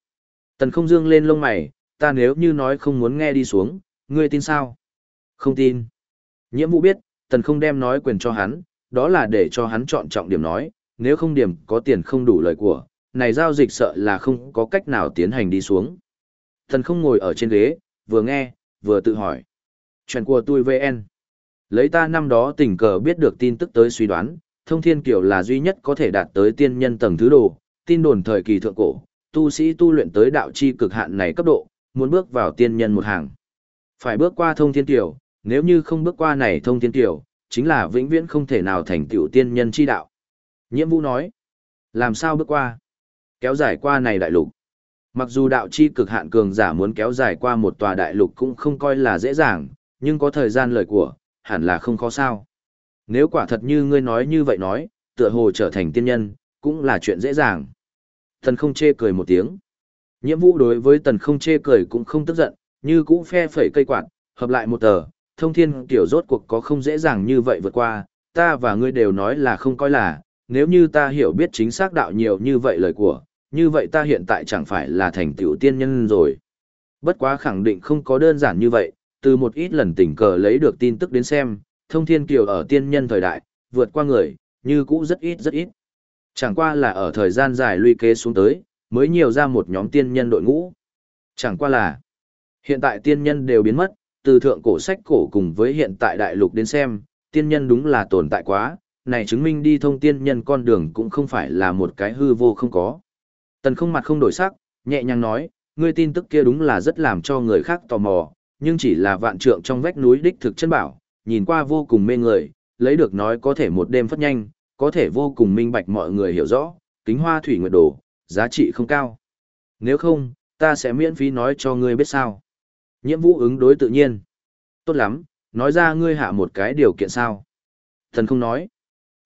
Tần không dương lên lông mày, ta nếu như nói không muốn nghe đi xuống, ngươi tin sao? Không tin. Nhiễm vụ biết, tần không đem nói quyền cho hắn, đó là để cho hắn chọn trọng điểm nói, nếu không điểm có tiền không đủ lời của, này giao dịch sợ là không có cách nào tiến hành đi xuống. Thần không ngồi ở trên ghế, vừa nghe, vừa tự hỏi. Chuyện của tôi VN. Lấy ta năm đó tình cờ biết được tin tức tới suy đoán, thông thiên kiểu là duy nhất có thể đạt tới tiên nhân tầng thứ đồ, tin đồn thời kỳ thượng cổ, tu sĩ tu luyện tới đạo chi cực hạn này cấp độ, muốn bước vào tiên nhân một hàng. Phải bước qua thông thiên tiểu nếu như không bước qua này thông thiên tiểu chính là vĩnh viễn không thể nào thành tiểu tiên nhân chi đạo. Nhiệm vũ nói, làm sao bước qua? Kéo dài qua này đại lục. Mặc dù đạo chi cực hạn cường giả muốn kéo dài qua một tòa đại lục cũng không coi là dễ dàng, nhưng có thời gian lời của, hẳn là không khó sao. Nếu quả thật như ngươi nói như vậy nói, tựa hồ trở thành tiên nhân, cũng là chuyện dễ dàng. Tần không chê cười một tiếng. Nhiệm Vũ đối với tần không chê cười cũng không tức giận, như cũ phe phẩy cây quạt, hợp lại một tờ, thông thiên tiểu rốt cuộc có không dễ dàng như vậy vượt qua, ta và ngươi đều nói là không coi là, nếu như ta hiểu biết chính xác đạo nhiều như vậy lời của, như vậy ta hiện tại chẳng phải là thành tiểu tiên nhân rồi. Bất quá khẳng định không có đơn giản như vậy, từ một ít lần tình cờ lấy được tin tức đến xem, thông thiên kiều ở tiên nhân thời đại, vượt qua người, như cũ rất ít rất ít. Chẳng qua là ở thời gian dài luy kế xuống tới, mới nhiều ra một nhóm tiên nhân đội ngũ. Chẳng qua là, Hiện tại tiên nhân đều biến mất, từ thượng cổ sách cổ cùng với hiện tại đại lục đến xem, tiên nhân đúng là tồn tại quá, này chứng minh đi thông tiên nhân con đường cũng không phải là một cái hư vô không có. Tần không mặt không đổi sắc, nhẹ nhàng nói, ngươi tin tức kia đúng là rất làm cho người khác tò mò, nhưng chỉ là vạn trượng trong vách núi đích thực chân bảo, nhìn qua vô cùng mê người, lấy được nói có thể một đêm phất nhanh, có thể vô cùng minh bạch mọi người hiểu rõ, kính hoa thủy nguyệt đồ, giá trị không cao. Nếu không, ta sẽ miễn phí nói cho ngươi biết sao. Nhiệm vụ ứng đối tự nhiên. Tốt lắm, nói ra ngươi hạ một cái điều kiện sao. Thần không nói.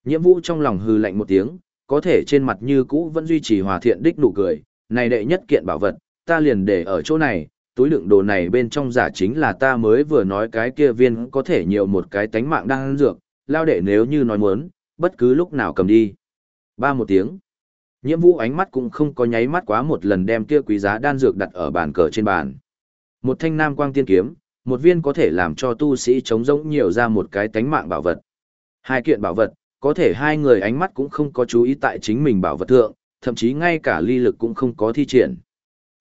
Nhiệm vụ trong lòng hư lạnh một tiếng, có thể trên mặt như cũ vẫn duy trì hòa thiện đích nụ cười. Này đệ nhất kiện bảo vật, ta liền để ở chỗ này, túi đựng đồ này bên trong giả chính là ta mới vừa nói cái kia viên có thể nhiều một cái tánh mạng đang ăn dược, lao đệ nếu như nói muốn, bất cứ lúc nào cầm đi. Ba một tiếng. Nhiệm vụ ánh mắt cũng không có nháy mắt quá một lần đem kia quý giá đan dược đặt ở bàn cờ trên bàn. Một thanh nam quang tiên kiếm, một viên có thể làm cho tu sĩ chống rỗng nhiều ra một cái tánh mạng bảo vật. Hai kiện bảo vật, có thể hai người ánh mắt cũng không có chú ý tại chính mình bảo vật thượng, thậm chí ngay cả ly lực cũng không có thi triển.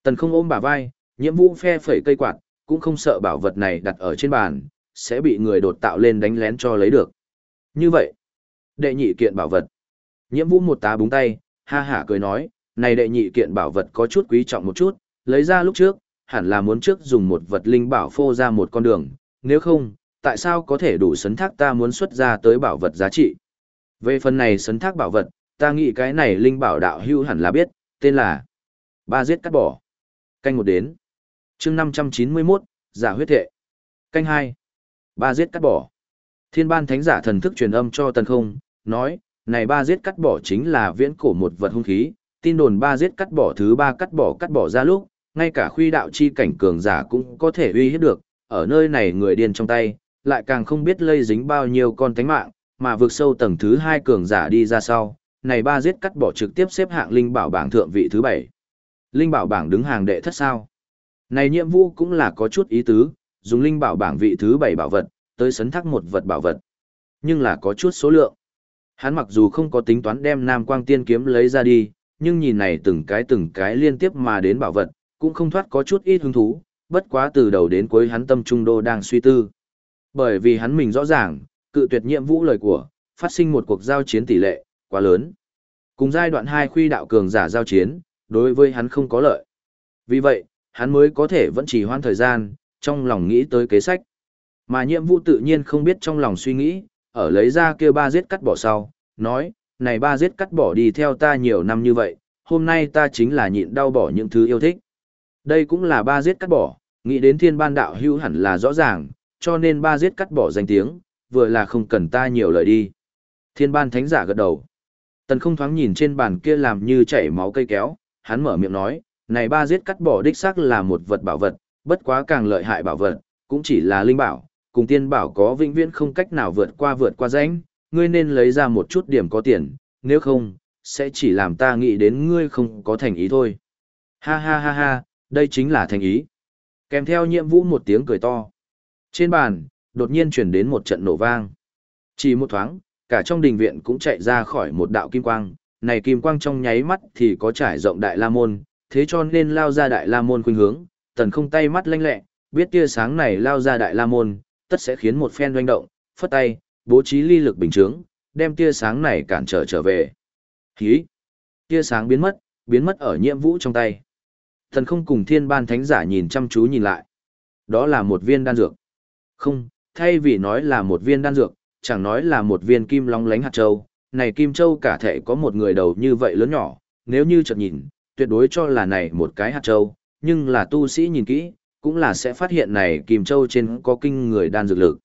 Tần không ôm bả vai, nhiễm vũ phe phẩy cây quạt, cũng không sợ bảo vật này đặt ở trên bàn, sẽ bị người đột tạo lên đánh lén cho lấy được. Như vậy, đệ nhị kiện bảo vật. nhiễm vũ một tá búng tay, ha hả cười nói, này đệ nhị kiện bảo vật có chút quý trọng một chút, lấy ra lúc trước, hẳn là muốn trước dùng một vật linh bảo phô ra một con đường, nếu không, tại sao có thể đủ sấn thác ta muốn xuất ra tới bảo vật giá trị. Về phần này sấn thác bảo vật, ta nghĩ cái này linh bảo đạo hưu hẳn là biết, tên là Ba giết cắt bỏ. Canh một đến. chương 591, giả huyết thệ. Canh hai Ba giết cắt bỏ. Thiên ban thánh giả thần thức truyền âm cho tần không, nói, này ba giết cắt bỏ chính là viễn cổ một vật hung khí, tin đồn ba giết cắt bỏ thứ ba cắt bỏ cắt bỏ ra lúc, ngay cả khuy đạo chi cảnh cường giả cũng có thể uy hiếp được, ở nơi này người điên trong tay, lại càng không biết lây dính bao nhiêu con thánh mạng, mà vượt sâu tầng thứ hai cường giả đi ra sau, này ba giết cắt bỏ trực tiếp xếp hạng linh bảo bảng thượng vị thứ bảy. Linh bảo bảng đứng hàng đệ thất sao. Này nhiệm vụ cũng là có chút ý tứ, dùng linh bảo bảng vị thứ bảy bảo vật, tới sấn thác một vật bảo vật. Nhưng là có chút số lượng. Hắn mặc dù không có tính toán đem Nam Quang Tiên kiếm lấy ra đi, nhưng nhìn này từng cái từng cái liên tiếp mà đến bảo vật, cũng không thoát có chút ít hứng thú, bất quá từ đầu đến cuối hắn tâm trung đô đang suy tư. Bởi vì hắn mình rõ ràng, cự tuyệt nhiệm vụ lời của, phát sinh một cuộc giao chiến tỷ lệ, quá lớn. Cùng giai đoạn 2 khuy đạo cường giả giao chiến, đối với hắn không có lợi. Vì vậy, hắn mới có thể vẫn chỉ hoãn thời gian, trong lòng nghĩ tới kế sách. Mà nhiệm vụ tự nhiên không biết trong lòng suy nghĩ, ở lấy ra kia ba giết cắt bỏ sau, nói, này ba giết cắt bỏ đi theo ta nhiều năm như vậy, hôm nay ta chính là nhịn đau bỏ những thứ yêu thích. Đây cũng là ba giết cắt bỏ, nghĩ đến thiên ban đạo hữu hẳn là rõ ràng, cho nên ba giết cắt bỏ danh tiếng, vừa là không cần ta nhiều lời đi. Thiên ban thánh giả gật đầu. Tần không thoáng nhìn trên bàn kia làm như chảy máu cây kéo, hắn mở miệng nói, này ba giết cắt bỏ đích xác là một vật bảo vật, bất quá càng lợi hại bảo vật, cũng chỉ là linh bảo, cùng tiên bảo có vĩnh viễn không cách nào vượt qua vượt qua danh, ngươi nên lấy ra một chút điểm có tiền, nếu không, sẽ chỉ làm ta nghĩ đến ngươi không có thành ý thôi. Ha ha ha ha, đây chính là thành ý. Kèm theo nhiệm vụ một tiếng cười to. Trên bàn, đột nhiên chuyển đến một trận nổ vang. Chỉ một thoáng, cả trong đình viện cũng chạy ra khỏi một đạo kim quang, này kim quang trong nháy mắt thì có trải rộng đại la môn, thế cho nên lao ra đại la môn khuynh hướng, tần không tay mắt lanh lẹ, biết tia sáng này lao ra đại la môn, tất sẽ khiến một phen doanh động, phất tay, bố trí ly lực bình chướng, đem tia sáng này cản trở trở về. Hí! Tia sáng biến mất, biến mất ở nhiệm vũ trong tay. Thần không cùng thiên ban thánh giả nhìn chăm chú nhìn lại. Đó là một viên đan dược. Không, thay vì nói là một viên đan dược, chẳng nói là một viên kim long lánh hạt châu. Này kim châu cả thể có một người đầu như vậy lớn nhỏ, nếu như chợt nhìn, tuyệt đối cho là này một cái hạt châu, nhưng là tu sĩ nhìn kỹ, cũng là sẽ phát hiện này kim châu trên có kinh người đan dược lực.